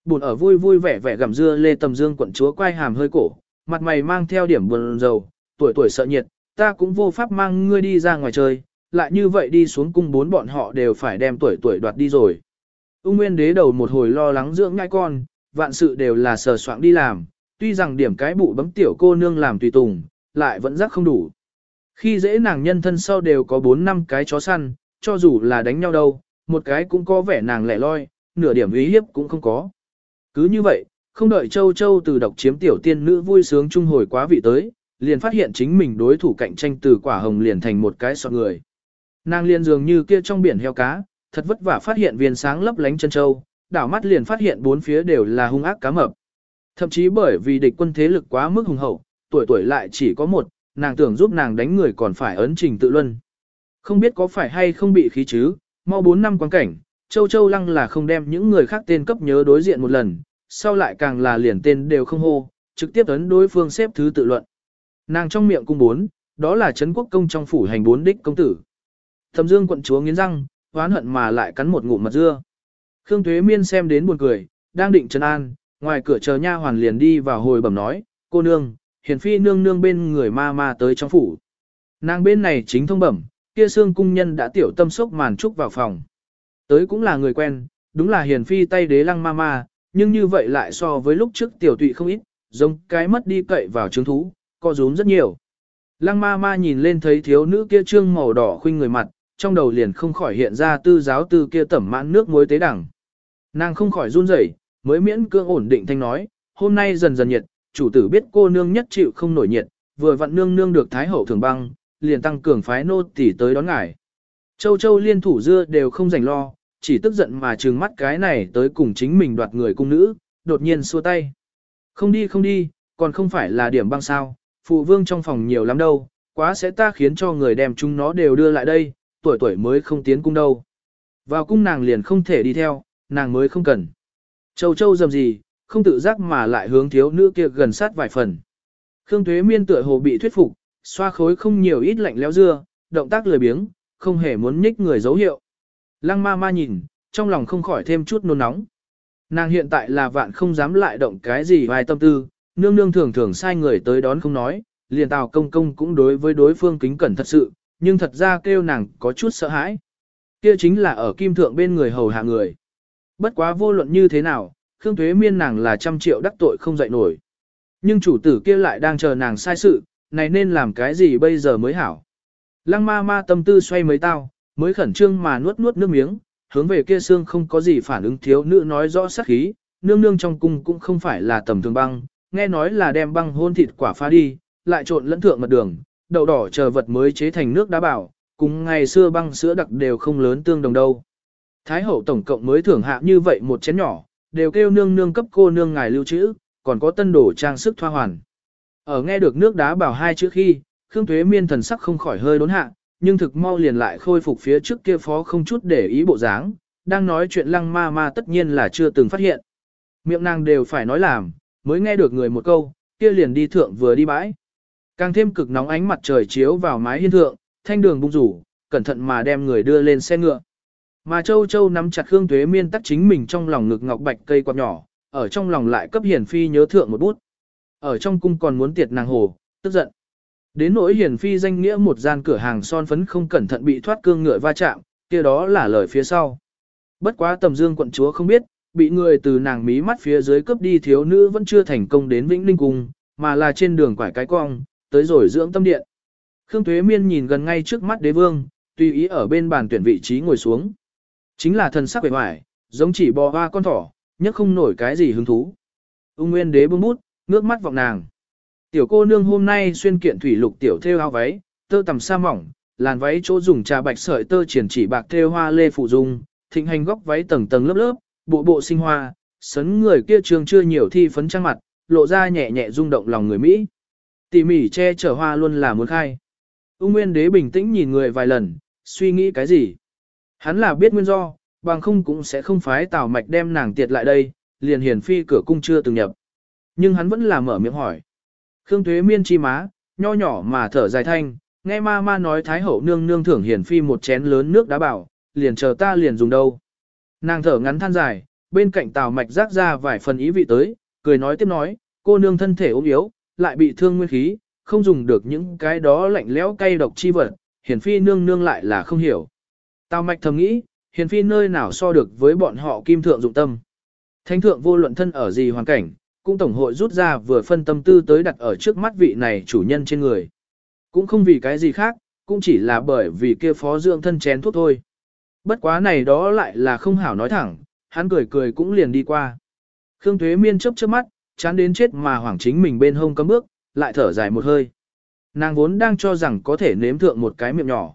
Buồn ở vui vui vẻ vẻ gặm dưa lê tầm dương quận chúa quay hàm hơi cổ, mặt mày mang theo điểm buồn dầu, tuổi tuổi sợ nhiệt, ta cũng vô pháp mang ngươi đi ra ngoài chơi, lại như vậy đi xuống cung bốn bọn họ đều phải đem tuổi tuổi đoạt đi rồi. Ung Nguyên đế đầu một hồi lo lắng dưỡng ngai con, vạn sự đều là sờ soạn đi làm, tuy rằng điểm cái bụ bấm tiểu cô nương làm tùy tùng, lại vẫn rắc không đủ. Khi dễ nàng nhân thân sau đều có 4 năm cái chó săn, cho dù là đánh nhau đâu, một cái cũng có vẻ nàng lẻ loi, nửa điểm ý hiếp cũng không có. Cứ như vậy, không đợi Châu Châu từ độc chiếm tiểu tiên nữ vui sướng trung hồi quá vị tới, liền phát hiện chính mình đối thủ cạnh tranh từ quả hồng liền thành một cái sọt người. Nàng liền dường như kia trong biển heo cá, thật vất vả phát hiện viên sáng lấp lánh chân châu, đảo mắt liền phát hiện bốn phía đều là hung ác cá mập. Thậm chí bởi vì địch quân thế lực quá mức hùng hậu, tuổi tuổi lại chỉ có một, nàng tưởng giúp nàng đánh người còn phải ấn trình tự luân. Không biết có phải hay không bị khí chứ, mau 4 năm quan cảnh, Châu Châu Lăng là không đem những người khác tên cấp nhớ đối diện một lần, sau lại càng là liền tên đều không hô, trực tiếp ấn đối phương xếp thứ tự luận. Nàng trong miệng cung bốn, đó là Trấn Quốc Công trong phủ hành bốn đích công tử. Thẩm Dương quận chúa nghiến răng, hoán hận mà lại cắn một ngụm mật dưa. Khương Tuế Miên xem đến buồn cười, đang định trấn an, ngoài cửa chờ nha hoàn liền đi vào hồi bẩm nói, cô nương, hiền phi nương nương bên người ma ma tới trong phủ. Nàng bên này chính thông bẩm, kia xương cung nhân đã tiểu tâm sốc màn trúc vào phòng. Tới cũng là người quen, đúng là hiền phi tay đế lăng ma ma, nhưng như vậy lại so với lúc trước tiểu tụy không ít, giống cái mất đi cậy vào trứng thú, co rúm rất nhiều. Lăng ma ma nhìn lên thấy thiếu nữ kia trương màu đỏ khuynh người mặt, trong đầu liền không khỏi hiện ra tư giáo tư kia tẩm mãn nước muối tế đẳng. Nàng không khỏi run rẩy, mới miễn cương ổn định thanh nói, hôm nay dần dần nhiệt, chủ tử biết cô nương nhất chịu không nổi nhiệt, vừa vặn nương nương được thái hậu thường băng, liền tăng cường phái nô tỉ tới đón ngài. Châu châu liên thủ dưa đều không rảnh lo, chỉ tức giận mà trừng mắt cái này tới cùng chính mình đoạt người cung nữ, đột nhiên xua tay. Không đi không đi, còn không phải là điểm băng sao, phụ vương trong phòng nhiều lắm đâu, quá sẽ ta khiến cho người đem chúng nó đều đưa lại đây, tuổi tuổi mới không tiến cung đâu. Vào cung nàng liền không thể đi theo, nàng mới không cần. Châu châu dầm gì, không tự giác mà lại hướng thiếu nữ kia gần sát vài phần. Khương Thuế Miên tựa hồ bị thuyết phục, xoa khối không nhiều ít lạnh lẽo dưa, động tác lười biếng, không hề muốn nhích người dấu hiệu. Lăng ma ma nhìn, trong lòng không khỏi thêm chút nôn nóng. Nàng hiện tại là vạn không dám lại động cái gì vài tâm tư, nương nương thường thường sai người tới đón không nói, liền tào công công cũng đối với đối phương kính cẩn thật sự, nhưng thật ra kêu nàng có chút sợ hãi. Kia chính là ở kim thượng bên người hầu hạ người. Bất quá vô luận như thế nào, Khương Thuế Miên nàng là trăm triệu đắc tội không dậy nổi. Nhưng chủ tử kia lại đang chờ nàng sai sự, này nên làm cái gì bây giờ mới hảo. Lăng ma ma tâm tư xoay mấy tao, mới khẩn trương mà nuốt nuốt nước miếng, hướng về kia xương không có gì phản ứng thiếu nữ nói rõ sắc khí, nương nương trong cung cũng không phải là tầm thường băng, nghe nói là đem băng hôn thịt quả phá đi, lại trộn lẫn thượng mật đường, đậu đỏ chờ vật mới chế thành nước đá bảo, cùng ngày xưa băng sữa đặc đều không lớn tương đồng đâu. Thái hậu tổng cộng mới thưởng hạ như vậy một chén nhỏ, đều kêu nương nương cấp cô nương ngài lưu trữ, còn có tân đổ trang sức thoa hoàn. Ở nghe được nước đá bảo hai chữ khi, Khương Tuế Miên thần sắc không khỏi hơi đốn hạ, nhưng thực mau liền lại khôi phục phía trước kia phó không chút để ý bộ dáng, đang nói chuyện lăng ma ma tất nhiên là chưa từng phát hiện. Miệng nàng đều phải nói làm, mới nghe được người một câu, kia liền đi thượng vừa đi bãi. Càng thêm cực nóng ánh mặt trời chiếu vào mái hiên thượng, thanh đường bung rủ, cẩn thận mà đem người đưa lên xe ngựa. Mà Châu Châu nắm chặt Khương Tuế Miên tắt chính mình trong lòng ngực ngọc bạch cây quạt nhỏ, ở trong lòng lại cấp hiển phi nhớ thượng một bút. Ở trong cung còn muốn tiệt nàng hồ, tức giận. Đến nỗi hiển phi danh nghĩa một gian cửa hàng son phấn không cẩn thận bị thoát cương ngựa va chạm, kia đó là lời phía sau. Bất quá tầm dương quận chúa không biết, bị người từ nàng mí mắt phía dưới cướp đi thiếu nữ vẫn chưa thành công đến Vĩnh Linh Cung, mà là trên đường quải cái cong, tới rồi dưỡng tâm điện. Khương Tuế Miên nhìn gần ngay trước mắt đế vương, tùy ý ở bên bàn tuyển vị trí ngồi xuống. Chính là thần sắc vẻ ngoài, giống chỉ bò hoa con thỏ, nhất không nổi cái gì hứng thú. Ung Nguyên đế bưng bút, ngước mắt vọng nàng. Tiểu cô nương hôm nay xuyên kiện thủy lục tiểu thêu áo váy, tơ tầm sa mỏng, làn váy chỗ dùng trà bạch sợi tơ triển chỉ bạc thêu hoa lê phụ dung, thịnh hành góc váy tầng tầng lớp lớp, bộ bộ sinh hoa, sấn người kia trường chưa nhiều thi phấn trang mặt, lộ ra nhẹ nhẹ rung động lòng người Mỹ. Tỉ mỉ che chở hoa luôn là muốn khai. Ung Nguyên đế bình tĩnh nhìn người vài lần, suy nghĩ cái gì. Hắn là biết nguyên do, bằng không cũng sẽ không phái tào mạch đem nàng tiệt lại đây, liền hiển phi cửa cung chưa từng nhập. Nhưng hắn vẫn là mở miệng hỏi. Khương Tuế miên chi má, nho nhỏ mà thở dài thanh, nghe ma ma nói Thái hậu nương nương thưởng hiển phi một chén lớn nước đá bảo, liền chờ ta liền dùng đâu. Nàng thở ngắn than dài, bên cạnh tào mạch rác ra vài phần ý vị tới, cười nói tiếp nói, cô nương thân thể ốm yếu, lại bị thương nguyên khí, không dùng được những cái đó lạnh lẽo cay độc chi vật, hiển phi nương nương lại là không hiểu. Tào mạch thầm nghĩ, hiền phi nơi nào so được với bọn họ kim thượng dụng tâm. Thánh thượng vô luận thân ở gì hoàn cảnh, cũng tổng hội rút ra vừa phân tâm tư tới đặt ở trước mắt vị này chủ nhân trên người. Cũng không vì cái gì khác, cũng chỉ là bởi vì kia phó dưỡng thân chén thuốc thôi. Bất quá này đó lại là không hảo nói thẳng, hắn cười cười cũng liền đi qua. Khương Thuế Miên chớp chớp mắt, chán đến chết mà hoảng chính mình bên hông cấm bước, lại thở dài một hơi. Nàng vốn đang cho rằng có thể nếm thượng một cái miệng nhỏ.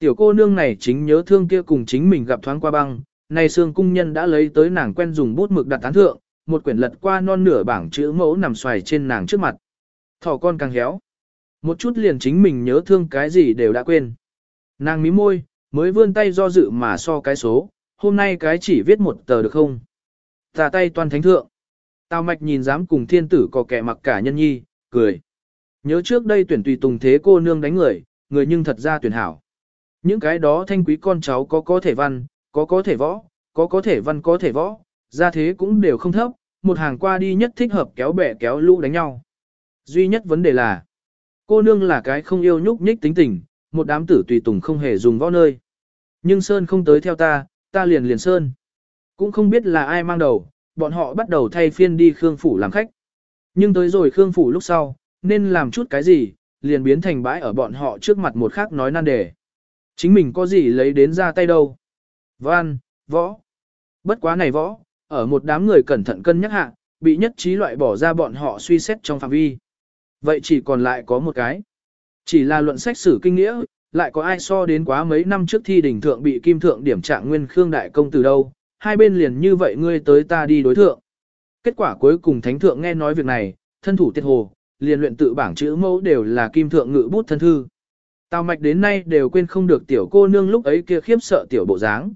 Tiểu cô nương này chính nhớ thương kia cùng chính mình gặp thoáng qua băng, này xương cung nhân đã lấy tới nàng quen dùng bút mực đặt tán thượng, một quyển lật qua non nửa bảng chữ mẫu nằm xoài trên nàng trước mặt. Thỏ con càng héo. Một chút liền chính mình nhớ thương cái gì đều đã quên. Nàng mí môi, mới vươn tay do dự mà so cái số, hôm nay cái chỉ viết một tờ được không? Tà tay toàn thánh thượng. Tào mạch nhìn dám cùng thiên tử có kẻ mặc cả nhân nhi, cười. Nhớ trước đây tuyển tùy tùng thế cô nương đánh người, người nhưng thật ra tuyển hảo. Những cái đó thanh quý con cháu có có thể văn, có có thể võ, có có thể văn có thể võ, ra thế cũng đều không thấp, một hàng qua đi nhất thích hợp kéo bẻ kéo lũ đánh nhau. Duy nhất vấn đề là, cô nương là cái không yêu nhúc nhích tính tình, một đám tử tùy tùng không hề dùng võ nơi. Nhưng Sơn không tới theo ta, ta liền liền Sơn. Cũng không biết là ai mang đầu, bọn họ bắt đầu thay phiên đi Khương Phủ làm khách. Nhưng tới rồi Khương Phủ lúc sau, nên làm chút cái gì, liền biến thành bãi ở bọn họ trước mặt một khác nói nan đề. Chính mình có gì lấy đến ra tay đâu. Văn, võ. Bất quá này võ, ở một đám người cẩn thận cân nhắc hạ, bị nhất trí loại bỏ ra bọn họ suy xét trong phạm vi. Vậy chỉ còn lại có một cái. Chỉ là luận sách sử kinh nghĩa, lại có ai so đến quá mấy năm trước thi đỉnh thượng bị kim thượng điểm trạng nguyên khương đại công từ đâu, hai bên liền như vậy ngươi tới ta đi đối thượng. Kết quả cuối cùng thánh thượng nghe nói việc này, thân thủ tiết hồ, liền luyện tự bảng chữ mẫu đều là kim thượng ngự bút thân thư. Tào mạch đến nay đều quên không được tiểu cô nương lúc ấy kia khiếp sợ tiểu bộ dáng.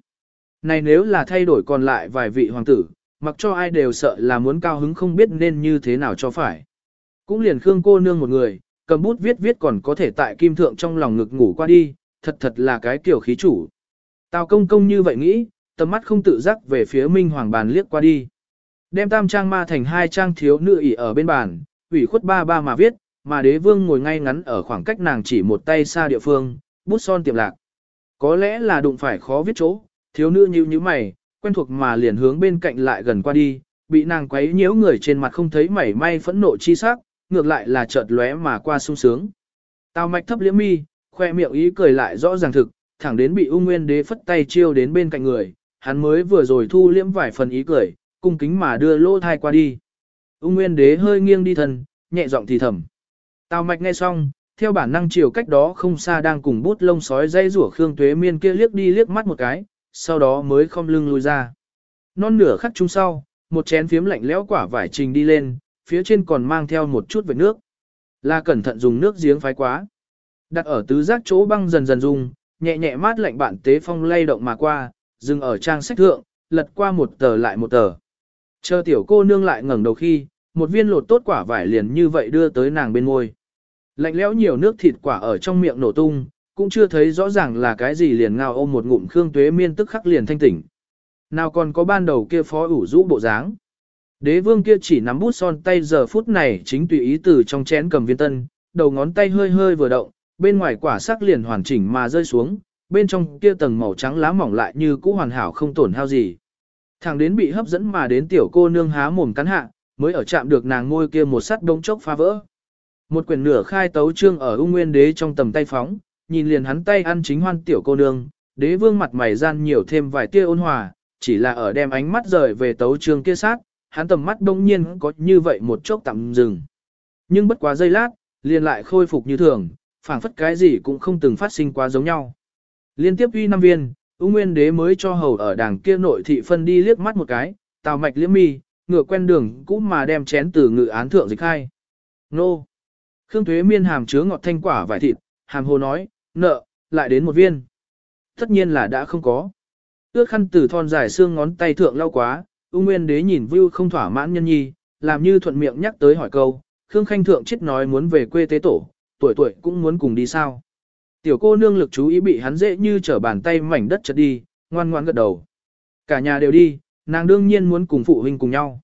Này nếu là thay đổi còn lại vài vị hoàng tử, mặc cho ai đều sợ là muốn cao hứng không biết nên như thế nào cho phải. Cũng liền khương cô nương một người, cầm bút viết viết còn có thể tại kim thượng trong lòng ngực ngủ qua đi, thật thật là cái tiểu khí chủ. Tào công công như vậy nghĩ, tầm mắt không tự giác về phía minh hoàng bàn liếc qua đi. Đem tam trang ma thành hai trang thiếu nữ ỉ ở bên bàn, ủy khuất ba ba mà viết, mà đế vương ngồi ngay ngắn ở khoảng cách nàng chỉ một tay xa địa phương, bút son tiệm lạc. Có lẽ là đụng phải khó viết chỗ, thiếu nữ như như mày, quen thuộc mà liền hướng bên cạnh lại gần qua đi, bị nàng quấy nhiễu người trên mặt không thấy mảy may phẫn nộ chi sắc, ngược lại là chợt lóe mà qua sung sướng. Tào mạch thấp liễm mi, khoe miệng ý cười lại rõ ràng thực, thẳng đến bị ung nguyên đế phất tay chiêu đến bên cạnh người, hắn mới vừa rồi thu liễm vài phần ý cười, cung kính mà đưa lô thai qua đi. Ung nguyên đế hơi nghiêng đi thân, nhẹ giọng thì thầm. Tào mạch nghe xong, theo bản năng chiều cách đó không xa đang cùng bút lông sói dây rủa Khương Tuế Miên kia liếc đi liếc mắt một cái, sau đó mới không lưng lui ra. Non nửa khắc chung sau, một chén phiếm lạnh lẽo quả vải trình đi lên, phía trên còn mang theo một chút vệt nước. Là cẩn thận dùng nước giếng phái quá. Đặt ở tứ giác chỗ băng dần dần dùng, nhẹ nhẹ mát lạnh bạn tế phong lay động mà qua, dừng ở trang sách thượng, lật qua một tờ lại một tờ. Chờ tiểu cô nương lại ngẩng đầu khi, một viên lột tốt quả vải liền như vậy đưa tới nàng bên môi. Lạnh lẽo nhiều nước thịt quả ở trong miệng nổ tung, cũng chưa thấy rõ ràng là cái gì liền ngao ôm một ngụm khương tuế miên tức khắc liền thanh tỉnh. Nào còn có ban đầu kia phó ủ rũ bộ dáng. Đế vương kia chỉ nắm bút son tay giờ phút này chính tùy ý từ trong chén cầm viên tân, đầu ngón tay hơi hơi vừa động, bên ngoài quả sắc liền hoàn chỉnh mà rơi xuống, bên trong kia tầng màu trắng lá mỏng lại như cũ hoàn hảo không tổn hao gì. Thằng đến bị hấp dẫn mà đến tiểu cô nương há mồm cắn hạ, mới ở chạm được nàng ngôi kia một sắt đống chốc phá vỡ. Một quyển nửa khai tấu trương ở ung nguyên đế trong tầm tay phóng, nhìn liền hắn tay ăn chính hoan tiểu cô nương, đế vương mặt mày gian nhiều thêm vài tia ôn hòa, chỉ là ở đem ánh mắt rời về tấu trương kia sát, hắn tầm mắt đông nhiên có như vậy một chốc tạm dừng. Nhưng bất quá giây lát, liền lại khôi phục như thường, phảng phất cái gì cũng không từng phát sinh quá giống nhau. Liên tiếp uy năm viên, ung nguyên đế mới cho hầu ở đảng kia nội thị phân đi liếc mắt một cái, tào mạch liễm mi, ngựa quen đường cũ mà đem chén từ ngự án thượng dịch khai. Nô! Khương Thuế Miên hàm chứa ngọt thanh quả vải thịt, hàm hồ nói, nợ, lại đến một viên. Tất nhiên là đã không có. Ước khăn từ thon dài xương ngón tay thượng lau quá, ung nguyên đế nhìn view không thỏa mãn nhân nhi, làm như thuận miệng nhắc tới hỏi câu, Khương Khanh thượng chết nói muốn về quê tế tổ, tuổi tuổi cũng muốn cùng đi sao. Tiểu cô nương lực chú ý bị hắn dễ như trở bàn tay mảnh đất chật đi, ngoan ngoan gật đầu. Cả nhà đều đi, nàng đương nhiên muốn cùng phụ huynh cùng nhau.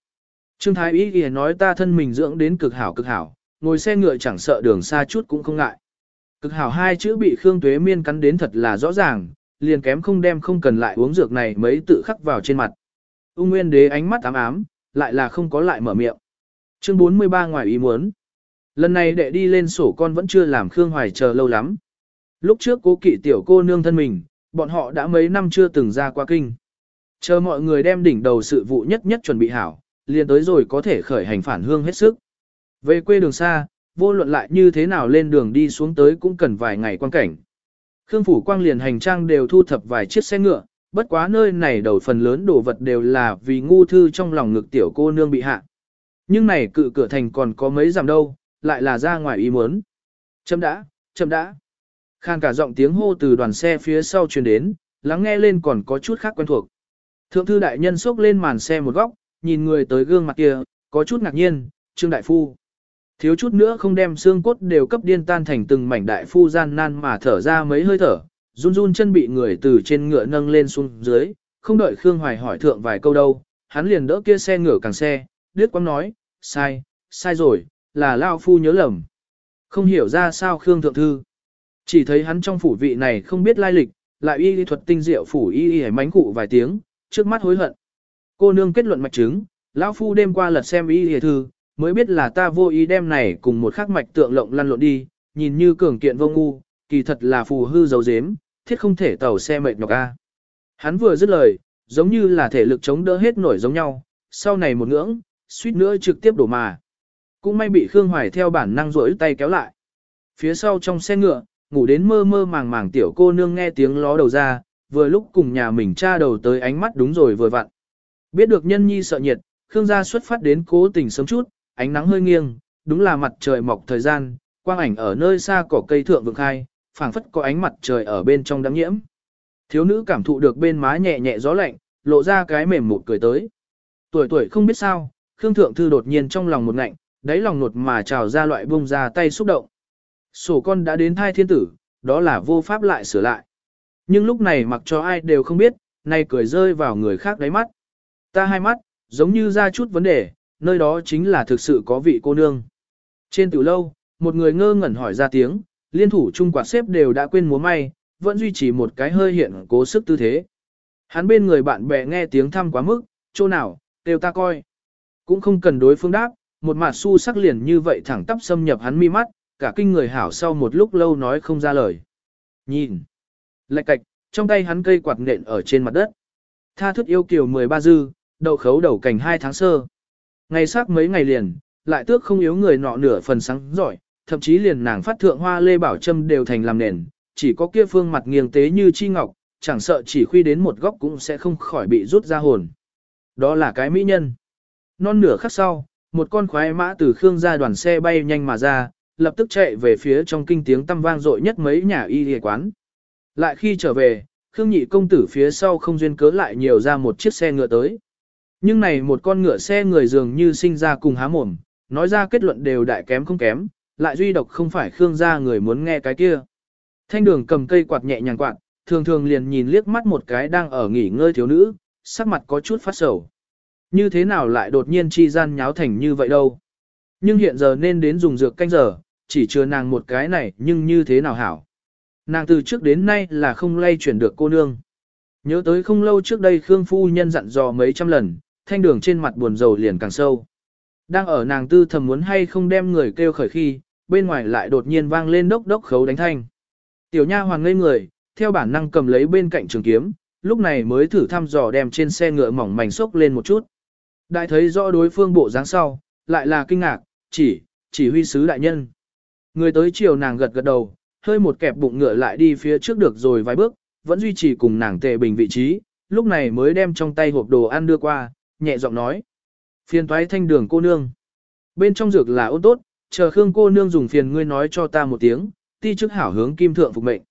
Trương Thái Ý ghi nói ta thân mình dưỡng đến cực hảo cực hảo, ngồi xe ngựa chẳng sợ đường xa chút cũng không ngại. Cực hảo hai chữ bị Khương Tuế Miên cắn đến thật là rõ ràng, liền kém không đem không cần lại uống dược này mấy tự khắc vào trên mặt. Ung Nguyên Đế ánh mắt ám ám, lại là không có lại mở miệng. Chương 43 ngoài ý muốn. Lần này đệ đi lên sổ con vẫn chưa làm Khương Hoài chờ lâu lắm. Lúc trước cố kỵ tiểu cô nương thân mình, bọn họ đã mấy năm chưa từng ra qua kinh. Chờ mọi người đem đỉnh đầu sự vụ nhất nhất chuẩn bị hảo, liền tới rồi có thể khởi hành phản hương hết sức. Về quê đường xa, vô luận lại như thế nào lên đường đi xuống tới cũng cần vài ngày quan cảnh. Khương Phủ Quang liền hành trang đều thu thập vài chiếc xe ngựa, bất quá nơi này đầu phần lớn đồ vật đều là vì ngu thư trong lòng ngực tiểu cô nương bị hạ. Nhưng này cự cửa thành còn có mấy giảm đâu, lại là ra ngoài ý muốn. Chấm đã, chấm đã. Khan cả giọng tiếng hô từ đoàn xe phía sau truyền đến, lắng nghe lên còn có chút khác quen thuộc. Thượng thư đại nhân xốc lên màn xe một góc, nhìn người tới gương mặt kia, có chút ngạc nhiên, Trương Đại Phu. Thiếu chút nữa không đem xương cốt đều cấp điên tan thành từng mảnh đại phu gian nan mà thở ra mấy hơi thở, run run chân bị người từ trên ngựa nâng lên xuống dưới, không đợi Khương Hoài hỏi thượng vài câu đâu, hắn liền đỡ kia xe ngựa càng xe, đứt quăng nói, sai, sai rồi, là Lao Phu nhớ lầm. Không hiểu ra sao Khương Thượng Thư. Chỉ thấy hắn trong phủ vị này không biết lai lịch, lại y lý thuật tinh diệu phủ y y mánh cụ vài tiếng, trước mắt hối hận. Cô nương kết luận mạch chứng, lão phu đêm qua lật xem y y thư, mới biết là ta vô ý đem này cùng một khắc mạch tượng lộng lăn lộn đi, nhìn như cường kiện vô ngu, kỳ thật là phù hư dấu dếm, thiết không thể tàu xe mệt nhọc a. Hắn vừa dứt lời, giống như là thể lực chống đỡ hết nổi giống nhau, sau này một ngưỡng, suýt nữa trực tiếp đổ mà. Cũng may bị Khương Hoài theo bản năng rỗi tay kéo lại. Phía sau trong xe ngựa, ngủ đến mơ mơ màng màng tiểu cô nương nghe tiếng ló đầu ra, vừa lúc cùng nhà mình cha đầu tới ánh mắt đúng rồi vừa vặn. Biết được nhân nhi sợ nhiệt, Khương gia xuất phát đến cố tình sớm chút, ánh nắng hơi nghiêng, đúng là mặt trời mọc thời gian, quang ảnh ở nơi xa cỏ cây thượng vượng khai, phảng phất có ánh mặt trời ở bên trong đám nhiễm. Thiếu nữ cảm thụ được bên má nhẹ nhẹ gió lạnh, lộ ra cái mềm một cười tới. Tuổi tuổi không biết sao, Khương Thượng Thư đột nhiên trong lòng một ngạnh, đáy lòng nột mà trào ra loại bông ra tay xúc động. Sổ con đã đến thai thiên tử, đó là vô pháp lại sửa lại. Nhưng lúc này mặc cho ai đều không biết, nay cười rơi vào người khác đáy mắt. Ta hai mắt, giống như ra chút vấn đề, nơi đó chính là thực sự có vị cô nương. Trên tiểu lâu, một người ngơ ngẩn hỏi ra tiếng, liên thủ chung quạt xếp đều đã quên múa may, vẫn duy trì một cái hơi hiện cố sức tư thế. Hắn bên người bạn bè nghe tiếng thăm quá mức, chỗ nào, đều ta coi. Cũng không cần đối phương đáp, một mặt su sắc liền như vậy thẳng tắp xâm nhập hắn mi mắt, cả kinh người hảo sau một lúc lâu nói không ra lời. Nhìn, lạch cạch, trong tay hắn cây quạt nện ở trên mặt đất. Tha thức yêu kiều 13 dư, đậu khấu đầu cảnh 2 tháng sơ. Ngày sắc mấy ngày liền, lại tước không yếu người nọ nửa phần sáng giỏi, thậm chí liền nàng phát thượng hoa lê bảo châm đều thành làm nền, chỉ có kia phương mặt nghiêng tế như chi ngọc, chẳng sợ chỉ khuy đến một góc cũng sẽ không khỏi bị rút ra hồn. Đó là cái mỹ nhân. Non nửa khắc sau, một con khoái mã từ Khương gia đoàn xe bay nhanh mà ra, lập tức chạy về phía trong kinh tiếng tăm vang dội nhất mấy nhà y y quán. Lại khi trở về, Khương nhị công tử phía sau không duyên cớ lại nhiều ra một chiếc xe ngựa tới. Nhưng này một con ngựa xe người dường như sinh ra cùng há mồm, nói ra kết luận đều đại kém không kém, lại duy độc không phải Khương gia người muốn nghe cái kia. Thanh đường cầm cây quạt nhẹ nhàng quạt, thường thường liền nhìn liếc mắt một cái đang ở nghỉ ngơi thiếu nữ, sắc mặt có chút phát sầu. Như thế nào lại đột nhiên chi gian nháo thành như vậy đâu. Nhưng hiện giờ nên đến dùng dược canh giờ, chỉ chừa nàng một cái này nhưng như thế nào hảo. Nàng từ trước đến nay là không lay chuyển được cô nương. Nhớ tới không lâu trước đây Khương Phu Nhân dặn dò mấy trăm lần, thanh đường trên mặt buồn rầu liền càng sâu. Đang ở nàng tư thầm muốn hay không đem người kêu khởi khi, bên ngoài lại đột nhiên vang lên đốc đốc khấu đánh thanh. Tiểu nha hoàng ngây người, theo bản năng cầm lấy bên cạnh trường kiếm, lúc này mới thử thăm dò đem trên xe ngựa mỏng mảnh xốc lên một chút. Đại thấy rõ đối phương bộ dáng sau, lại là kinh ngạc, chỉ, chỉ huy sứ đại nhân. Người tới chiều nàng gật gật đầu, hơi một kẹp bụng ngựa lại đi phía trước được rồi vài bước, vẫn duy trì cùng nàng tề bình vị trí, lúc này mới đem trong tay hộp đồ ăn đưa qua, nhẹ giọng nói. Phiền toái thanh đường cô nương. Bên trong dược là ôn tốt, chờ Khương cô nương dùng phiền ngươi nói cho ta một tiếng, ti chức hảo hướng kim thượng phục mệnh.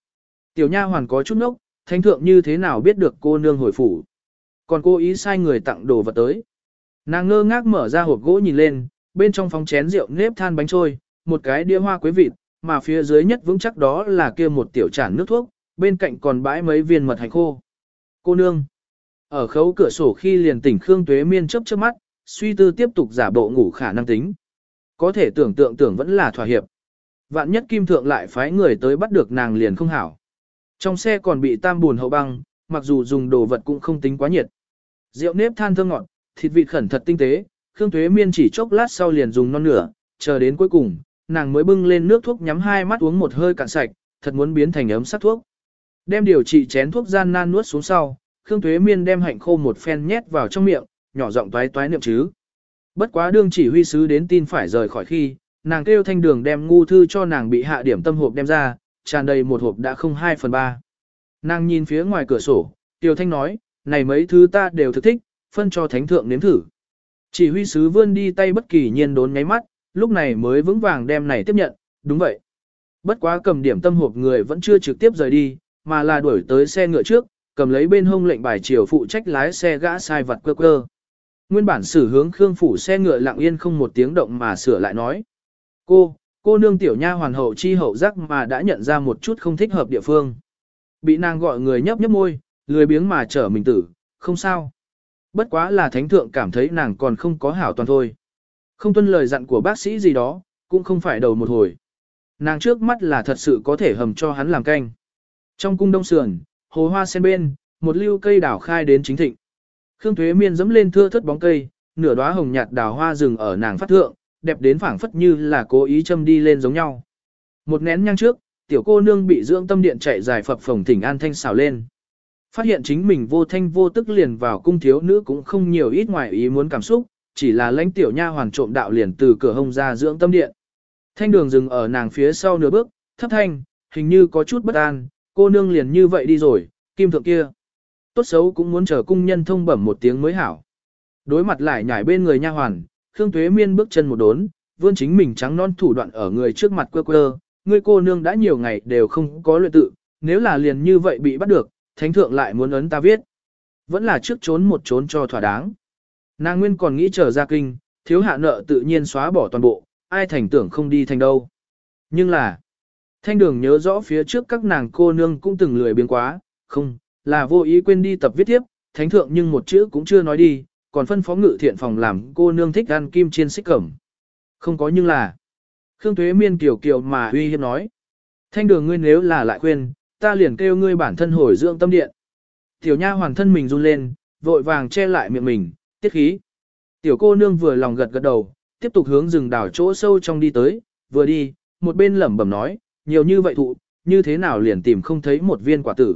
Tiểu nha hoàn có chút nốc, thánh thượng như thế nào biết được cô nương hồi phủ. Còn cô ý sai người tặng đồ vật tới. Nàng ngơ ngác mở ra hộp gỗ nhìn lên, bên trong phóng chén rượu nếp than bánh trôi, một cái đĩa hoa quế vịt, mà phía dưới nhất vững chắc đó là kia một tiểu chản nước thuốc, bên cạnh còn bãi mấy viên mật hành khô. Cô nương. Ở khấu cửa sổ khi liền tỉnh Khương Tuế Miên chớp chớp mắt, suy tư tiếp tục giả bộ ngủ khả năng tính. Có thể tưởng tượng tưởng vẫn là thỏa hiệp. Vạn nhất kim thượng lại phái người tới bắt được nàng liền không hảo. Trong xe còn bị tam buồn hậu băng, mặc dù dùng đồ vật cũng không tính quá nhiệt. Rượu nếp than thơm ngọt, thịt vịt khẩn thật tinh tế, Khương Tuế Miên chỉ chốc lát sau liền dùng non nửa, chờ đến cuối cùng, nàng mới bưng lên nước thuốc nhắm hai mắt uống một hơi cạn sạch, thật muốn biến thành ấm sắc thuốc. Đem điều trị chén thuốc gian nan nuốt xuống sau, Khương Tuế Miên đem hạnh khô một phen nhét vào trong miệng, nhỏ giọng toái toái niệm chứ. Bất quá đương chỉ huy sứ đến tin phải rời khỏi khi, nàng kêu thanh đường đem ngu thư cho nàng bị hạ điểm tâm hộp đem ra, tràn đầy một hộp đã không 2 phần 3. Nàng nhìn phía ngoài cửa sổ, Tiêu Thanh nói, này mấy thứ ta đều thực thích, phân cho thánh thượng nếm thử. Chỉ huy sứ vươn đi tay bất kỳ nhiên đốn nháy mắt, lúc này mới vững vàng đem này tiếp nhận, đúng vậy. Bất quá cầm điểm tâm hộp người vẫn chưa trực tiếp rời đi, mà là đuổi tới xe ngựa trước, cầm lấy bên hông lệnh bài chiều phụ trách lái xe gã sai vật cơ cơ. Nguyên bản xử hướng Khương phủ xe ngựa lặng yên không một tiếng động mà sửa lại nói. Cô, cô nương tiểu nha hoàn hậu chi hậu giác mà đã nhận ra một chút không thích hợp địa phương. Bị nàng gọi người nhấp nhấp môi, lười biếng mà trở mình tử, không sao. Bất quá là thánh thượng cảm thấy nàng còn không có hảo toàn thôi. Không tuân lời dặn của bác sĩ gì đó, cũng không phải đầu một hồi. Nàng trước mắt là thật sự có thể hầm cho hắn làm canh. Trong cung đông sườn, hồ hoa sen bên, một lưu cây đào khai đến chính thịnh. Khương Thuế Miên dẫm lên thưa thất bóng cây, nửa đóa hồng nhạt đào hoa rừng ở nàng phát thượng, đẹp đến phảng phất như là cố ý châm đi lên giống nhau. Một nén nhang trước, tiểu cô nương bị dưỡng tâm điện chạy dài phập phồng thỉnh an thanh xào lên. Phát hiện chính mình vô thanh vô tức liền vào cung thiếu nữ cũng không nhiều ít ngoài ý muốn cảm xúc, chỉ là lãnh tiểu nha hoàn trộm đạo liền từ cửa hông ra dưỡng tâm điện. Thanh đường dừng ở nàng phía sau nửa bước, thấp thanh, hình như có chút bất an, cô nương liền như vậy đi rồi, kim thượng kia. Tốt xấu cũng muốn chờ cung nhân thông bẩm một tiếng mới hảo. Đối mặt lại nhảy bên người nha hoàn, Khương Tuế Miên bước chân một đốn, vươn chính mình trắng non thủ đoạn ở người trước mặt quơ quơ, người cô nương đã nhiều ngày đều không có luyện tự, nếu là liền như vậy bị bắt được, thánh thượng lại muốn ấn ta viết. Vẫn là trước trốn một trốn cho thỏa đáng. Nàng nguyên còn nghĩ trở ra kinh, thiếu hạ nợ tự nhiên xóa bỏ toàn bộ, ai thành tưởng không đi thành đâu. Nhưng là, thanh đường nhớ rõ phía trước các nàng cô nương cũng từng lười biếng quá, không, là vô ý quên đi tập viết tiếp, thánh thượng nhưng một chữ cũng chưa nói đi, còn phân phó ngự thiện phòng làm cô nương thích ăn kim chiên xích cẩm. Không có nhưng là, Khương Tuế Miên kiều kiều mà uy hiếp nói, thanh đường ngươi nếu là lại quên, ta liền kêu ngươi bản thân hồi dưỡng tâm điện. Tiểu nha hoàn thân mình run lên, vội vàng che lại miệng mình, tiết khí. Tiểu cô nương vừa lòng gật gật đầu, tiếp tục hướng rừng đảo chỗ sâu trong đi tới, vừa đi, một bên lẩm bẩm nói, nhiều như vậy thụ, như thế nào liền tìm không thấy một viên quả tử.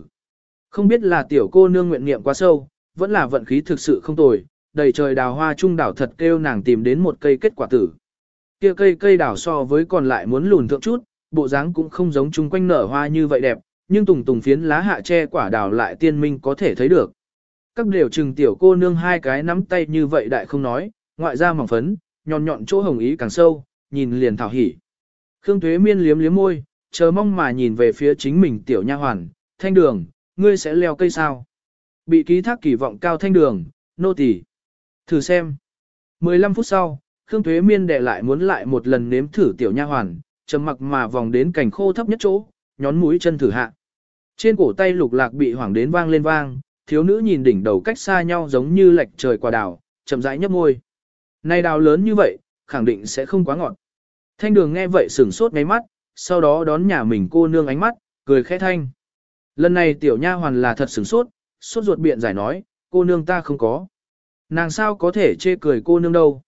Không biết là tiểu cô nương nguyện niệm quá sâu, vẫn là vận khí thực sự không tồi, đầy trời đào hoa trung đảo thật kêu nàng tìm đến một cây kết quả tử. Kia cây cây đảo so với còn lại muốn lùn thượng chút, bộ dáng cũng không giống chung quanh nở hoa như vậy đẹp, nhưng tùng tùng phiến lá hạ che quả đào lại tiên minh có thể thấy được. Các đều trừng tiểu cô nương hai cái nắm tay như vậy đại không nói, ngoại ra mỏng phấn, nhọn nhọn chỗ hồng ý càng sâu, nhìn liền thảo hỉ. Khương Tuế Miên liếm liếm môi, chờ mong mà nhìn về phía chính mình tiểu nha hoàn, thanh đường, ngươi sẽ leo cây sao? Bị ký thác kỳ vọng cao thanh đường, nô tỳ. Thử xem. 15 phút sau, Khương Thuế Miên đệ lại muốn lại một lần nếm thử tiểu nha hoàn, trầm mặc mà vòng đến cảnh khô thấp nhất chỗ, nhón mũi chân thử hạ. Trên cổ tay lục lạc bị hoảng đến vang lên vang, thiếu nữ nhìn đỉnh đầu cách xa nhau giống như lệch trời quả đào, chậm rãi nhấp môi. Này đào lớn như vậy, khẳng định sẽ không quá ngọt. Thanh đường nghe vậy sửng sốt ngay mắt, sau đó đón nhà mình cô nương ánh mắt, cười khẽ thanh. Lần này tiểu nha hoàn là thật sửng sốt, sốt ruột biện giải nói, cô nương ta không có. Nàng sao có thể chê cười cô nương đâu.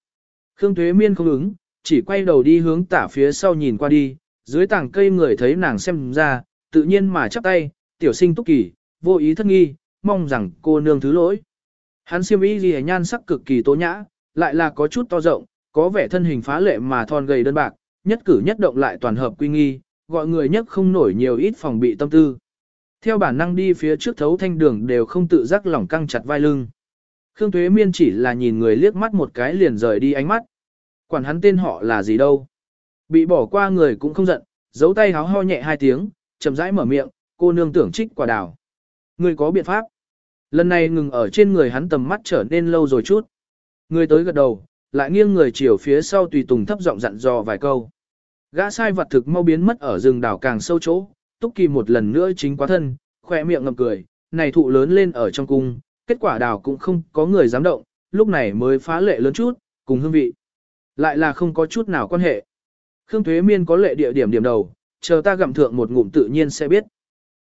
Khương thuế Miên không ứng, chỉ quay đầu đi hướng tả phía sau nhìn qua đi, dưới tảng cây người thấy nàng xem ra, tự nhiên mà chắp tay, tiểu sinh túc kỳ, vô ý thất nghi, mong rằng cô nương thứ lỗi. Hắn siêm ý gì nhan sắc cực kỳ tố nhã, lại là có chút to rộng, có vẻ thân hình phá lệ mà thon gầy đơn bạc, nhất cử nhất động lại toàn hợp quy nghi, gọi người nhất không nổi nhiều ít phòng bị tâm tư. Theo bản năng đi phía trước thấu thanh đường đều không tự giác lỏng căng chặt vai lưng. Khương Tuế Miên chỉ là nhìn người liếc mắt một cái liền rời đi ánh mắt. Quản hắn tên họ là gì đâu. Bị bỏ qua người cũng không giận, giấu tay háo ho nhẹ hai tiếng, chậm rãi mở miệng, cô nương tưởng trích quả đào. Người có biện pháp. Lần này ngừng ở trên người hắn tầm mắt trở nên lâu rồi chút. Người tới gật đầu, lại nghiêng người chiều phía sau tùy tùng thấp giọng dặn dò vài câu. Gã sai vật thực mau biến mất ở rừng đảo càng sâu chỗ, túc kỳ một lần nữa chính quá thân, khỏe miệng ngậm cười, này thụ lớn lên ở trong cung, kết quả đào cũng không có người dám động, lúc này mới phá lệ lớn chút, cùng hương vị. Lại là không có chút nào quan hệ. Khương Thuế Miên có lệ địa điểm điểm đầu, chờ ta gặm thượng một ngụm tự nhiên sẽ biết.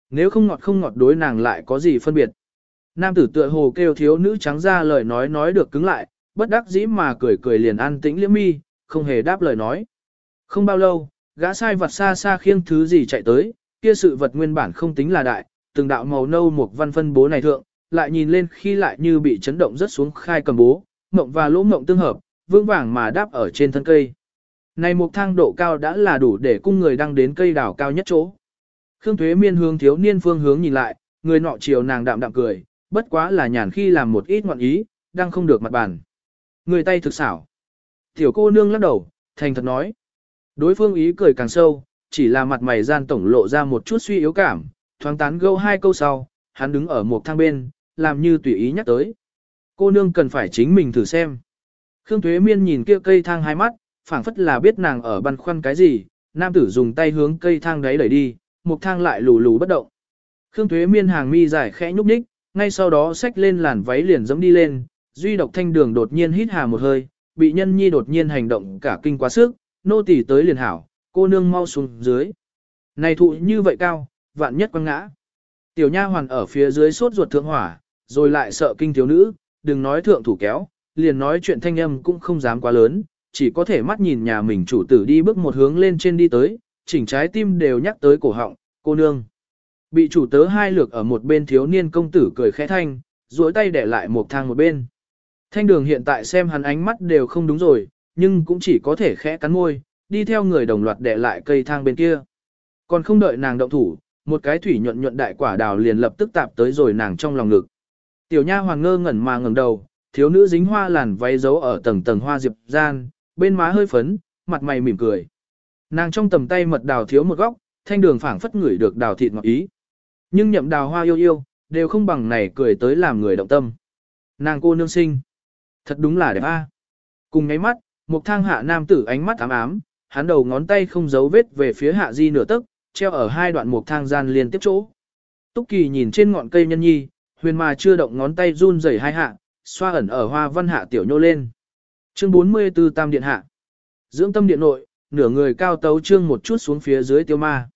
Nếu không ngọt không ngọt đối nàng lại có gì phân biệt. Nam tử tựa hồ kêu thiếu nữ trắng ra lời nói nói được cứng lại, bất đắc dĩ mà cười cười liền an tĩnh liễm mi, không hề đáp lời nói. Không bao lâu, gã sai vật xa xa khiêng thứ gì chạy tới, kia sự vật nguyên bản không tính là đại, từng đạo màu nâu một văn phân bố này thượng, lại nhìn lên khi lại như bị chấn động rất xuống khai cầm bố, mộng và lỗ mộng tương hợp, vững vàng mà đáp ở trên thân cây. Này một thang độ cao đã là đủ để cung người đang đến cây đảo cao nhất chỗ. Khương Thuế Miên hướng thiếu niên phương hướng nhìn lại, người nọ chiều nàng đạm đạm cười, bất quá là nhàn khi làm một ít ngoạn ý, đang không được mặt bàn. Người tay thực xảo. Tiểu cô nương lắc đầu, thành thật nói. Đối phương ý cười càng sâu, chỉ là mặt mày gian tổng lộ ra một chút suy yếu cảm, thoáng tán gâu hai câu sau, hắn đứng ở một thang bên, làm như tùy ý nhắc tới. Cô nương cần phải chính mình thử xem. Khương Thuế Miên nhìn kia cây thang hai mắt, phảng phất là biết nàng ở băn khoăn cái gì, nam tử dùng tay hướng cây thang đấy đẩy đi, một thang lại lù lù bất động. Khương Thuế Miên hàng mi dài khẽ nhúc nhích, ngay sau đó xách lên làn váy liền dẫm đi lên, duy độc thanh đường đột nhiên hít hà một hơi, bị nhân nhi đột nhiên hành động cả kinh quá sức, nô tỳ tới liền hảo, cô nương mau xuống dưới. Này thụ như vậy cao, vạn nhất quăng ngã. Tiểu nha hoàn ở phía dưới sốt ruột thượng hỏa, rồi lại sợ kinh thiếu nữ, đừng nói thượng thủ kéo, liền nói chuyện thanh âm cũng không dám quá lớn, chỉ có thể mắt nhìn nhà mình chủ tử đi bước một hướng lên trên đi tới, chỉnh trái tim đều nhắc tới cổ họng, cô nương. Bị chủ tớ hai lược ở một bên thiếu niên công tử cười khẽ thanh, duỗi tay để lại một thang một bên. Thanh đường hiện tại xem hắn ánh mắt đều không đúng rồi, nhưng cũng chỉ có thể khẽ cắn môi, đi theo người đồng loạt để lại cây thang bên kia. Còn không đợi nàng động thủ, một cái thủy nhuận nhuận đại quả đào liền lập tức tạp tới rồi nàng trong lòng ngực. Tiểu nha hoàng ngơ ngẩn mà ngẩng đầu, thiếu nữ dính hoa làn váy giấu ở tầng tầng hoa diệp gian, bên má hơi phấn, mặt mày mỉm cười. Nàng trong tầm tay mật đào thiếu một góc, thanh đường phảng phất ngửi được đào thịt ngọt ý. Nhưng nhậm đào hoa yêu yêu, đều không bằng này cười tới làm người động tâm. Nàng cô nương sinh. Thật đúng là đẹp a. Cùng ngáy mắt, một thang hạ nam tử ánh mắt ám ám, hắn đầu ngón tay không giấu vết về phía hạ di nửa tức, treo ở hai đoạn một thang gian liên tiếp chỗ. Túc Kỳ nhìn trên ngọn cây nhân nhi, huyền mà chưa động ngón tay run rẩy hai hạ, xoa ẩn ở hoa văn hạ tiểu nhô lên. Chương 44 Tam Điện Hạ Dưỡng tâm điện nội, nửa người cao tấu trương một chút xuống phía dưới tiêu ma.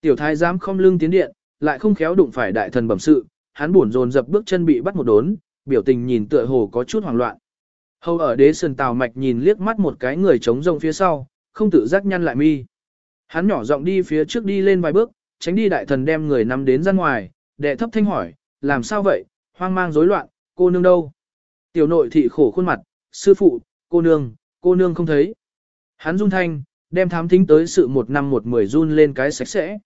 Tiểu thái giám không lưng tiến điện, lại không khéo đụng phải đại thần bẩm sự, hắn buồn rồn dập bước chân bị bắt một đốn, biểu tình nhìn tựa hồ có chút hoảng loạn. Hầu ở đế sườn tào mạch nhìn liếc mắt một cái người trống rông phía sau, không tự giác nhăn lại mi. Hắn nhỏ giọng đi phía trước đi lên vài bước, tránh đi đại thần đem người nắm đến ra ngoài, đệ thấp thanh hỏi, làm sao vậy, hoang mang rối loạn, cô nương đâu? Tiểu nội thị khổ khuôn mặt, sư phụ, cô nương, cô nương không thấy. Hắn run thanh, đem thám thính tới sự một năm một mười run lên cái sạch sẽ.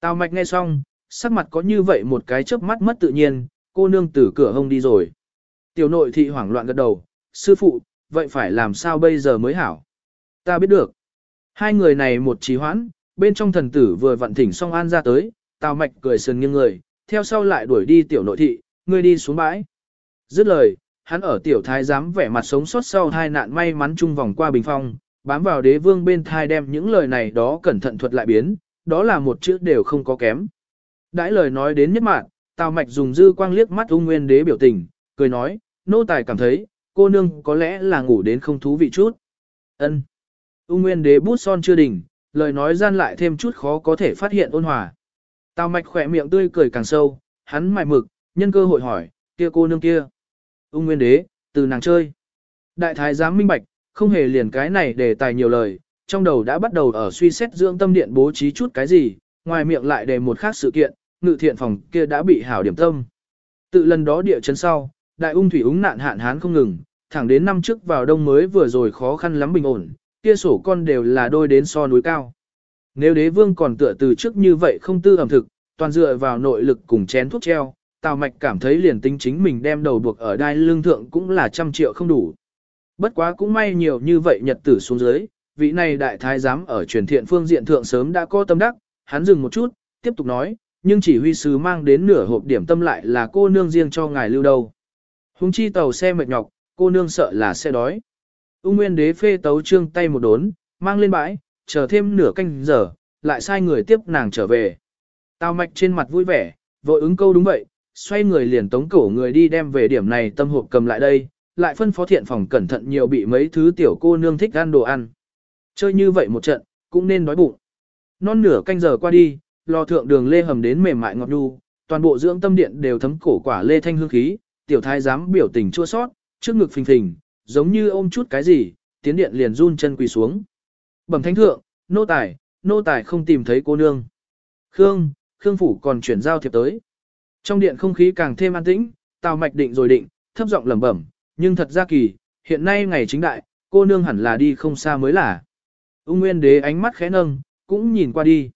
Tào mạch nghe xong, sắc mặt có như vậy một cái chớp mắt mất tự nhiên, cô nương từ cửa hông đi rồi. Tiểu nội thị hoảng loạn gật đầu, sư phụ, vậy phải làm sao bây giờ mới hảo? Ta biết được. Hai người này một trí hoãn, bên trong thần tử vừa vặn thỉnh xong an ra tới, tào mạch cười sườn nghiêng người, theo sau lại đuổi đi tiểu nội thị, người đi xuống bãi. Dứt lời, hắn ở tiểu thái giám vẻ mặt sống sót sau hai nạn may mắn chung vòng qua bình phong, bám vào đế vương bên thai đem những lời này đó cẩn thận thuật lại biến, đó là một chữ đều không có kém. Đãi lời nói đến nhất mạng, Tào Mạch dùng dư quang liếc mắt ung nguyên đế biểu tình, cười nói, nô tài cảm thấy, cô nương có lẽ là ngủ đến không thú vị chút. Ân. Ung nguyên đế bút son chưa đỉnh, lời nói gian lại thêm chút khó có thể phát hiện ôn hòa. Tào Mạch khỏe miệng tươi cười càng sâu, hắn mài mực, nhân cơ hội hỏi, kia cô nương kia. Ung Nguyên Đế, từ nàng chơi. Đại thái giám minh bạch, không hề liền cái này để tài nhiều lời, trong đầu đã bắt đầu ở suy xét dưỡng tâm điện bố trí chút cái gì, ngoài miệng lại đề một khác sự kiện, ngự thiện phòng kia đã bị hảo điểm tâm. Tự lần đó địa chấn sau, đại ung thủy úng nạn hạn hán không ngừng, thẳng đến năm trước vào đông mới vừa rồi khó khăn lắm bình ổn, kia sổ con đều là đôi đến so núi cao. Nếu đế vương còn tựa từ trước như vậy không tư ẩm thực, toàn dựa vào nội lực cùng chén thuốc treo, Tào Mạch cảm thấy liền tính chính mình đem đầu buộc ở đai lương thượng cũng là trăm triệu không đủ. Bất quá cũng may nhiều như vậy nhật tử xuống dưới, vị này đại thái giám ở truyền thiện phương diện thượng sớm đã có tâm đắc, hắn dừng một chút, tiếp tục nói, nhưng chỉ huy sứ mang đến nửa hộp điểm tâm lại là cô nương riêng cho ngài lưu đâu. Hùng chi tàu xe mệt nhọc, cô nương sợ là xe đói. Ung Nguyên đế phê tấu trương tay một đốn, mang lên bãi, chờ thêm nửa canh giờ, lại sai người tiếp nàng trở về. Tào mạch trên mặt vui vẻ, vội ứng câu đúng vậy, xoay người liền tống cổ người đi đem về điểm này tâm hộp cầm lại đây, lại phân phó thiện phòng cẩn thận nhiều bị mấy thứ tiểu cô nương thích ăn đồ ăn. Chơi như vậy một trận, cũng nên đói bụng. Non nửa canh giờ qua đi, lò thượng đường lê hầm đến mềm mại ngọt đu, toàn bộ dưỡng tâm điện đều thấm cổ quả lê thanh hương khí, tiểu thái giám biểu tình chua sót, trước ngực phình phình, giống như ôm chút cái gì, tiến điện liền run chân quỳ xuống. Bẩm thánh thượng, nô tài, nô tài không tìm thấy cô nương. Khương, Khương phủ còn chuyển giao thiệp tới. Trong điện không khí càng thêm an tĩnh, Tào Mạch định rồi định, thấp giọng lẩm bẩm, nhưng thật ra kỳ, hiện nay ngày chính đại, cô nương hẳn là đi không xa mới là. Ung Nguyên Đế ánh mắt khẽ nâng, cũng nhìn qua đi.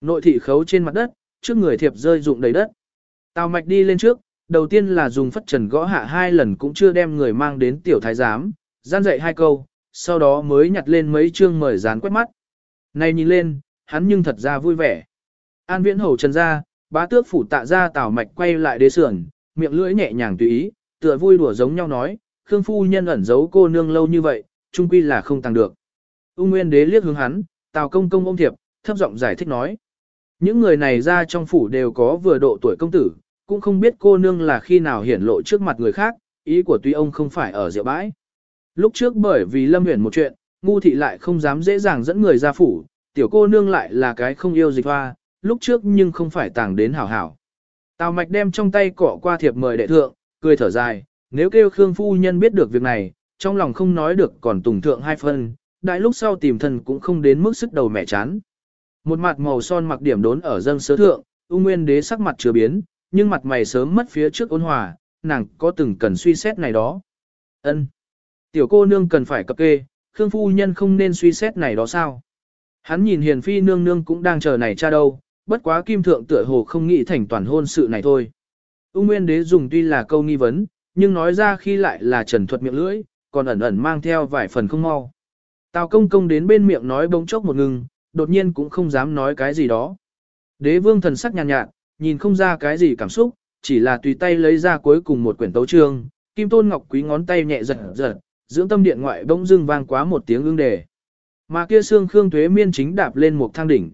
Nội thị khấu trên mặt đất, trước người thiệp rơi rụng đầy đất. Tào Mạch đi lên trước, đầu tiên là dùng phất trần gõ hạ hai lần cũng chưa đem người mang đến tiểu thái giám, gian dạy hai câu, sau đó mới nhặt lên mấy chương mời dán quét mắt. Này nhìn lên, hắn nhưng thật ra vui vẻ. An viễn hầu trần ra, bá tước phủ tạ ra tào mạch quay lại đế sườn, miệng lưỡi nhẹ nhàng tùy ý, tựa vui đùa giống nhau nói, Khương phu nhân ẩn giấu cô nương lâu như vậy, chung quy là không tăng được. Ung Nguyên đế liếc hướng hắn, Tào công công ôm thiệp, thấp giọng giải thích nói. Những người này ra trong phủ đều có vừa độ tuổi công tử, cũng không biết cô nương là khi nào hiển lộ trước mặt người khác, ý của tuy ông không phải ở rượu bãi. Lúc trước bởi vì lâm huyền một chuyện, ngu thị lại không dám dễ dàng dẫn người ra phủ, tiểu cô nương lại là cái không yêu dịch hoa, lúc trước nhưng không phải tàng đến hảo hảo. Tào mạch đem trong tay cỏ qua thiệp mời đệ thượng, cười thở dài, nếu kêu Khương phu nhân biết được việc này, trong lòng không nói được còn tùng thượng hai phân, đại lúc sau tìm thần cũng không đến mức sức đầu mẹ chán. Một mặt màu son mặc điểm đốn ở dâng sớ thượng, ung nguyên đế sắc mặt chưa biến, nhưng mặt mày sớm mất phía trước ôn hòa, nàng có từng cần suy xét này đó. Ân, Tiểu cô nương cần phải cập kê, Khương phu nhân không nên suy xét này đó sao? Hắn nhìn hiền phi nương nương cũng đang chờ này cha đâu, bất quá kim thượng tựa hồ không nghĩ thành toàn hôn sự này thôi. Ung Nguyên Đế dùng tuy là câu nghi vấn, nhưng nói ra khi lại là trần thuật miệng lưỡi, còn ẩn ẩn mang theo vài phần không mau. Tào công công đến bên miệng nói bỗng chốc một ngừng, đột nhiên cũng không dám nói cái gì đó. Đế vương thần sắc nhàn nhạt, nhạt, nhìn không ra cái gì cảm xúc, chỉ là tùy tay lấy ra cuối cùng một quyển tấu chương, kim tôn ngọc quý ngón tay nhẹ giật giật, dưỡng tâm điện ngoại bỗng dưng vang quá một tiếng ương đề. Mà kia xương khương thuế miên chính đạp lên một thang đỉnh.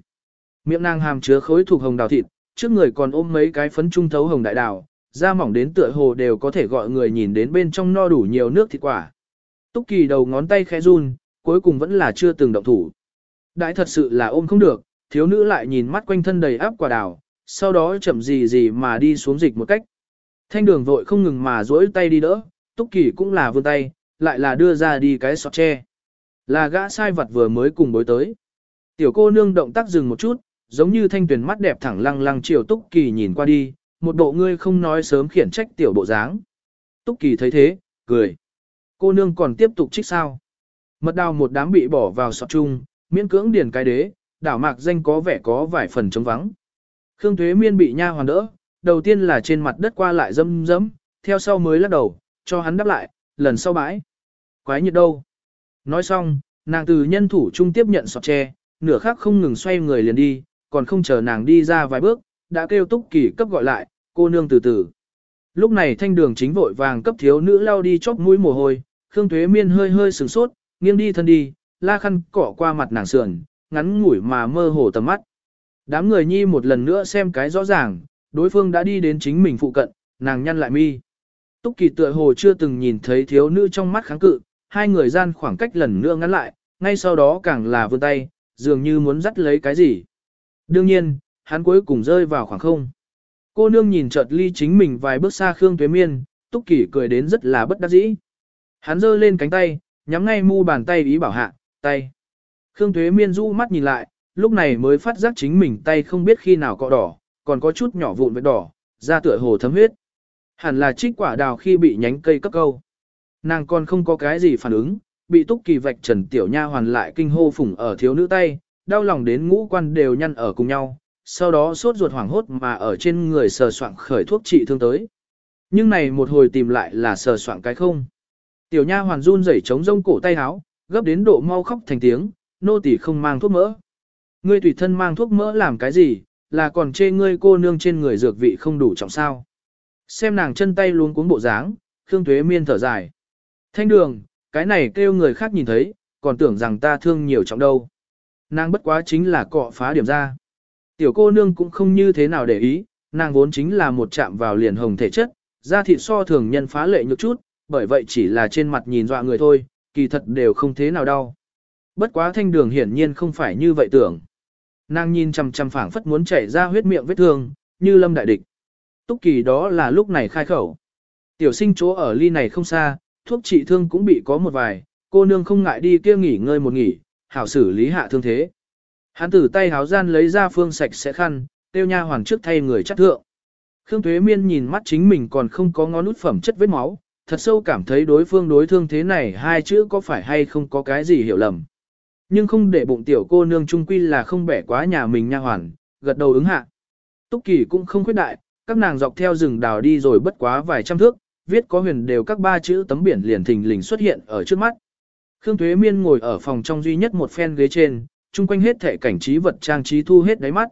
Miệng nàng hàm chứa khối thuộc hồng đào thịt, trước người còn ôm mấy cái phấn trung thấu hồng đại đào, da mỏng đến tựa hồ đều có thể gọi người nhìn đến bên trong no đủ nhiều nước thịt quả. Túc kỳ đầu ngón tay khẽ run, cuối cùng vẫn là chưa từng động thủ. Đại thật sự là ôm không được, thiếu nữ lại nhìn mắt quanh thân đầy áp quả đào, sau đó chậm gì gì mà đi xuống dịch một cách. Thanh đường vội không ngừng mà duỗi tay đi đỡ, túc kỳ cũng là vươn tay, lại là đưa ra đi cái sọt tre. Là gã sai vật vừa mới cùng bối tới. Tiểu cô nương động tác dừng một chút, giống như thanh tuyển mắt đẹp thẳng lăng lăng chiều túc kỳ nhìn qua đi, một bộ ngươi không nói sớm khiển trách tiểu bộ dáng. Túc kỳ thấy thế, cười. Cô nương còn tiếp tục trích sao. Mật đào một đám bị bỏ vào sọt chung, miễn cưỡng điền cái đế, đảo mạc danh có vẻ có vài phần trống vắng. Khương Thuế Miên bị nha hoàn đỡ, đầu tiên là trên mặt đất qua lại dâm dẫm, theo sau mới lắc đầu, cho hắn đáp lại, lần sau bãi. Quái nhiệt đâu? Nói xong, nàng từ nhân thủ trung tiếp nhận sọt tre, nửa khác không ngừng xoay người liền đi, còn không chờ nàng đi ra vài bước, đã kêu túc kỳ cấp gọi lại, cô nương từ từ. Lúc này thanh đường chính vội vàng cấp thiếu nữ lao đi chóp mũi mồ hôi, Khương Thuế Miên hơi hơi sửng sốt, nghiêng đi thân đi, la khăn cỏ qua mặt nàng sườn, ngắn ngủi mà mơ hồ tầm mắt. Đám người nhi một lần nữa xem cái rõ ràng, đối phương đã đi đến chính mình phụ cận, nàng nhăn lại mi. Túc kỳ tựa hồ chưa từng nhìn thấy thiếu nữ trong mắt kháng cự, hai người gian khoảng cách lần nữa ngắn lại, ngay sau đó càng là vươn tay, dường như muốn dắt lấy cái gì. Đương nhiên, hắn cuối cùng rơi vào khoảng không. Cô nương nhìn chợt ly chính mình vài bước xa Khương Tuế Miên, Túc Kỳ cười đến rất là bất đắc dĩ. Hắn giơ lên cánh tay, nhắm ngay mu bàn tay ý bảo hạ, tay. Khương Tuế Miên rũ mắt nhìn lại, lúc này mới phát giác chính mình tay không biết khi nào cọ đỏ, còn có chút nhỏ vụn vết đỏ, da tựa hồ thấm huyết. Hẳn là trích quả đào khi bị nhánh cây cấp câu. Nàng còn không có cái gì phản ứng, bị túc kỳ vạch trần tiểu nha hoàn lại kinh hô phủng ở thiếu nữ tay, đau lòng đến ngũ quan đều nhăn ở cùng nhau, sau đó sốt ruột hoảng hốt mà ở trên người sờ soạn khởi thuốc trị thương tới. Nhưng này một hồi tìm lại là sờ soạn cái không. Tiểu nha hoàn run rẩy chống rông cổ tay áo, gấp đến độ mau khóc thành tiếng, nô tỳ không mang thuốc mỡ. Ngươi tùy thân mang thuốc mỡ làm cái gì, là còn chê ngươi cô nương trên người dược vị không đủ trọng sao. Xem nàng chân tay luống cuống bộ dáng, Khương Tuế Miên thở dài. Thanh đường, cái này kêu người khác nhìn thấy, còn tưởng rằng ta thương nhiều trọng đâu. Nàng bất quá chính là cọ phá điểm ra. Tiểu cô nương cũng không như thế nào để ý, nàng vốn chính là một chạm vào liền hồng thể chất, da thịt so thường nhân phá lệ nhược chút, bởi vậy chỉ là trên mặt nhìn dọa người thôi, kỳ thật đều không thế nào đau. Bất quá thanh đường hiển nhiên không phải như vậy tưởng. Nàng nhìn chằm chằm phảng phất muốn chảy ra huyết miệng vết thương, như lâm đại địch. Túc kỳ đó là lúc này khai khẩu. Tiểu sinh chỗ ở ly này không xa, thuốc trị thương cũng bị có một vài, cô nương không ngại đi kia nghỉ ngơi một nghỉ, hảo xử lý hạ thương thế. Hắn tử tay háo gian lấy ra phương sạch sẽ khăn, tiêu nha hoàn trước thay người chắc thượng. Khương Tuế Miên nhìn mắt chính mình còn không có ngón nút phẩm chất vết máu, thật sâu cảm thấy đối phương đối thương thế này hai chữ có phải hay không có cái gì hiểu lầm. Nhưng không để bụng tiểu cô nương trung quy là không bẻ quá nhà mình nha hoàn, gật đầu ứng hạ. Túc Kỳ cũng không khuyết đại, các nàng dọc theo rừng đào đi rồi bất quá vài trăm thước, viết có huyền đều các ba chữ tấm biển liền thình lình xuất hiện ở trước mắt. Khương Thuế Miên ngồi ở phòng trong duy nhất một phen ghế trên, chung quanh hết thể cảnh trí vật trang trí thu hết đáy mắt.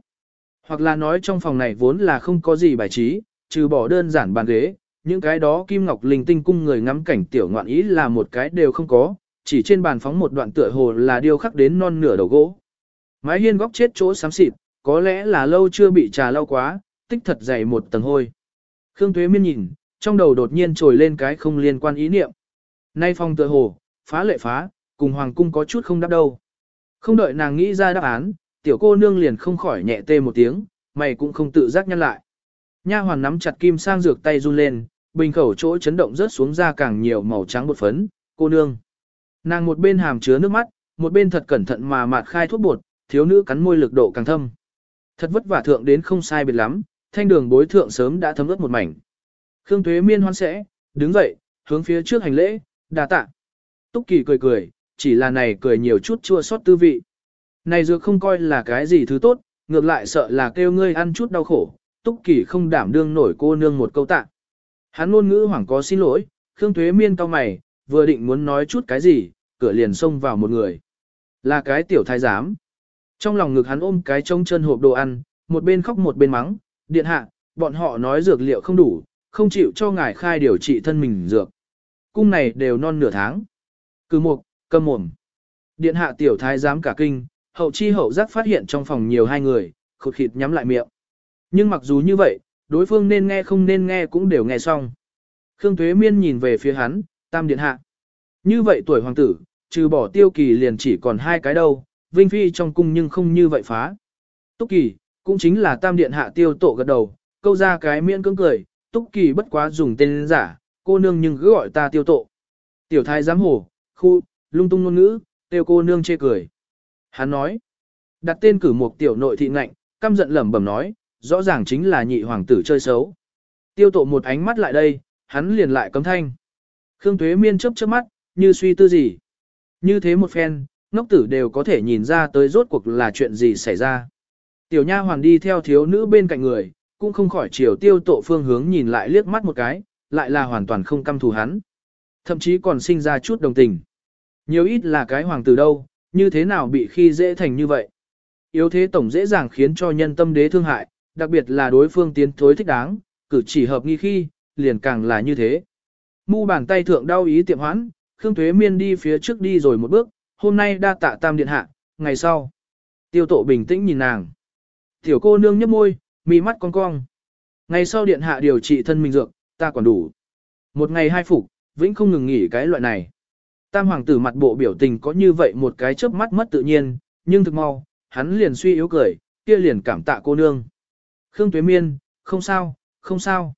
Hoặc là nói trong phòng này vốn là không có gì bài trí, trừ bỏ đơn giản bàn ghế, những cái đó kim ngọc linh tinh cung người ngắm cảnh tiểu ngoạn ý là một cái đều không có, chỉ trên bàn phóng một đoạn tựa hồ là điêu khắc đến non nửa đầu gỗ. Mái hiên góc chết chỗ xám xịt, có lẽ là lâu chưa bị trà lau quá, tích thật dày một tầng hôi. Khương Tuế Miên nhìn, trong đầu đột nhiên trồi lên cái không liên quan ý niệm. Nay phòng tựa hồ, phá lệ phá, cùng hoàng cung có chút không đáp đâu. Không đợi nàng nghĩ ra đáp án, tiểu cô nương liền không khỏi nhẹ tê một tiếng, mày cũng không tự giác nhăn lại. Nha hoàn nắm chặt kim sang dược tay run lên, bình khẩu chỗ chấn động rớt xuống ra càng nhiều màu trắng bột phấn, cô nương. Nàng một bên hàm chứa nước mắt, một bên thật cẩn thận mà mạt khai thuốc bột, thiếu nữ cắn môi lực độ càng thâm. Thật vất vả thượng đến không sai biệt lắm, thanh đường bối thượng sớm đã thấm ướt một mảnh. Khương Tuế Miên hoan sẽ, đứng dậy, hướng phía trước hành lễ, đà tạ. Túc Kỳ cười cười, chỉ là này cười nhiều chút chua xót tư vị. Này dược không coi là cái gì thứ tốt, ngược lại sợ là kêu ngươi ăn chút đau khổ, Túc Kỳ không đảm đương nổi cô nương một câu tạ. Hắn ngôn ngữ hoảng có xin lỗi, Khương Tuế Miên cau mày, vừa định muốn nói chút cái gì, cửa liền xông vào một người. Là cái tiểu thái giám. Trong lòng ngực hắn ôm cái trông chân hộp đồ ăn, một bên khóc một bên mắng, điện hạ, bọn họ nói dược liệu không đủ, không chịu cho ngài khai điều trị thân mình dược. Cung này đều non nửa tháng. Cứ một, cầm mồm. Điện hạ tiểu thái giám cả kinh, hậu chi hậu giác phát hiện trong phòng nhiều hai người, khột khịt nhắm lại miệng. Nhưng mặc dù như vậy, đối phương nên nghe không nên nghe cũng đều nghe xong. Khương thuế Miên nhìn về phía hắn, tam điện hạ. Như vậy tuổi hoàng tử, trừ bỏ tiêu kỳ liền chỉ còn hai cái đâu, vinh phi trong cung nhưng không như vậy phá. Túc kỳ, cũng chính là tam điện hạ tiêu tổ gật đầu, câu ra cái miễn cưỡng cười, túc kỳ bất quá dùng tên giả, cô nương nhưng cứ gọi ta tiêu tổ. Tiểu thái giám hổ, khu, lung tung ngôn ngữ, tiêu cô nương chê cười. Hắn nói, đặt tên cử một tiểu nội thị ngạnh, căm giận lẩm bẩm nói, rõ ràng chính là nhị hoàng tử chơi xấu. Tiêu tổ một ánh mắt lại đây, hắn liền lại cấm thanh. Khương Tuế Miên chớp chớp mắt, như suy tư gì. Như thế một phen, ngốc tử đều có thể nhìn ra tới rốt cuộc là chuyện gì xảy ra. Tiểu nha hoàng đi theo thiếu nữ bên cạnh người, cũng không khỏi chiều tiêu tổ phương hướng nhìn lại liếc mắt một cái, lại là hoàn toàn không căm thù hắn. Thậm chí còn sinh ra chút đồng tình. Nhiều ít là cái hoàng tử đâu, như thế nào bị khi dễ thành như vậy. Yếu thế tổng dễ dàng khiến cho nhân tâm đế thương hại, đặc biệt là đối phương tiến thối thích đáng, cử chỉ hợp nghi khi, liền càng là như thế. Mu bàn tay thượng đau ý tiệm hoãn, Khương Tuế Miên đi phía trước đi rồi một bước, hôm nay đa tạ tam điện hạ, ngày sau. Tiêu tổ bình tĩnh nhìn nàng. Tiểu cô nương nhấp môi, mì mắt cong cong. Ngày sau điện hạ điều trị thân mình dược, ta còn đủ. Một ngày hai phục, vĩnh không ngừng nghỉ cái loại này. Tam hoàng tử mặt bộ biểu tình có như vậy một cái chớp mắt mất tự nhiên, nhưng thực mau, hắn liền suy yếu cười, kia liền cảm tạ cô nương. Khương Tuế Miên, không sao, không sao.